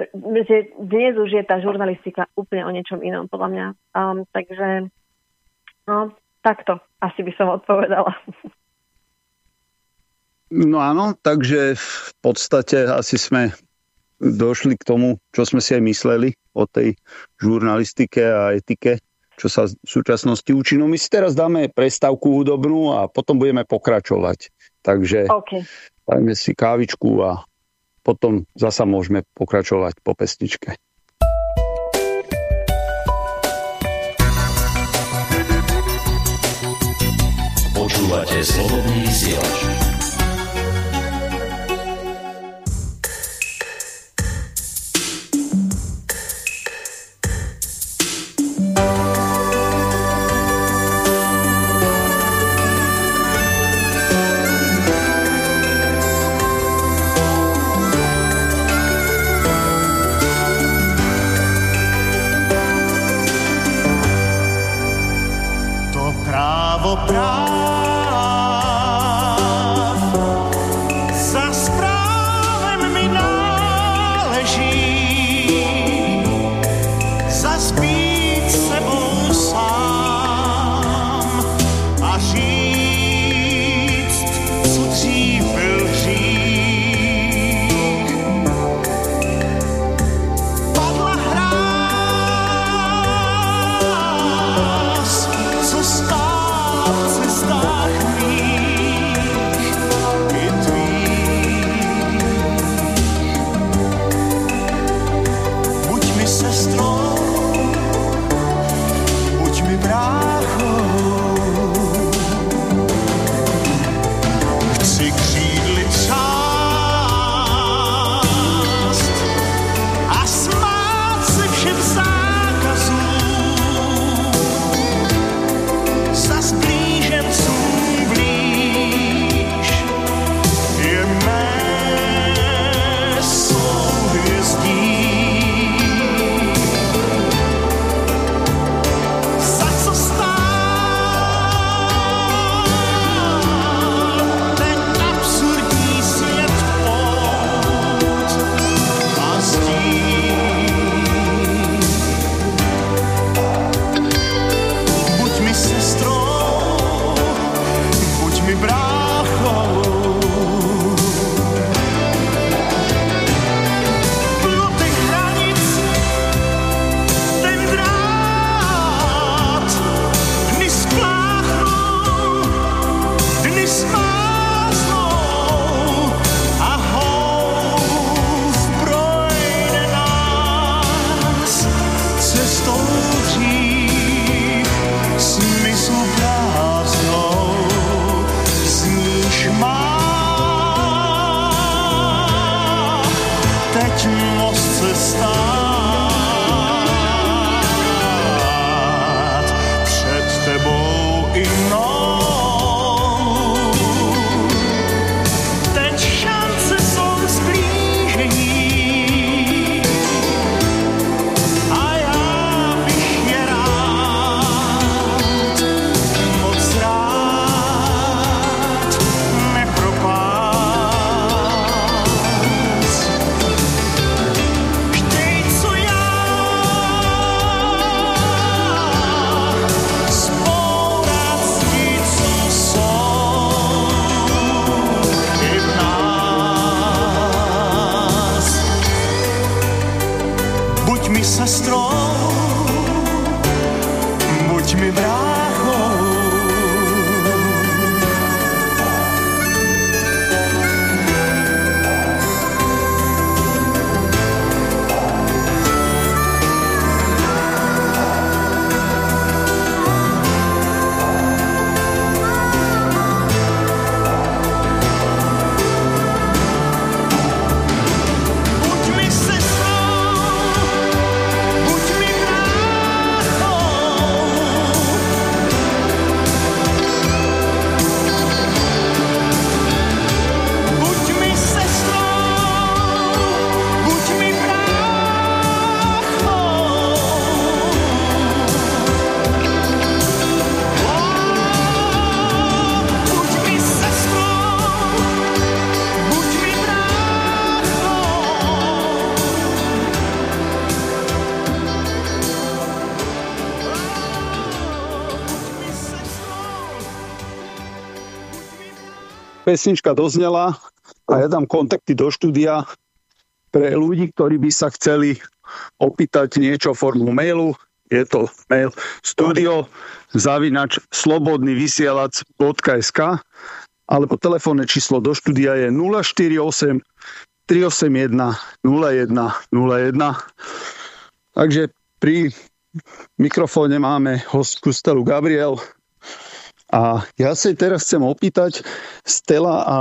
Proste dnes už je tá žurnalistika úplne o niečom inom, podľa mňa. Um, takže, no, takto asi by som odpovedala. No áno, takže v podstate asi sme došli k tomu, čo sme si aj mysleli o tej žurnalistike a etike čo sa v súčasnosti učí. No my si teraz dáme prestávku hudobnú a potom budeme pokračovať. Takže okay. dajme si kávičku a potom zasa môžeme pokračovať po pesničke. Počúvate slobodný vysielač. Pesnička doznela a ja dám kontakty do štúdia pre ľudí, ktorí by sa chceli opýtať niečo formou mailu. Je to mail studio zavinač slobodný vysielač.sk alebo telefónne číslo do štúdia je 048 381 0101. Takže pri mikrofóne máme hostku Stelu Gabriel, a ja sa teraz chcem opýtať, Stella, a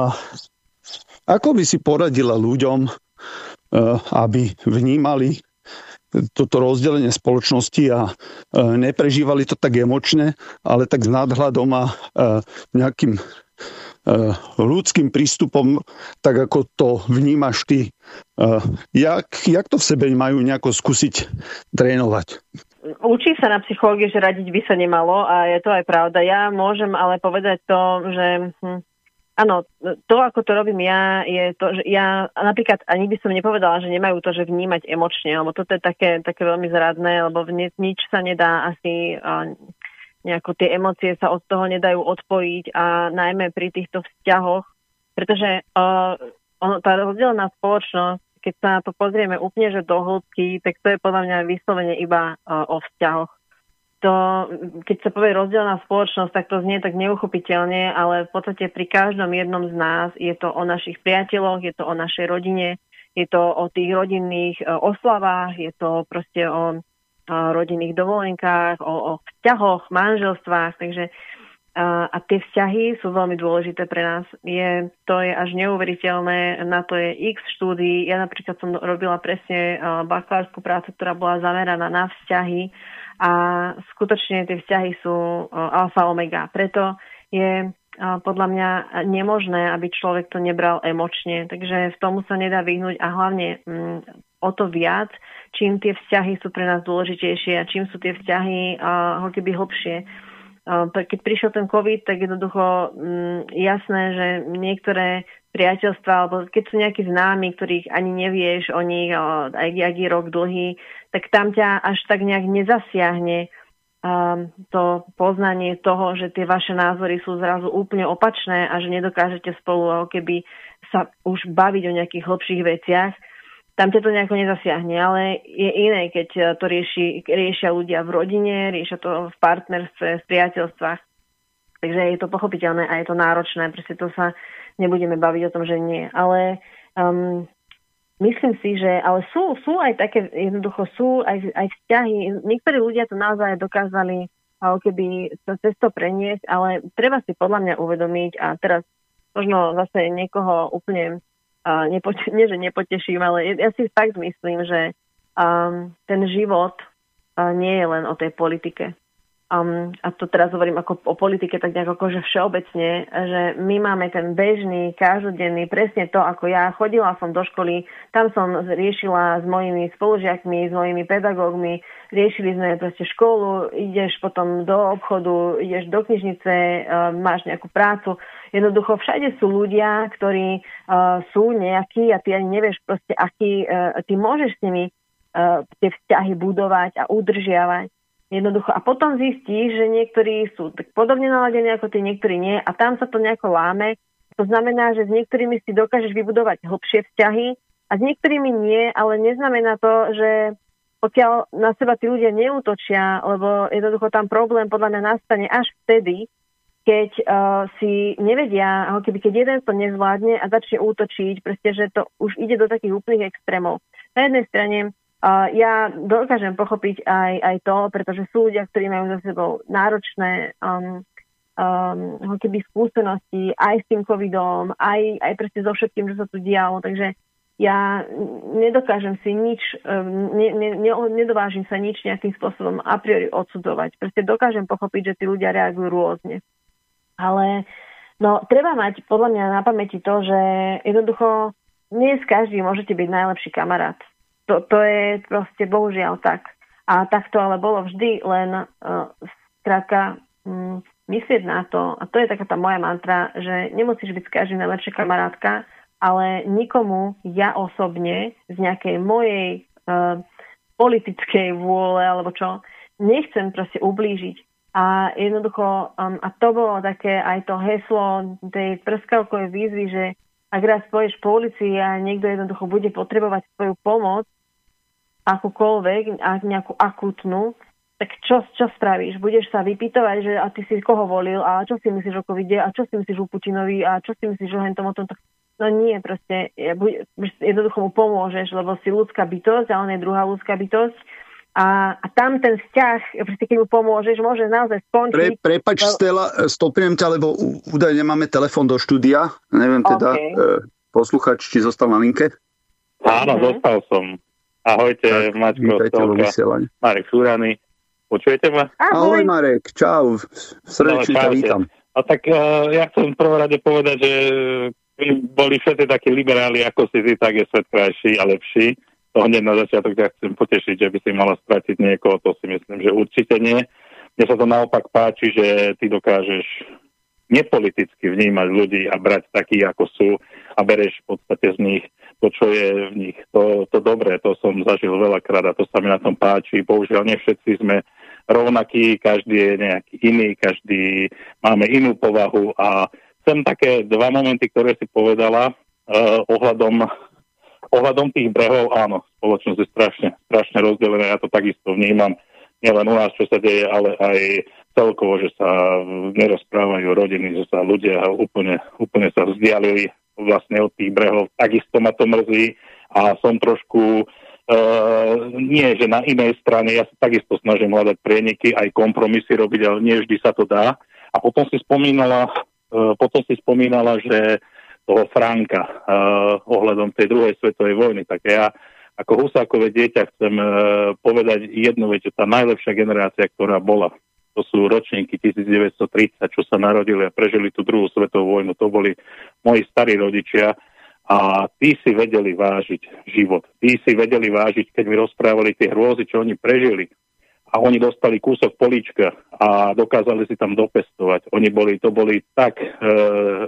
ako by si poradila ľuďom, e, aby vnímali toto rozdelenie spoločnosti a e, neprežívali to tak emočne, ale tak s nadhľadom a e, nejakým ľudským prístupom, tak ako to vnímaš ty. Jak, jak to v sebe majú nejako skúsiť trénovať? Učí sa na psychológii, že radiť by sa nemalo a je to aj pravda. Ja môžem ale povedať to, že hm, áno, to, ako to robím ja, je to, že ja napríklad ani by som nepovedala, že nemajú to, že vnímať emočne, lebo toto je také, také veľmi zradné, lebo v nič sa nedá asi nejako tie emócie sa od toho nedajú odpojiť a najmä pri týchto vzťahoch, pretože uh, ono, tá rozdelená spoločnosť keď sa na to pozrieme úplne že do hĺbky, tak to je podľa mňa vyslovene iba uh, o vzťahoch. To, keď sa povie rozdielna spoločnosť, tak to znie tak neuchopiteľne, ale v podstate pri každom jednom z nás je to o našich priateľoch, je to o našej rodine, je to o tých rodinných uh, oslavách, je to proste o uh, rodinných dovolenkách, o, o vzťahoch, manželstvách, takže a, tie vzťahy sú veľmi dôležité pre nás. Je, to je až neuveriteľné, na to je x štúdií. Ja napríklad som robila presne bakalárskú prácu, ktorá bola zameraná na vzťahy a skutočne tie vzťahy sú alfa omega. Preto je podľa mňa nemožné, aby človek to nebral emočne. Takže v tomu sa nedá vyhnúť a hlavne mm, o to viac, čím tie vzťahy sú pre nás dôležitejšie a čím sú tie vzťahy uh, keby hlbšie keď prišiel ten COVID, tak jednoducho mm, jasné, že niektoré priateľstva, alebo keď sú nejakí známi, ktorých ani nevieš o nich, aj ak je rok dlhý, tak tam ťa až tak nejak nezasiahne um, to poznanie toho, že tie vaše názory sú zrazu úplne opačné a že nedokážete spolu keby sa už baviť o nejakých hlbších veciach tam ťa to nejako nezasiahne, ale je iné, keď eh, to rieši, riešia ľudia v rodine, riešia to v partnerstve, v priateľstvách. Takže je to pochopiteľné a je to náročné, proste to sa nebudeme baviť o tom, že nie. Ale um, myslím si, že ale sú, sú aj také, jednoducho sú aj, aj vzťahy. Niektorí ľudia to naozaj dokázali ako keby sa cez to preniesť, ale treba si podľa mňa uvedomiť a teraz možno zase niekoho úplne nepote- nie, že nepoteším, ale ja si fakt myslím, že um, ten život uh, nie je len o tej politike. Um, a to teraz hovorím ako o politike tak nejako akože všeobecne, že my máme ten bežný, každodenný, presne to, ako ja chodila som do školy, tam som riešila s mojimi spolužiakmi, s mojimi pedagógmi, riešili sme proste školu, ideš potom do obchodu, ideš do knižnice, uh, máš nejakú prácu, Jednoducho všade sú ľudia, ktorí uh, sú nejakí a ty ani nevieš proste, aký, uh, ty môžeš s nimi uh, tie vzťahy budovať a udržiavať. Jednoducho. A potom zistíš, že niektorí sú tak podobne naladení ako ty, niektorí nie a tam sa to nejako láme. To znamená, že s niektorými si dokážeš vybudovať hlbšie vzťahy a s niektorými nie, ale neznamená to, že pokiaľ na seba tí ľudia neútočia, lebo jednoducho tam problém podľa mňa nastane až vtedy, keď uh, si nevedia, ako keby keď jeden to nezvládne a začne útočiť, proste, že to už ide do takých úplných extrémov. Na jednej strane uh, ja dokážem pochopiť aj, aj to, pretože sú ľudia, ktorí majú za sebou náročné um, um, keby skúsenosti aj s tým covidom, aj, aj proste so všetkým, čo sa tu dialo, takže ja nedokážem si nič, ne, ne, ne, nedovážim sa nič nejakým spôsobom a priori odsudzovať. Proste dokážem pochopiť, že tí ľudia reagujú rôzne. Ale no, treba mať podľa mňa na pamäti to, že jednoducho nie s každým môžete byť najlepší kamarát. To, to je proste bohužiaľ tak. A tak to ale bolo vždy, len uh, um, myslieť na to, a to je taká tá moja mantra, že nemusíš byť s každým najlepšia kamarátka, ale nikomu ja osobne z nejakej mojej uh, politickej vôle alebo čo, nechcem proste ublížiť. A jednoducho, um, a to bolo také aj to heslo tej prskavkovej výzvy, že ak raz pôjdeš po ulici a niekto jednoducho bude potrebovať svoju pomoc, akúkoľvek, ak nejakú akutnú, tak čo, čo spravíš? Budeš sa vypýtovať, že a ty si koho volil a čo si myslíš o covide a čo si myslíš o Putinovi a čo si myslíš o hentom o tomto. No nie, proste jednoducho mu pomôžeš, lebo si ľudská bytosť a on je druhá ľudská bytosť. A, a tam ten vzťah, keď mu pomôžeš, môže naozaj skončiť. Pre, prepač, lebo... Stella, stopnem ťa, lebo údajne máme telefon do štúdia. Neviem teda, okay. e, posluchač, či zostal na linke? Áno, uh-huh. zostal som. Ahojte, tak, Marek Súrany. Počujete ma? Ahoj, Ahoj Marek, čau. Srdečne ťa vítam. A tak uh, ja chcem prvom rade povedať, že boli všetci takí liberáli ako si ty, tak je svet krajší a lepší. To hneď na začiatok ťa chcem potešiť, že by si mala stratiť niekoho, to si myslím, že určite nie. Mne sa to naopak páči, že ty dokážeš nepoliticky vnímať ľudí a brať takých, ako sú a bereš v podstate z nich to, čo je v nich. To, to dobré, to som zažil veľakrát a to sa mi na tom páči. Bohužiaľ, nie všetci sme rovnakí, každý je nejaký iný, každý máme inú povahu a chcem také dva momenty, ktoré si povedala uh, ohľadom, ohľadom tých brehov. Áno, spoločnosť je strašne, strašne rozdelená, ja to takisto vnímam nielen u nás, čo sa deje, ale aj celkovo, že sa nerozprávajú rodiny, že sa ľudia úplne, úplne sa vzdialili vlastne od tých brehov. Takisto ma to mrzí a som trošku Uh, nie, že na inej strane, ja sa takisto snažím hľadať prieniky, aj kompromisy robiť, ale nie vždy sa to dá. A potom si spomínala E, potom si spomínala, že toho Franka uh, ohľadom tej druhej svetovej vojny, tak ja ako Husákové dieťa chcem uh, povedať jednu vec, že tá najlepšia generácia, ktorá bola, to sú ročníky 1930, čo sa narodili a prežili tú druhú svetovú vojnu, to boli moji starí rodičia a tí si vedeli vážiť život. Tí si vedeli vážiť, keď mi rozprávali tie hrôzy, čo oni prežili a oni dostali kúsok políčka a dokázali si tam dopestovať. Oni boli, to boli tak, e,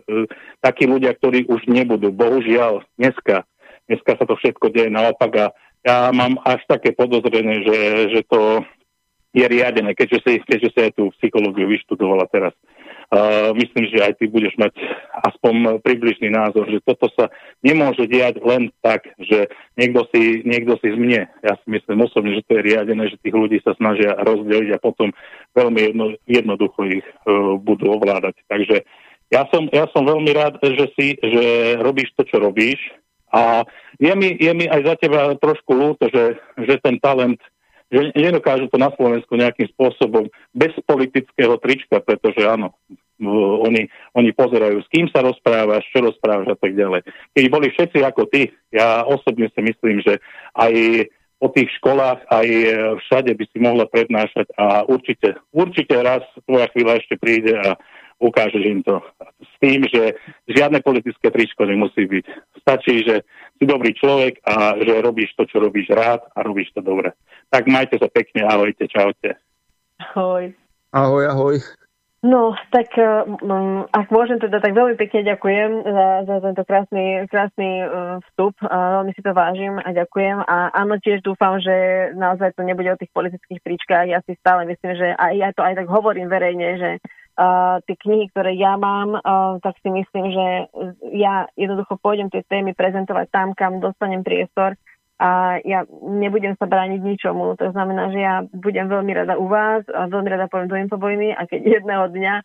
e, takí ľudia, ktorí už nebudú. Bohužiaľ, dneska, dneska sa to všetko deje naopak a ja mám až také podozrenie, že, že to je riadené, keďže si, keďže si aj tú psychológiu vyštudovala teraz. Uh, myslím, že aj ty budeš mať aspoň približný názor, že toto sa nemôže diať len tak, že niekto si, niekto si zmne. Ja si myslím osobne, že to je riadené, že tých ľudí sa snažia rozdeliť a potom veľmi jedno, jednoducho ich uh, budú ovládať. Takže ja som, ja som veľmi rád, že si, že robíš to, čo robíš a je mi, je mi aj za teba trošku ľúto, že, že ten talent že nedokážu to na Slovensku nejakým spôsobom bez politického trička, pretože áno, oni, oni pozerajú, s kým sa rozprávaš, čo rozprávaš a tak ďalej. Keď boli všetci ako ty, ja osobne si myslím, že aj po tých školách aj všade by si mohla prednášať a určite, určite raz tvoja chvíľa ešte príde a ukážeš im to. S tým, že žiadne politické tričko nemusí byť. Stačí, že si dobrý človek a že robíš to, čo robíš rád a robíš to dobre. Tak majte sa pekne, ahojte, čaute. Ahoj. Ahoj, ahoj. No, tak um, ak môžem teda, tak veľmi pekne ďakujem za, za tento krásny, krásny uh, vstup. Uh, veľmi si to vážim a ďakujem. A áno, tiež dúfam, že naozaj to nebude o tých politických príčkach. Ja si stále myslím, že aj ja to aj tak hovorím verejne, že tie knihy, ktoré ja mám, uh, tak si myslím, že ja jednoducho pôjdem tie témy prezentovať tam, kam dostanem priestor a ja nebudem sa brániť ničomu. To znamená, že ja budem veľmi rada u vás a veľmi rada poviem do infovojny a keď jedného dňa uh,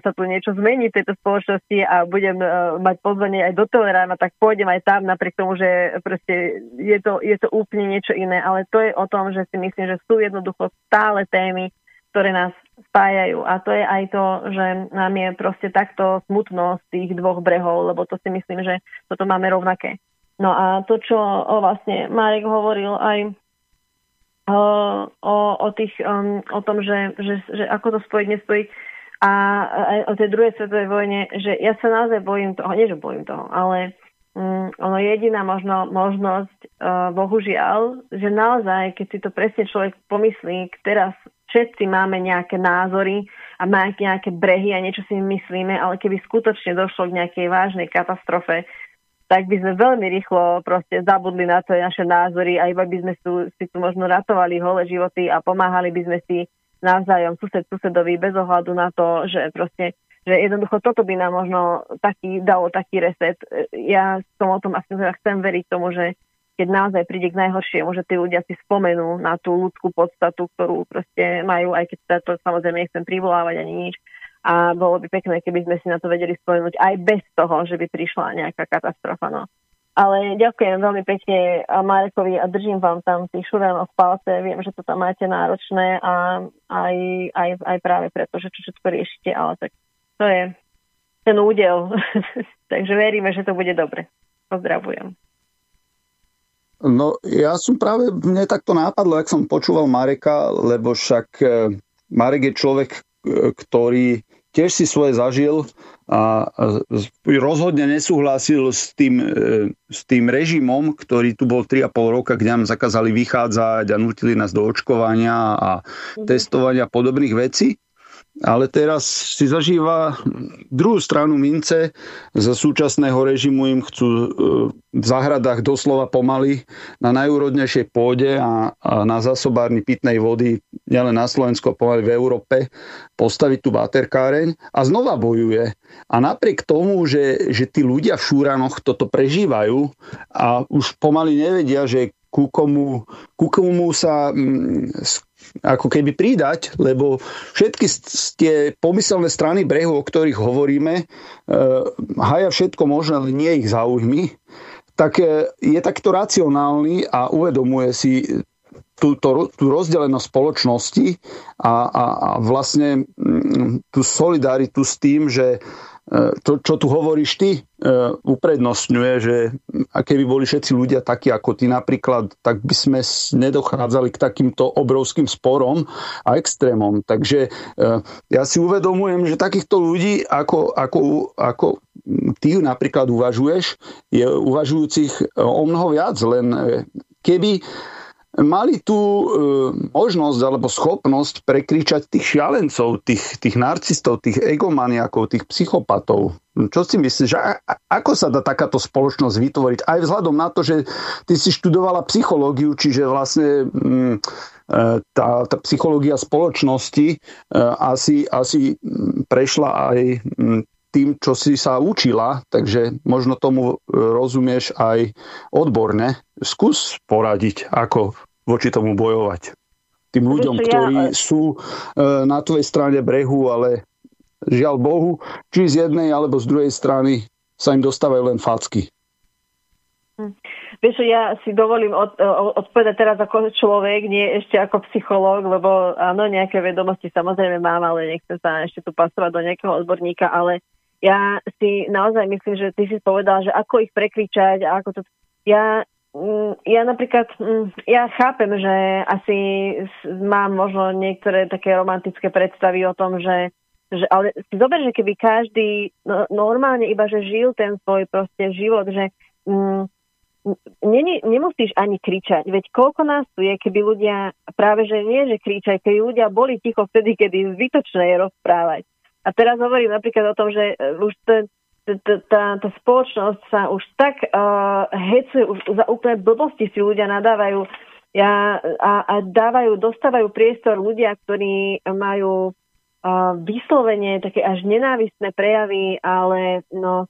sa tu niečo zmení v tejto spoločnosti a budem uh, mať pozvanie aj do Teleráma, tak pôjdem aj tam napriek tomu, že proste je to, je to úplne niečo iné. Ale to je o tom, že si myslím, že sú jednoducho stále témy, ktoré nás spájajú. A to je aj to, že nám je proste takto smutno z tých dvoch brehov, lebo to si myslím, že toto máme rovnaké. No a to, čo o, vlastne Marek hovoril aj o, o, tých, um, o tom, že, že, že ako to spojiť, nespojiť a aj o tej druhej svetovej vojne, že ja sa naozaj bojím toho, nie že bojím toho, ale um, ono jediná možno, možnosť, uh, bohužiaľ, že naozaj, keď si to presne človek pomyslí, teraz všetci máme nejaké názory a máme nejaké brehy a niečo si myslíme, ale keby skutočne došlo k nejakej vážnej katastrofe, tak by sme veľmi rýchlo proste zabudli na to naše názory a iba by sme tu, si tu možno ratovali holé životy a pomáhali by sme si navzájom sused susedovi bez ohľadu na to, že proste že jednoducho toto by nám možno taký, dalo taký reset. Ja som o tom asi chcem veriť tomu, že keď naozaj príde k najhoršiemu, že tí ľudia si spomenú na tú ľudskú podstatu, ktorú proste majú, aj keď to samozrejme nechcem privolávať ani nič, a bolo by pekné, keby sme si na to vedeli spomenúť aj bez toho, že by prišla nejaká katastrofa. No. Ale ďakujem veľmi pekne Marekovi a držím vám tam tých šuránov v palce. Viem, že to tam máte náročné a aj, aj, aj práve preto, že čo všetko riešite, ale tak to je ten údel. Takže veríme, že to bude dobre. Pozdravujem. No ja som práve, mne takto nápadlo, ak som počúval Mareka, lebo však eh, Marek je človek, eh, ktorý tiež si svoje zažil a rozhodne nesúhlasil s tým, e, s tým režimom, ktorý tu bol 3,5 roka, kde nám zakázali vychádzať a nutili nás do očkovania a mhm. testovania podobných vecí ale teraz si zažíva druhú stranu mince. Za súčasného režimu im chcú e, v záhradách doslova pomaly na najúrodnejšej pôde a, na zásobárni pitnej vody nielen na Slovensku, pomaly v Európe postaviť tú baterkáreň a znova bojuje. A napriek tomu, že, že tí ľudia v šúranoch toto prežívajú a už pomaly nevedia, že ku komu, ku komu sa mm, ako keby pridať, lebo všetky tie pomyselné strany brehu, o ktorých hovoríme, e, haja všetko možné, ale nie ich záujmy, tak e, je takto racionálny a uvedomuje si tú, tú, rozdelenosť spoločnosti a, a, a vlastne mm, tú solidaritu s tým, že to, čo tu hovoríš ty, e, uprednostňuje, že keby boli všetci ľudia takí ako ty napríklad, tak by sme nedochádzali k takýmto obrovským sporom a extrémom. Takže e, ja si uvedomujem, že takýchto ľudí, ako, ako, ako ty napríklad uvažuješ, je uvažujúcich o mnoho viac, len keby mali tú e, možnosť alebo schopnosť prekričať tých šialencov, tých, tých narcistov, tých egomaniakov, tých psychopatov. Čo si myslíš, a, a, ako sa dá takáto spoločnosť vytvoriť? Aj vzhľadom na to, že ty si študovala psychológiu, čiže vlastne mm, e, tá, tá psychológia spoločnosti e, asi, asi prešla aj mm, tým, čo si sa učila, takže možno tomu e, rozumieš aj odborne. Skús poradiť, ako voči tomu bojovať. Tým ľuďom, ktorí sú e, na tvojej strane brehu, ale žiaľ Bohu, či z jednej alebo z druhej strany sa im dostávajú len facky. Hm. Vieš, ja si dovolím od, odpovedať teraz ako človek, nie ešte ako psychológ, lebo áno, nejaké vedomosti samozrejme mám, ale nechcem sa ešte tu pasovať do nejakého odborníka, ale ja si naozaj myslím, že ty si povedal, že ako ich prekričať a ako to... Ja, ja napríklad, mm, ja chápem, že asi mám možno niektoré také romantické predstavy o tom, že, že ale si zober, že keby každý no, normálne iba, že žil ten svoj proste život, že mm, Není, nemusíš ani kričať, veď koľko nás tu je, keby ľudia, práve že nie, že kričať, keby ľudia boli ticho vtedy, kedy zbytočné je rozprávať. A teraz hovorím napríklad o tom, že e, už ten, tá, tá spoločnosť sa už tak uh, hecuje, už za úplne blbosti si ľudia nadávajú ja, a, a dávajú, dostávajú priestor ľudia, ktorí majú uh, vyslovene také až nenávistné prejavy, ale no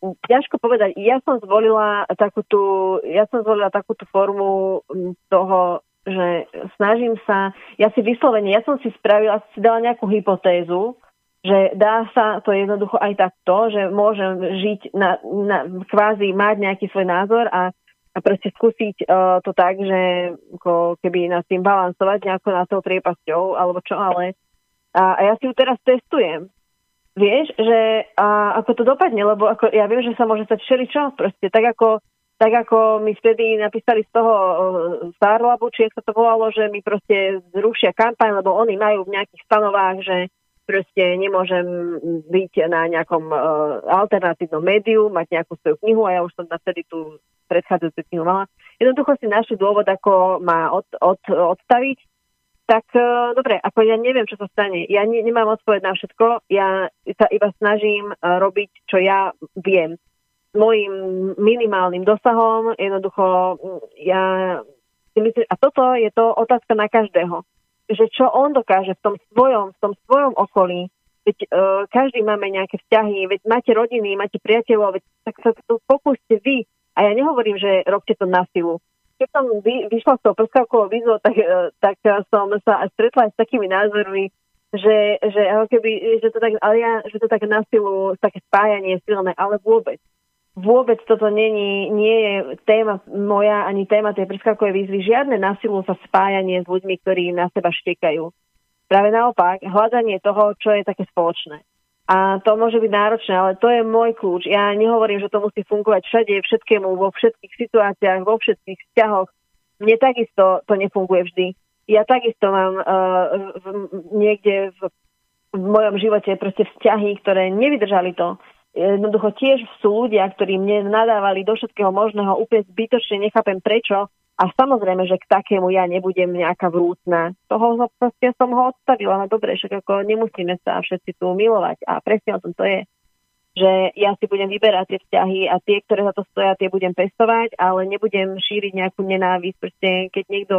ťažko povedať. Ja som zvolila takú tú, ja som zvolila takú tú formu toho, že snažím sa, ja si vyslovene, ja som si spravila, si dala nejakú hypotézu, že dá sa to jednoducho aj takto, že môžem žiť na, na kvázi mať nejaký svoj názor a, a proste skúsiť uh, to tak, že ako keby nad tým balansovať nejako na tou priepasťou alebo čo, ale a, a ja si ju teraz testujem. Vieš, že a, ako to dopadne, lebo ako, ja viem, že sa môže stať všeličo, proste tak ako tak ako mi vtedy napísali z toho uh, Starlabu, či sa to volalo, že mi proste zrušia kampaň, lebo oni majú v nejakých stanovách, že proste nemôžem byť na nejakom uh, alternatívnom médiu, mať nejakú svoju knihu a ja už som na vtedy tú predchádzajúcu knihu mala. Jednoducho si našli dôvod, ako ma od, od, odstaviť. Tak uh, dobre, ako ja neviem, čo sa stane. Ja ne, nemám odpoveď na všetko. Ja sa iba snažím uh, robiť, čo ja viem. S mojim minimálnym dosahom, jednoducho, ja si myslím, a toto je to otázka na každého že čo on dokáže v tom svojom, v tom svojom okolí, veď uh, každý máme nejaké vzťahy, veď máte rodiny, máte priateľov, veď tak sa to pokúste vy. A ja nehovorím, že robte to na silu. Keď som vy, vyšla s tou prskavkovou výzvou, tak, uh, tak som sa stretla aj s takými názormi, že, že, keby, že, to tak, ale ja, že to tak na silu, také spájanie silné, ale vôbec vôbec toto není, nie je téma moja ani téma tej prskakovej výzvy. Žiadne násilu sa spájanie s ľuďmi, ktorí na seba štekajú. Práve naopak, hľadanie toho, čo je také spoločné. A to môže byť náročné, ale to je môj kľúč. Ja nehovorím, že to musí fungovať všade, všetkému, vo všetkých situáciách, vo všetkých vzťahoch. Mne takisto to nefunguje vždy. Ja takisto mám uh, v, niekde v, v mojom živote proste vzťahy, ktoré nevydržali to jednoducho tiež sú ľudia, ktorí mne nadávali do všetkého možného, úplne zbytočne nechápem prečo. A samozrejme, že k takému ja nebudem nejaká vrúcna. Toho proste som ho odstavila, no dobre, však ako nemusíme sa všetci tu milovať. A presne o tom to je že ja si budem vyberať tie vzťahy a tie, ktoré za to stoja, tie budem pestovať, ale nebudem šíriť nejakú nenávisť. Proste, keď niekto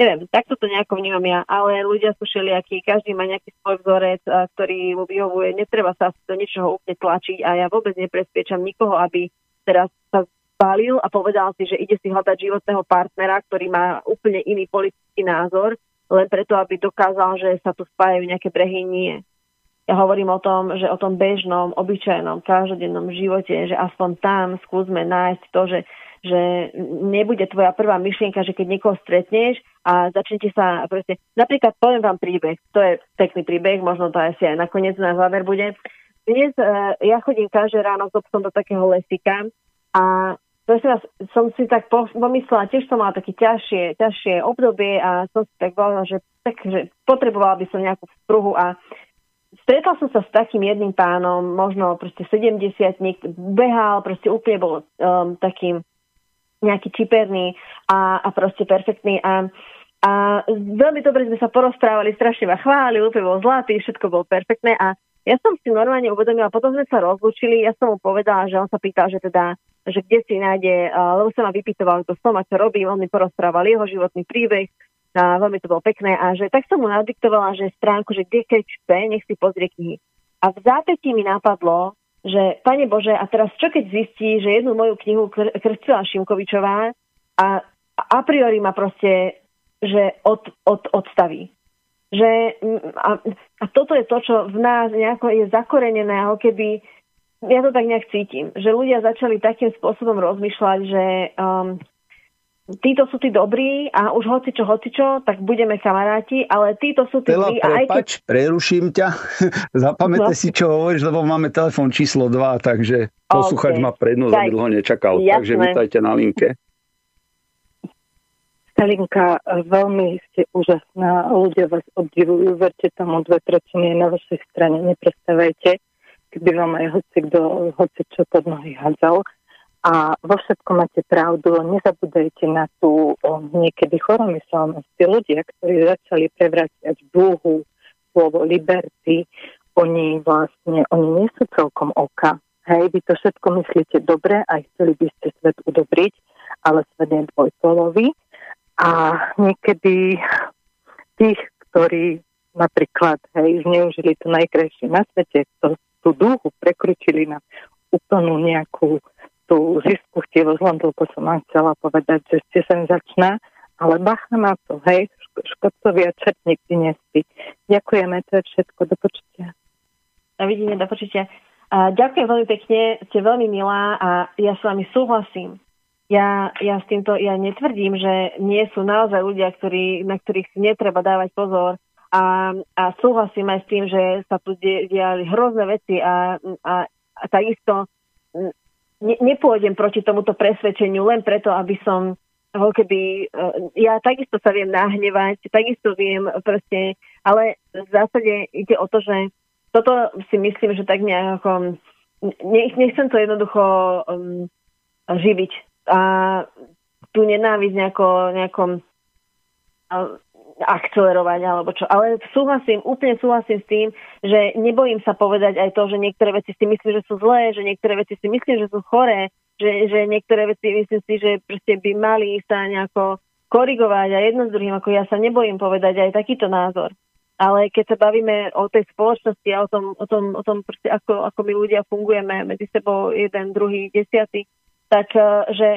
neviem, takto to nejako vnímam ja, ale ľudia sú všelijakí, každý má nejaký svoj vzorec, ktorý mu vyhovuje, netreba sa do niečoho úplne tlačiť a ja vôbec nepresviečam nikoho, aby teraz sa spálil a povedal si, že ide si hľadať životného partnera, ktorý má úplne iný politický názor, len preto, aby dokázal, že sa tu spájajú nejaké brehy, nie. Ja hovorím o tom, že o tom bežnom, obyčajnom, každodennom živote, že aspoň tam skúsme nájsť to, že že nebude tvoja prvá myšlienka, že keď niekoho stretneš a začnete sa proste... Napríklad poviem vám príbeh, to je pekný príbeh, možno to asi aj nakoniec na záver bude. Dnes uh, ja chodím každé ráno s obsom do takého lesika a prosím vás, som si tak pomyslela, tiež som mala také ťažšie, ťažšie obdobie a som si tak povedala, že, tak, že potrebovala by som nejakú spruhu a stretla som sa s takým jedným pánom, možno proste 70 behal, proste úplne bol um, takým nejaký čiperný a, a proste perfektný a, a veľmi dobre sme sa porozprávali, strašne ma chválil, úplne bol zlatý, všetko bolo perfektné a ja som si normálne uvedomila, potom sme sa rozlúčili, ja som mu povedala, že on sa pýtal, že teda, že kde si nájde, lebo sa ma vypytoval, kto som a čo robím, on mi porozprával jeho životný príbeh, a veľmi to bolo pekné a že tak som mu nadiktovala, že stránku, že kde keď chce, nech si pozrie knihy. A v zápätí mi napadlo, že Pane Bože, a teraz čo keď zistí, že jednu moju knihu krstila Šimkovičová a a priori ma proste, že od, od, odstaví. Že, a, a toto je to, čo v nás nejako je zakorenené, ako keby, ja to tak nejak cítim, že ľudia začali takým spôsobom rozmýšľať, že um, títo sú tí dobrí a už hoci čo, hoci čo, tak budeme kamaráti, ale títo sú tí zlí. A aj keď... preruším ťa. Zapamätaj no. si, čo hovoríš, lebo máme telefón číslo 2, takže posluchač okay. má prednosť, aby dlho nečakal. Jasné. Takže vítajte na linke. Stalinka, veľmi ste úžasná, ľudia vás obdivujú, verte tomu, dve tretiny na vašej strane, neprestávajte, keby vám aj hoci kto, hoci čo pod nohy hádzal a vo všetkom máte pravdu. Nezabudajte na tú o, niekedy choromyselnosť. Tí ľudia, ktorí začali prevrátiať dúhu, slovo liberty, oni vlastne, oni nie sú celkom oka. Hej, vy to všetko myslíte dobre, aj chceli by ste svet udobriť, ale svet je dvojpolový. A niekedy tých, ktorí napríklad hej, zneužili to najkrajšie na svete, to, tú dúhu prekručili na úplnú nejakú tú ziskuchtivosť, len toľko som vám chcela povedať, že ste senzačná, ale bacha na to, hej, škodcovia čert nikdy nespí. Ďakujeme, to je všetko, do počutia. Dovidenia, do počutia. A ďakujem veľmi pekne, ste veľmi milá a ja s vami súhlasím. Ja, ja s týmto, ja netvrdím, že nie sú naozaj ľudia, ktorí, na ktorých si netreba dávať pozor a, a súhlasím aj s tým, že sa tu diali hrozné veci a, a, a takisto ne, nepôjdem proti tomuto presvedčeniu len preto, aby som ho keby, e, ja takisto sa viem nahnevať, takisto viem proste, ale v zásade ide o to, že toto si myslím, že tak nejako, nechcem to jednoducho um, živiť. A tu nenávisť nejako, nejakom akcelerovať alebo čo. Ale súhlasím, úplne súhlasím s tým, že nebojím sa povedať aj to, že niektoré veci si myslím, že sú zlé, že niektoré veci si myslím, že sú choré, že, že niektoré veci myslím si, že proste by mali sa nejako korigovať a jedno s druhým, ako ja sa nebojím povedať aj takýto názor. Ale keď sa bavíme o tej spoločnosti a o tom, o tom, o tom proste ako, ako my ľudia fungujeme medzi sebou jeden, druhý, desiatý, tak eh, že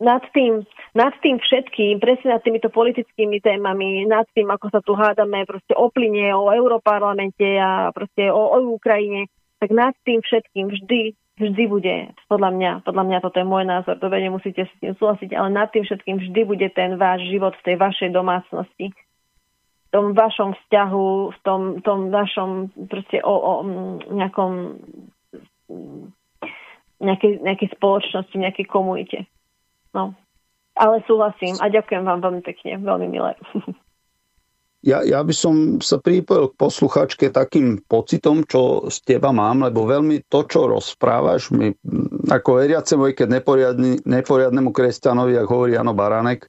nad tým, nad tým všetkým, presne nad týmito politickými témami, nad tým, ako sa tu hádame proste o plyne, o Európarlamente a proste o, o Ukrajine, tak nad tým všetkým vždy, vždy bude, podľa mňa, podľa mňa toto je môj názor, dobre, nemusíte s tým súhlasiť, ale nad tým všetkým vždy bude ten váš život v tej vašej domácnosti, v tom vašom vzťahu, v tom, tom vašom proste o, o nejakom nejakej, nejakej spoločnosti, nejakej komunite. No. Ale súhlasím a ďakujem vám veľmi pekne, veľmi milé. Ja, ja by som sa pripojil k posluchačke takým pocitom, čo z teba mám, lebo veľmi to, čo rozprávaš, mi, ako veriacemu, keď neporiadnemu kresťanovi, ako hovorí Jano Baranek,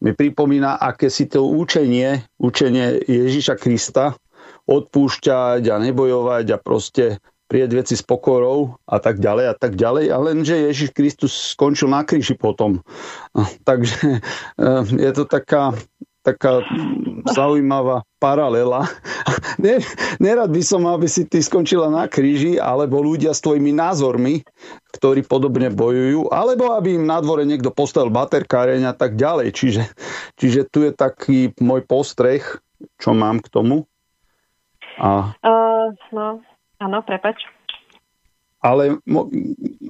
mi pripomína, aké si to učenie, učenie Ježiša Krista, odpúšťať a nebojovať a proste prieť veci s pokorou a tak ďalej a tak ďalej. A lenže Ježiš Kristus skončil na kríži potom. Takže eh, je to taká, taká zaujímavá paralela. Nerad by som, aby si ty skončila na kríži, alebo ľudia s tvojimi názormi, ktorí podobne bojujú, alebo aby im na dvore niekto postavil baterkáreň a tak ďalej. Čiže, čiže tu je taký môj postreh, čo mám k tomu. A... Uh, no, Áno, prepač. Ale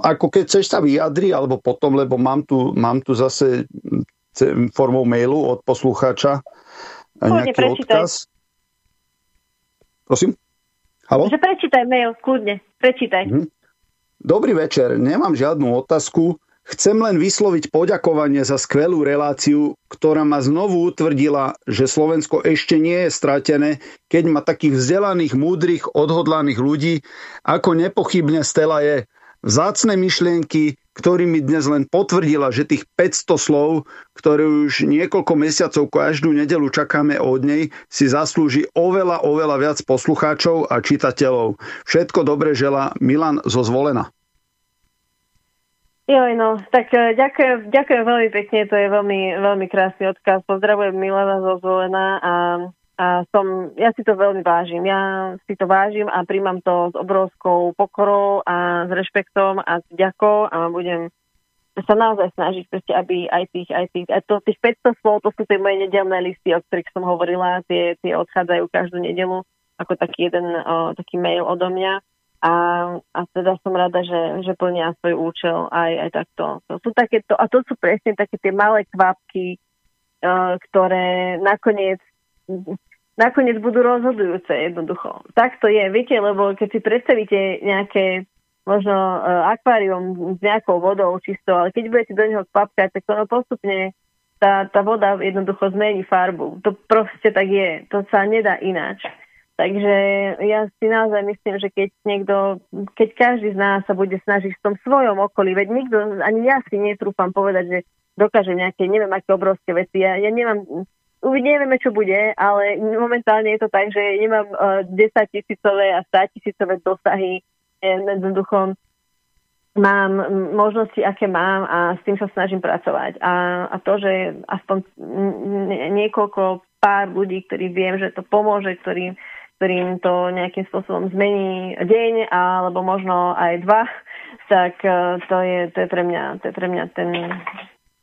ako keď chceš sa vyjadri, alebo potom, lebo mám tu, mám tu zase formou mailu od poslucháča nejaký prečítaj. odkaz. Prosím? Halo? Že prečítaj mail, kľudne, prečítaj. Mhm. Dobrý večer, nemám žiadnu otázku, Chcem len vysloviť poďakovanie za skvelú reláciu, ktorá ma znovu utvrdila, že Slovensko ešte nie je stratené, keď má takých vzdelaných, múdrych, odhodlaných ľudí, ako nepochybne Stela je. Vzácne myšlienky, ktorými dnes len potvrdila, že tých 500 slov, ktoré už niekoľko mesiacov každú nedelu čakáme od nej, si zaslúži oveľa, oveľa viac poslucháčov a čitateľov. Všetko dobre žela Milan zo Zvolena. Joj, no, tak uh, ďakujem, ďakujem veľmi pekne, to je veľmi, veľmi krásny odkaz. Pozdravujem Milena zo Zvolená a, a som, ja si to veľmi vážim. Ja si to vážim a príjmam to s obrovskou pokorou a s rešpektom a s ďakou a budem sa naozaj snažiť, proste, aby aj tých, aj tých, aj to, tých 500 slov, to sú tie moje nedelné listy, o ktorých som hovorila, tie, tie odchádzajú každú nedelu ako taký jeden o, taký mail odo mňa a, a teda som rada, že, že plnia svoj účel aj, aj takto. To sú takéto, a to sú presne také tie malé kvapky, uh, ktoré nakoniec nakoniec budú rozhodujúce jednoducho. Tak to je, viete, lebo keď si predstavíte nejaké možno uh, akvárium s nejakou vodou čisto, ale keď budete do neho kvapkať, tak ono postupne tá, tá voda jednoducho zmení farbu. To proste tak je. To sa nedá ináč. Takže ja si naozaj myslím, že keď niekto, keď každý z nás sa bude snažiť v tom svojom okolí, veď nikto, ani ja si netrúfam povedať, že dokáže nejaké, neviem, aké obrovské veci. Ja, ja nemám, nevieme, čo bude, ale momentálne je to tak, že nemám uh, 10 tisícové a 100 tisícové dosahy. Jednoducho mám možnosti, aké mám a s tým sa snažím pracovať. A, a to, že aspoň niekoľko pár ľudí, ktorí viem, že to pomôže, ktorým ktorým to nejakým spôsobom zmení deň alebo možno aj dva, tak e, to je, to je pre mňa, to je pre mňa ten,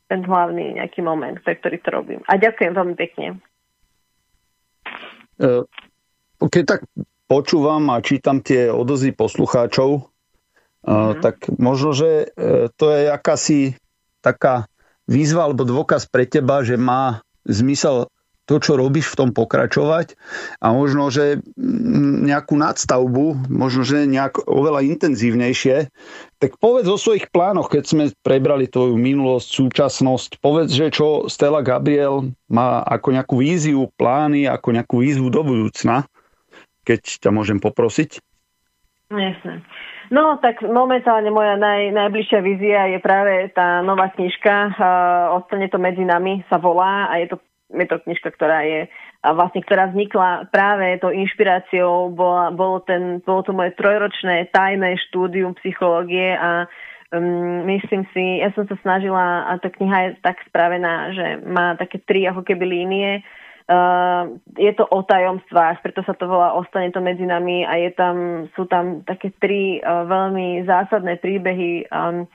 ten hlavný nejaký moment, pre ktorý to robím. A ďakujem veľmi pekne. E, keď tak počúvam a čítam tie odozy poslucháčov, mm. tak možno, že to je akási taká výzva alebo dôkaz pre teba, že má zmysel to, čo robíš v tom pokračovať a možno, že nejakú nadstavbu, možno, že nejak oveľa intenzívnejšie, tak povedz o svojich plánoch, keď sme prebrali tvoju minulosť, súčasnosť, povedz, že čo Stella Gabriel má ako nejakú víziu, plány, ako nejakú výzvu do budúcna, keď ťa môžem poprosiť. Jasne. No, tak momentálne moja naj, najbližšia vízia je práve tá nová knižka uh, Ostane to medzi nami sa volá a je to je to knižka, ktorá je a vlastne, ktorá vznikla práve tou inšpiráciou, bola, bolo, ten, bolo to moje trojročné tajné štúdium psychológie a um, myslím si, ja som sa snažila, a tá kniha je tak spravená, že má také tri ako keby línie, Uh, je to o tajomstvách, preto sa to volá Ostane to medzi nami a je tam, sú tam také tri uh, veľmi zásadné príbehy um,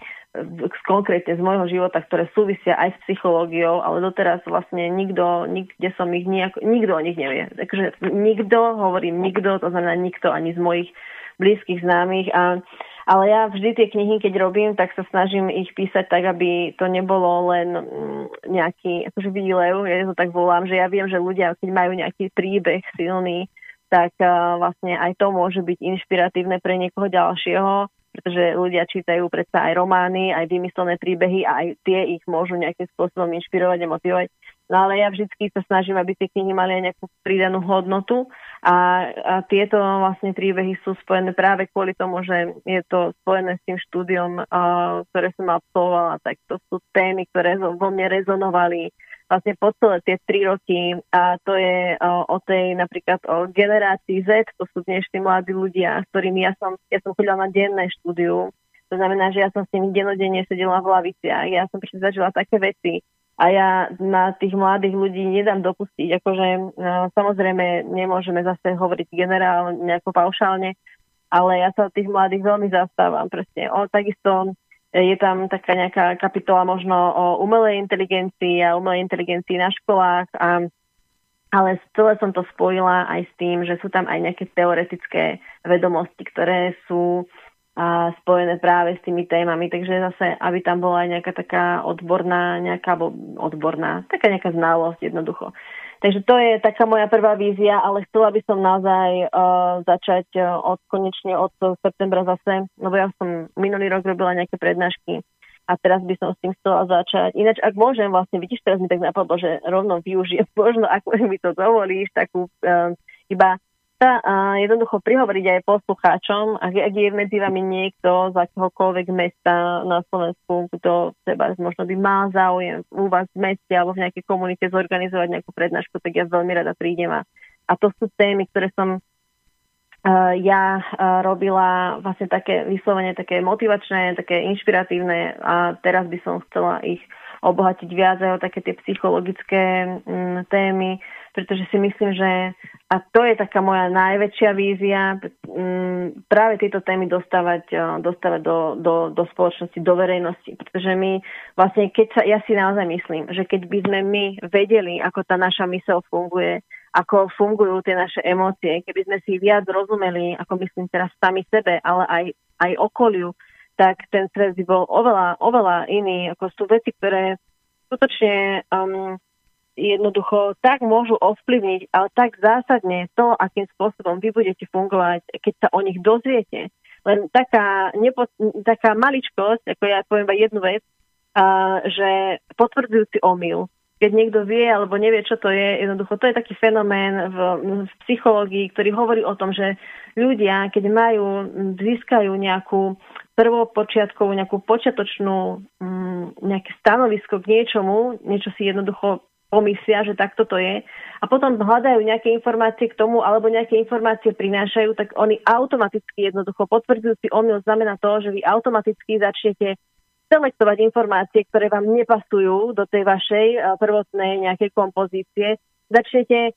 konkrétne z môjho života, ktoré súvisia aj s psychológiou, ale doteraz vlastne nikto, nikde som ich nejako, nikto o nich nevie. Takže nikto, hovorím nikto, to znamená nikto ani z mojich blízkych známych. A, ale ja vždy tie knihy, keď robím, tak sa snažím ich písať tak, aby to nebolo len mm, nejaký akože výlev, ja to tak volám, že ja viem, že ľudia, keď majú nejaký príbeh silný, tak uh, vlastne aj to môže byť inšpiratívne pre niekoho ďalšieho pretože ľudia čítajú predsa aj romány, aj vymyslené príbehy a aj tie ich môžu nejakým spôsobom inšpirovať a motivovať. No ale ja vždy sa snažím, aby tie knihy mali aj nejakú pridanú hodnotu a, a tieto vlastne príbehy sú spojené práve kvôli tomu, že je to spojené s tým štúdiom, uh, ktoré som absolvovala, tak to sú témy, ktoré vo mne rezonovali, vlastne po celé tie tri roky a to je o, tej napríklad o generácii Z, to sú dnešní mladí ľudia, s ktorými ja som, ja som chodila na denné štúdiu, to znamená, že ja som s nimi denodenne sedela v laviciach, ja som zažila také veci a ja na tých mladých ľudí nedám dopustiť, akože no, samozrejme nemôžeme zase hovoriť generál nejako paušálne, ale ja sa tých mladých veľmi zastávam presne. O, takisto je tam taká nejaká kapitola možno o umelej inteligencii a umelej inteligencii na školách, a, ale celé som to spojila aj s tým, že sú tam aj nejaké teoretické vedomosti, ktoré sú a spojené práve s tými témami, takže zase, aby tam bola aj nejaká taká odborná, nejaká odborná, taká nejaká znalosť jednoducho. Takže to je taká moja prvá vízia, ale chcela by som naozaj uh, začať uh, od konečne od septembra zase, lebo ja som minulý rok robila nejaké prednášky a teraz by som s tým chcela začať. Ináč, ak môžem, vlastne vidíš, teraz mi tak napadlo, že rovno využijem, možno ako mi to dovolíš, takú uh, iba sa a jednoducho prihovoriť aj poslucháčom, ak, ak je medzi vami niekto z akéhokoľvek mesta na Slovensku, kto seba možno by mal záujem u vás v meste alebo v nejakej komunite zorganizovať nejakú prednášku, tak ja veľmi rada prídem. A, a to sú témy, ktoré som uh, ja uh, robila vlastne také vyslovene také motivačné, také inšpiratívne a teraz by som chcela ich obohatiť viac aj o také tie psychologické mm, témy, pretože si myslím, že a to je taká moja najväčšia vízia, mm, práve tieto témy dostávať, e, dostávať do, do, do spoločnosti, do verejnosti, pretože my vlastne, keď sa, ja si naozaj myslím, že keď by sme my vedeli, ako tá naša mysel funguje, ako fungujú tie naše emócie, keby sme si viac rozumeli, ako myslím teraz sami sebe, ale aj, aj okoliu, tak ten stres by bol oveľa, oveľa iný, ako sú veci, ktoré skutočne um, jednoducho tak môžu ovplyvniť, ale tak zásadne to, akým spôsobom vy budete fungovať, keď sa o nich dozviete. Len taká, nepo, taká maličkosť, ako ja poviem iba jednu vec, a, že potvrdzujúci omyl, keď niekto vie alebo nevie, čo to je, jednoducho to je taký fenomén v, v psychológii, ktorý hovorí o tom, že ľudia, keď majú, získajú nejakú prvopočiatkovú, nejakú počiatočnú, mm, nejaké stanovisko k niečomu, niečo si jednoducho pomyslia, že takto to je a potom hľadajú nejaké informácie k tomu alebo nejaké informácie prinášajú, tak oni automaticky jednoducho potvrdzujúci omyl znamená to, že vy automaticky začnete selektovať informácie, ktoré vám nepasujú do tej vašej prvotnej nejakej kompozície. Začnete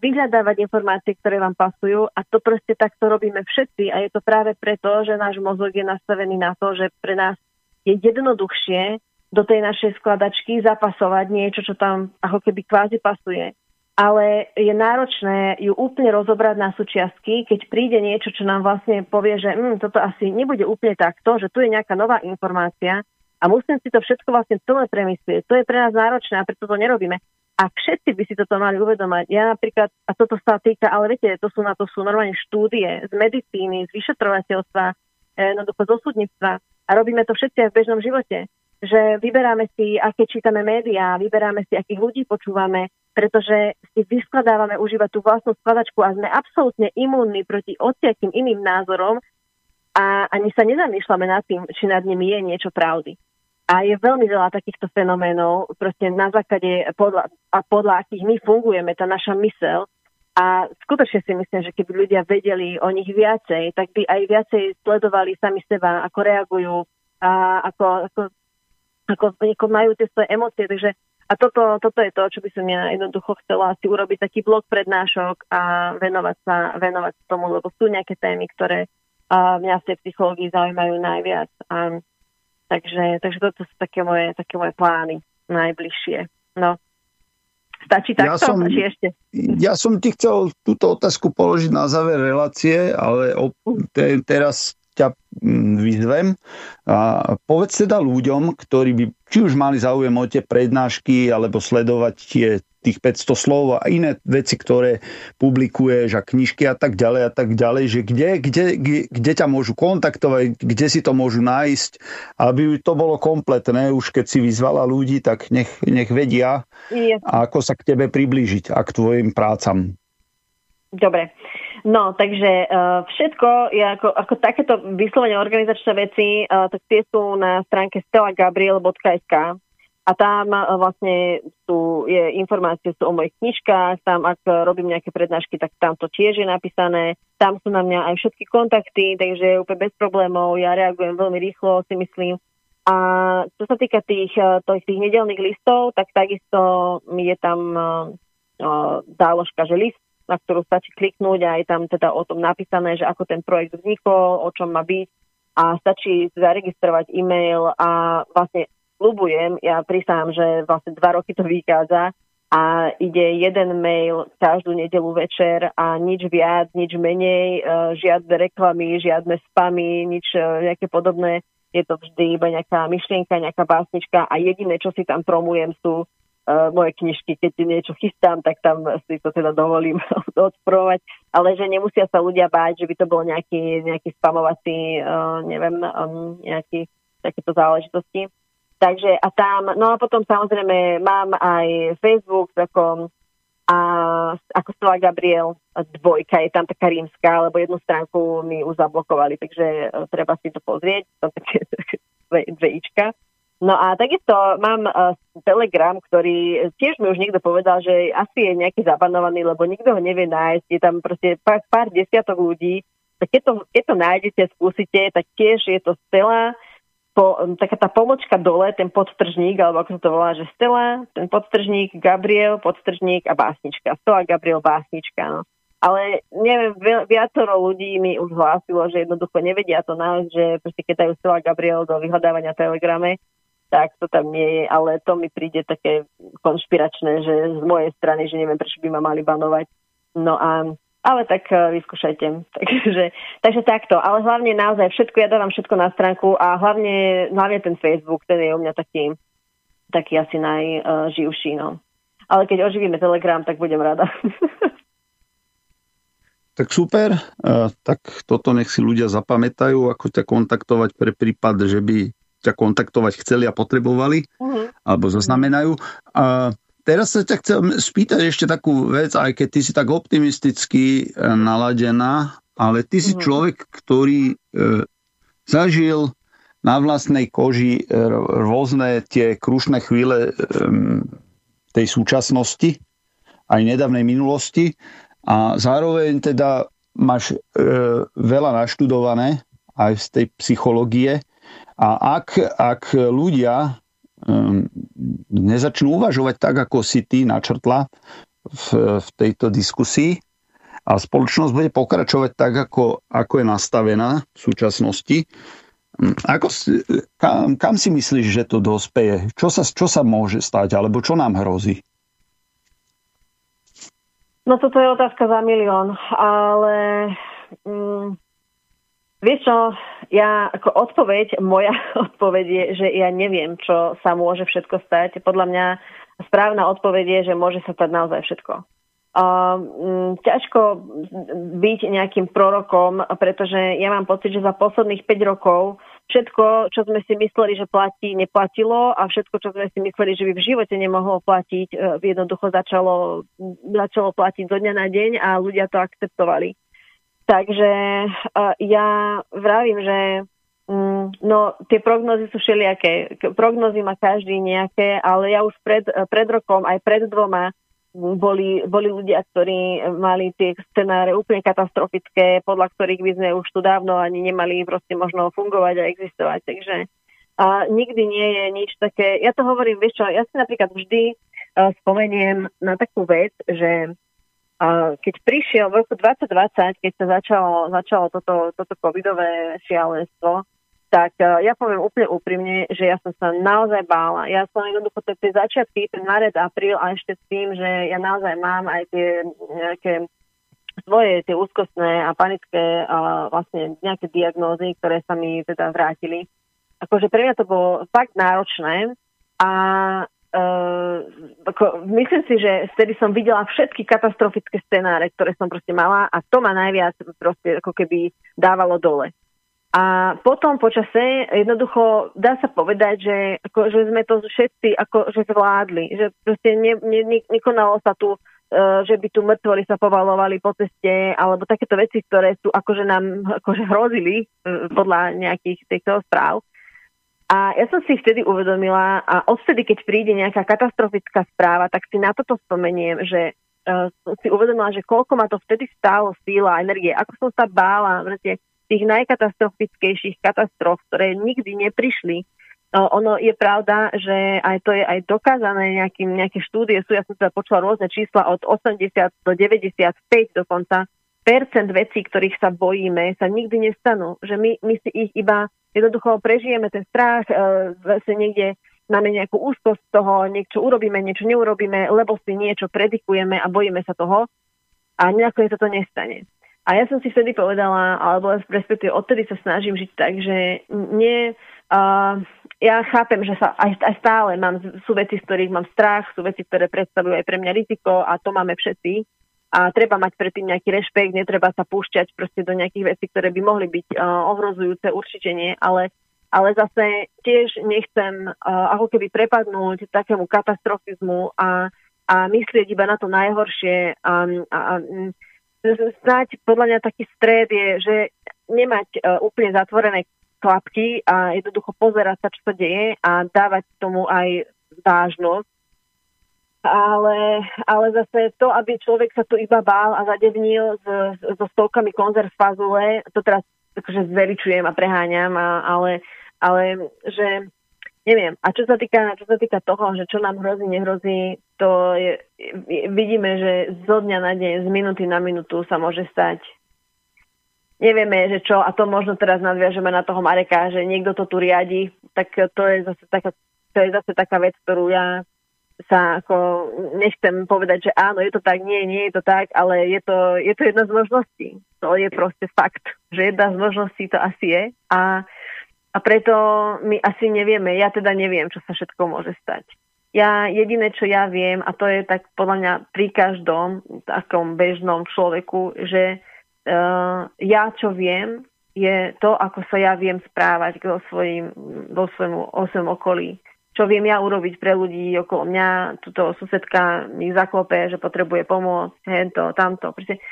vyhľadávať informácie, ktoré vám pasujú a to proste takto robíme všetci a je to práve preto, že náš mozog je nastavený na to, že pre nás je jednoduchšie do tej našej skladačky zapasovať niečo, čo tam ako keby kvázi pasuje. Ale je náročné ju úplne rozobrať na súčiastky, keď príde niečo, čo nám vlastne povie, že hm, toto asi nebude úplne takto, že tu je nejaká nová informácia a musím si to všetko vlastne celé premyslieť. To je pre nás náročné a preto to nerobíme. A všetci by si toto mali uvedomať. Ja napríklad, a toto sa týka, ale viete, to sú na to sú normálne štúdie z medicíny, z vyšetrovateľstva, eh, jednoducho zo súdnictva. A robíme to všetci aj v bežnom živote. Že vyberáme si, aké čítame médiá, vyberáme si, akých ľudí počúvame, pretože si vyskladávame užívať tú vlastnú skladačku a sme absolútne imúnni proti ociakým iným názorom a ani sa nezamýšľame nad tým, či nad nimi je niečo pravdy. A je veľmi veľa takýchto fenoménov, proste na základe podľa, a podľa akých my fungujeme, tá naša mysel. A skutočne si myslím, že keby ľudia vedeli o nich viacej, tak by aj viacej sledovali sami seba, ako reagujú a ako, ako, ako, ako majú tie svoje emócie. Takže a toto, toto je to, čo by som ja jednoducho chcela si urobiť taký blok prednášok a venovať sa, venovať sa tomu, lebo sú nejaké témy, ktoré a mňa v tej psychológii zaujímajú najviac. A Takže, takže toto sú také moje, také moje plány najbližšie. No. Stačí takto? Ja som, ešte? ja som ti chcel túto otázku položiť na záver relácie, ale te, teraz ťa mm, vyzvem. A povedz teda ľuďom, ktorí by či už mali záujem o tie prednášky, alebo sledovať tie tých 500 slov a iné veci, ktoré publikuješ a knižky a tak ďalej a tak ďalej, že kde, kde, kde, kde ťa môžu kontaktovať, kde si to môžu nájsť, aby to bolo kompletné, už keď si vyzvala ľudí, tak nech, nech vedia, yes. ako sa k tebe priblížiť a k tvojim prácam. Dobre. No, takže uh, všetko je ako, ako takéto vyslovene organizačné veci, uh, tak tie sú na stránke stelagabriel.sk a tam e, vlastne sú je, informácie sú o mojich knižkách, tam ak robím nejaké prednášky, tak tam to tiež je napísané. Tam sú na mňa aj všetky kontakty, takže úplne bez problémov, ja reagujem veľmi rýchlo, si myslím. A čo sa týka tých, tých, tých nedelných listov, tak takisto je tam uh, záložka, že list, na ktorú stačí kliknúť a je tam teda o tom napísané, že ako ten projekt vznikol, o čom má byť a stačí zaregistrovať e-mail a vlastne slubujem, ja prisám, že vlastne dva roky to vychádza a ide jeden mail každú nedelu večer a nič viac, nič menej, e, žiadne reklamy, žiadne spamy, nič e, nejaké podobné. Je to vždy iba nejaká myšlienka, nejaká básnička a jediné, čo si tam promujem, sú moje knižky. Keď niečo chystám, tak tam si to teda dovolím odprovať. Ale že nemusia sa ľudia báť, že by to bol nejaký, nejaký spamovací, uh, neviem, um, nejaký takéto záležitosti. Takže a tam, no a potom samozrejme mám aj Facebook ako, a, ako Stella Gabriel dvojka, je tam taká rímska, lebo jednu stránku mi už zablokovali, takže uh, treba si to pozrieť, tam také dve, dve ička. No a takisto mám uh, Telegram, ktorý tiež mi už niekto povedal, že asi je nejaký zabanovaný, lebo nikto ho nevie nájsť. Je tam proste pár, pár desiatok ľudí. Tak keď to, keď to nájdete, skúsite, tak tiež je to Stella po, taká tá pomočka dole, ten podtržník, alebo ako sa to volá, že Stella, ten podtržník, Gabriel, podtržník a básnička. Stella, Gabriel, básnička. No. Ale neviem, viacero ľudí mi už hlásilo, že jednoducho nevedia to nájsť, že proste keď dajú Stella Gabriel do vyhľadávania telegrame, tak to tam nie je, ale to mi príde také konšpiračné, že z mojej strany, že neviem, prečo by ma mali banovať. No a ale tak uh, vyskúšajte. Takže, takže takto. Ale hlavne naozaj všetko, ja dávam všetko na stránku a hlavne, hlavne ten Facebook, ten je u mňa taký, taký asi najživší. No. Ale keď oživíme Telegram, tak budem rada. Tak super, uh, tak toto nech si ľudia zapamätajú, ako ťa kontaktovať pre prípad, že by ťa kontaktovať chceli a potrebovali, uh-huh. alebo zaznamenajú. Uh, Teraz sa ťa chcem spýtať ešte takú vec, aj keď ty si tak optimisticky e, naladená, ale ty si mm. človek, ktorý e, zažil na vlastnej koži e, rôzne tie krušné chvíle e, tej súčasnosti, aj nedávnej minulosti a zároveň teda máš veľa naštudované aj z tej psychológie a ak, ak ľudia Ehm, nezačnú uvažovať tak, ako si ty načrtla, v, v tejto diskusii a spoločnosť bude pokračovať tak, ako, ako je nastavená v súčasnosti. Hm, ako, kam, kam si myslíš, že to dospeje? Čo sa, čo sa môže stať, alebo čo nám hrozí? No toto je otázka za milión, ale mm, vieš čo, ja ako odpoveď, moja odpoveď je, že ja neviem, čo sa môže všetko stať. Podľa mňa správna odpoveď je, že môže sa stať naozaj všetko. Uh, ťažko byť nejakým prorokom, pretože ja mám pocit, že za posledných 5 rokov všetko, čo sme si mysleli, že platí, neplatilo a všetko, čo sme si mysleli, že by v živote nemohlo platiť, e, jednoducho začalo, začalo platiť zo dňa na deň a ľudia to akceptovali. Takže uh, ja vravím, že um, no, tie prognozy sú všelijaké. Prognozy má každý nejaké, ale ja už pred, pred rokom, aj pred dvoma, boli, boli ľudia, ktorí mali tie scenáre úplne katastrofické, podľa ktorých by sme už tu dávno ani nemali proste možno fungovať a existovať. Takže a nikdy nie je nič také, ja to hovorím, vieš čo, ja si napríklad vždy uh, spomeniem na takú vec, že keď prišiel v roku 2020, keď sa začalo, začalo toto, toto covidové šialenstvo, tak uh, ja poviem úplne úprimne, že ja som sa naozaj bála. Ja som jednoducho tie začiatky, ten marec, apríl a ešte s tým, že ja naozaj mám aj tie nejaké svoje tie úzkostné a panické a vlastne nejaké diagnózy, ktoré sa mi teda vrátili. Akože pre mňa to bolo fakt náročné a uh, ako, myslím si, že vtedy som videla všetky katastrofické scenáre, ktoré som proste mala a to ma najviac proste ako keby dávalo dole. A potom počase jednoducho dá sa povedať, že, ako, že sme to všetci ako, že zvládli. Že proste ne, ne, ne, nekonalo sa tu, uh, že by tu mŕtvoli sa povalovali po ceste, alebo takéto veci, ktoré sú akože nám akože hrozili uh, podľa nejakých týchto správ. A ja som si vtedy uvedomila, a odvtedy, keď príde nejaká katastrofická správa, tak si na toto spomeniem, že uh, som si uvedomila, že koľko ma to vtedy stálo síla a energie, ako som sa bála, že tých najkatastrofickejších katastrof, ktoré nikdy neprišli. Ono je pravda, že aj to je aj dokázané, nejakým, nejaké štúdie sú, ja som teda počula rôzne čísla od 80 do 95 dokonca, percent vecí, ktorých sa bojíme, sa nikdy nestanú. Že my, my si ich iba jednoducho prežijeme ten strach, e, vlastne niekde máme nejakú úzkosť z toho, niečo urobíme, niečo neurobíme, lebo si niečo predikujeme a bojíme sa toho a nakoniec sa to nestane. A ja som si vtedy povedala, alebo respektíve odtedy sa snažím žiť tak, že nie, uh, ja chápem, že sa aj, aj stále mám, sú veci, z ktorých mám strach, sú veci, ktoré predstavujú aj pre mňa riziko a to máme všetci. A treba mať predtým nejaký rešpekt, netreba sa púšťať proste do nejakých vecí, ktoré by mohli byť uh, ohrozujúce, určite nie, ale ale zase tiež nechcem uh, ako keby prepadnúť takému katastrofizmu a, a myslieť iba na to najhoršie a, a, a snáď podľa mňa taký stred je, že nemať uh, úplne zatvorené klapky a jednoducho pozerať sa, čo sa deje a dávať tomu aj vážnosť. Ale, ale zase to, aby človek sa tu iba bál a zadevnil so stovkami konzerv fazule, to teraz akože zveličujem a preháňam, a, ale, ale že neviem. A čo sa týka, čo sa týka toho, že čo nám hrozí, nehrozí, to je, vidíme, že zo dňa na deň, z minúty na minútu sa môže stať. Nevieme, že čo, a to možno teraz nadviažeme na toho Mareka, že niekto to tu riadi, tak to je zase taká, to je zase taká vec, ktorú ja sa ako nechcem povedať, že áno, je to tak, nie, nie je to tak, ale je to, je to jedna z možností. To je proste fakt, že jedna z možností to asi je. A a preto my asi nevieme, ja teda neviem, čo sa všetko môže stať. Ja jediné, čo ja viem, a to je tak podľa mňa pri každom takom bežnom človeku, že uh, ja čo viem, je to, ako sa ja viem správať vo, svojom okolí. Čo viem ja urobiť pre ľudí okolo mňa, tuto susedka mi zaklope, že potrebuje pomôcť, hento, tamto. Proste,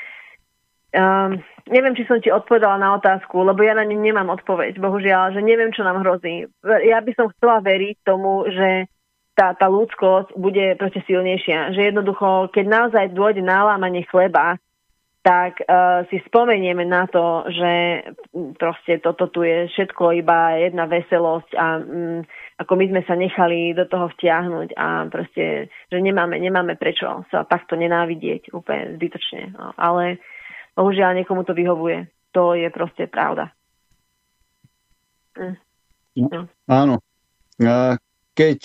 Um, neviem, či som ti odpovedala na otázku, lebo ja na ňu nemám odpoveď, bohužiaľ, že neviem, čo nám hrozí. Ja by som chcela veriť tomu, že tá, tá ľudskosť bude proste silnejšia. Že jednoducho, keď naozaj dôjde na lámanie chleba, tak uh, si spomenieme na to, že proste toto tu je všetko iba jedna veselosť a um, ako my sme sa nechali do toho vtiahnuť a proste, že nemáme, nemáme prečo sa takto nenávidieť úplne zbytočne. No, ale bohužiaľ niekomu to vyhovuje. To je proste pravda. Mm. No. Áno. Keď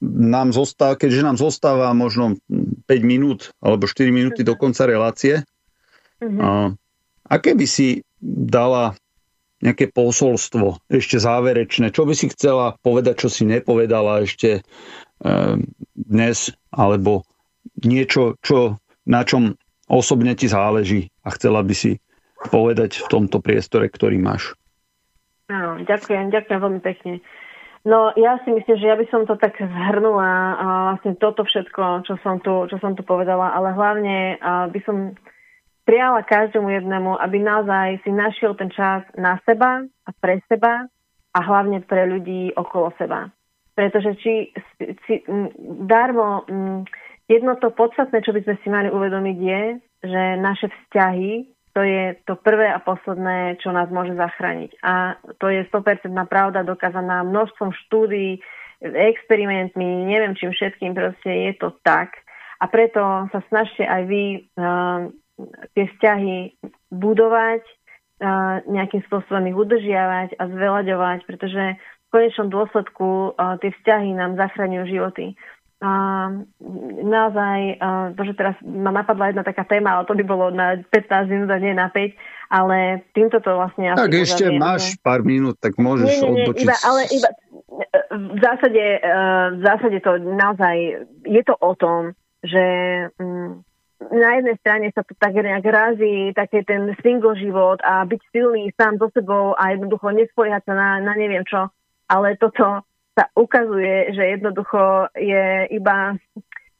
nám zostáva, keďže nám zostáva možno 5 minút alebo 4 minúty do konca relácie, mm-hmm. a, aké by si dala nejaké posolstvo ešte záverečné? Čo by si chcela povedať, čo si nepovedala ešte e, dnes, alebo niečo, čo, na čom osobne ti záleží a chcela by si povedať v tomto priestore, ktorý máš? Áno, ďakujem, ďakujem veľmi pekne. No ja si myslím, že ja by som to tak zhrnula, a vlastne toto všetko, čo som tu, čo som tu povedala, ale hlavne by som prijala každému jednému, aby naozaj si našiel ten čas na seba a pre seba a hlavne pre ľudí okolo seba. Pretože či, či darmo, jedno to podstatné, čo by sme si mali uvedomiť je, že naše vzťahy to je to prvé a posledné, čo nás môže zachrániť. A to je 100% pravda dokázaná množstvom štúdií, experimentmi, neviem čím všetkým, proste je to tak. A preto sa snažte aj vy uh, tie vzťahy budovať, nejakým spôsobom ich udržiavať a zveľaďovať, pretože v konečnom dôsledku tie vzťahy nám zachraňujú životy. A naozaj, to, že teraz ma napadla jedna taká téma, ale to by bolo na 15 minút a nie na 5, ale týmto to vlastne... Tak asi ešte pozaviem, máš pár minút, tak môžeš nie, nie, nie, odbočiť. Iba, ale iba, v zásade, v zásade to naozaj je to o tom, že mm, na jednej strane sa to tak nejak razí, také ten single život a byť silný sám so sebou a jednoducho nespoliehať sa na, na neviem čo, ale toto sa ukazuje, že jednoducho je iba,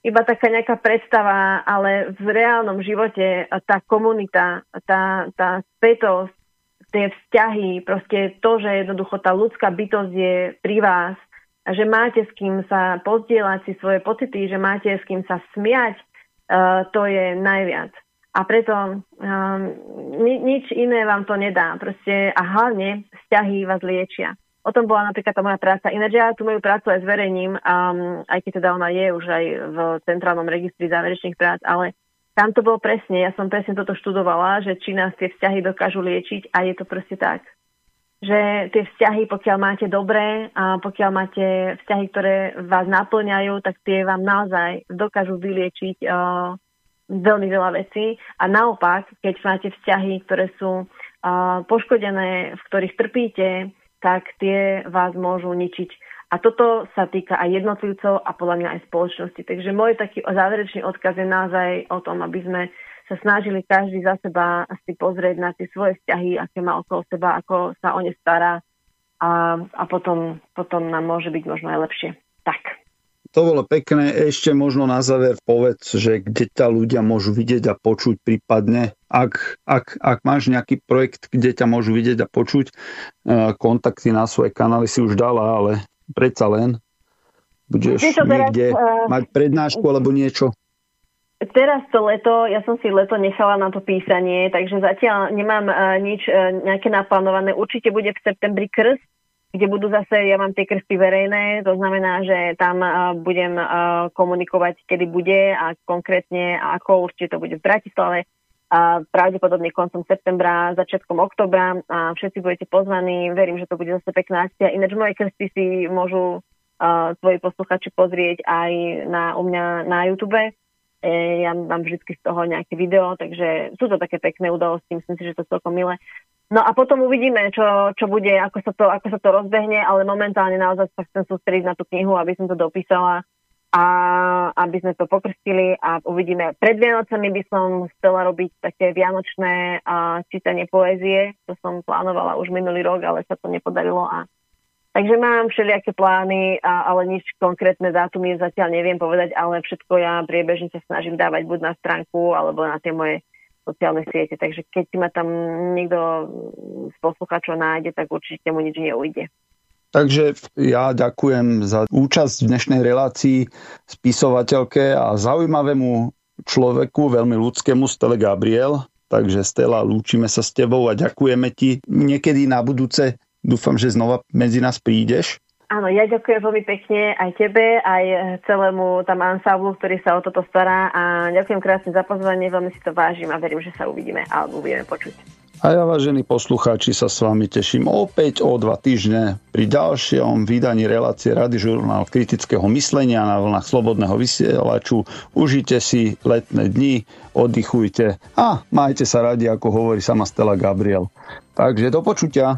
iba taká nejaká predstava, ale v reálnom živote tá komunita, tá, tá spätosť, tie vzťahy, proste to, že jednoducho tá ľudská bytosť je pri vás, že máte s kým sa pozdieľať si svoje pocity, že máte s kým sa smiať, uh, to je najviac. A preto um, ni- nič iné vám to nedá. Proste, a hlavne vzťahy vás liečia. O tom bola napríklad tá moja práca. Ináč ja tú moju prácu aj zverejním, um, aj keď teda ona je už aj v centrálnom registri záverečných prác, ale tam to bolo presne, ja som presne toto študovala, že či nás tie vzťahy dokážu liečiť a je to proste tak. Že tie vzťahy, pokiaľ máte dobré a pokiaľ máte vzťahy, ktoré vás naplňajú, tak tie vám naozaj dokážu vyliečiť uh, veľmi veľa vecí. A naopak, keď máte vzťahy, ktoré sú uh, poškodené, v ktorých trpíte, tak tie vás môžu ničiť. A toto sa týka aj jednotlivcov a podľa mňa aj spoločnosti. Takže môj taký záverečný odkaz je naozaj o tom, aby sme sa snažili každý za seba si pozrieť na tie svoje vzťahy, aké má okolo seba, ako sa o ne stará a, a potom, potom nám môže byť možno aj lepšie. Tak. To bolo pekné. Ešte možno na záver povedz, že kde ťa ľudia môžu vidieť a počuť prípadne. Ak, ak, ak máš nejaký projekt, kde ťa môžu vidieť a počuť, e, kontakty na svoje kanály si už dala, ale predsa len budeš niekde uh, mať prednášku alebo niečo. Teraz to leto, ja som si leto nechala na to písanie, takže zatiaľ nemám uh, nič uh, nejaké naplánované. Určite bude v septembri krst, kde budú zase, ja mám tie krsty verejné, to znamená, že tam uh, budem uh, komunikovať, kedy bude a konkrétne ako, určite to bude v Bratislave a pravdepodobne koncom septembra, začiatkom oktobra a všetci budete pozvaní, verím, že to bude zase pekná akcia. Ináč moje krsty si môžu uh, tvoji posluchači pozrieť aj na, u mňa na YouTube. E, ja mám vždy z toho nejaké video, takže sú to také pekné udalosti, myslím si, že to celkom milé. No a potom uvidíme, čo, čo bude, ako sa, to, ako sa to rozbehne, ale momentálne naozaj sa chcem sústrediť na tú knihu, aby som to dopísala a aby sme to pokrstili a uvidíme. Pred Vianocami by som chcela robiť také vianočné a čítanie poézie, to som plánovala už minulý rok, ale sa to nepodarilo a Takže mám všelijaké plány, a, ale nič konkrétne dátumy zatiaľ neviem povedať, ale všetko ja priebežne sa snažím dávať buď na stránku alebo na tie moje sociálne siete. Takže keď ma tam niekto z poslucháčov nájde, tak určite mu nič neujde. Takže ja ďakujem za účasť v dnešnej relácii spisovateľke a zaujímavému človeku, veľmi ľudskému, Stele Gabriel. Takže Stela, lúčime sa s tebou a ďakujeme ti. Niekedy na budúce dúfam, že znova medzi nás prídeš. Áno, ja ďakujem veľmi pekne aj tebe, aj celému tam ansáblu, ktorý sa o toto stará a ďakujem krásne za pozvanie, veľmi si to vážim a verím, že sa uvidíme alebo budeme počuť. A ja, vážení poslucháči, sa s vami teším opäť o dva týždne pri ďalšom vydaní relácie Rady žurnál kritického myslenia na vlnách Slobodného vysielaču. Užite si letné dni, oddychujte a majte sa radi, ako hovorí sama Stella Gabriel. Takže do počutia.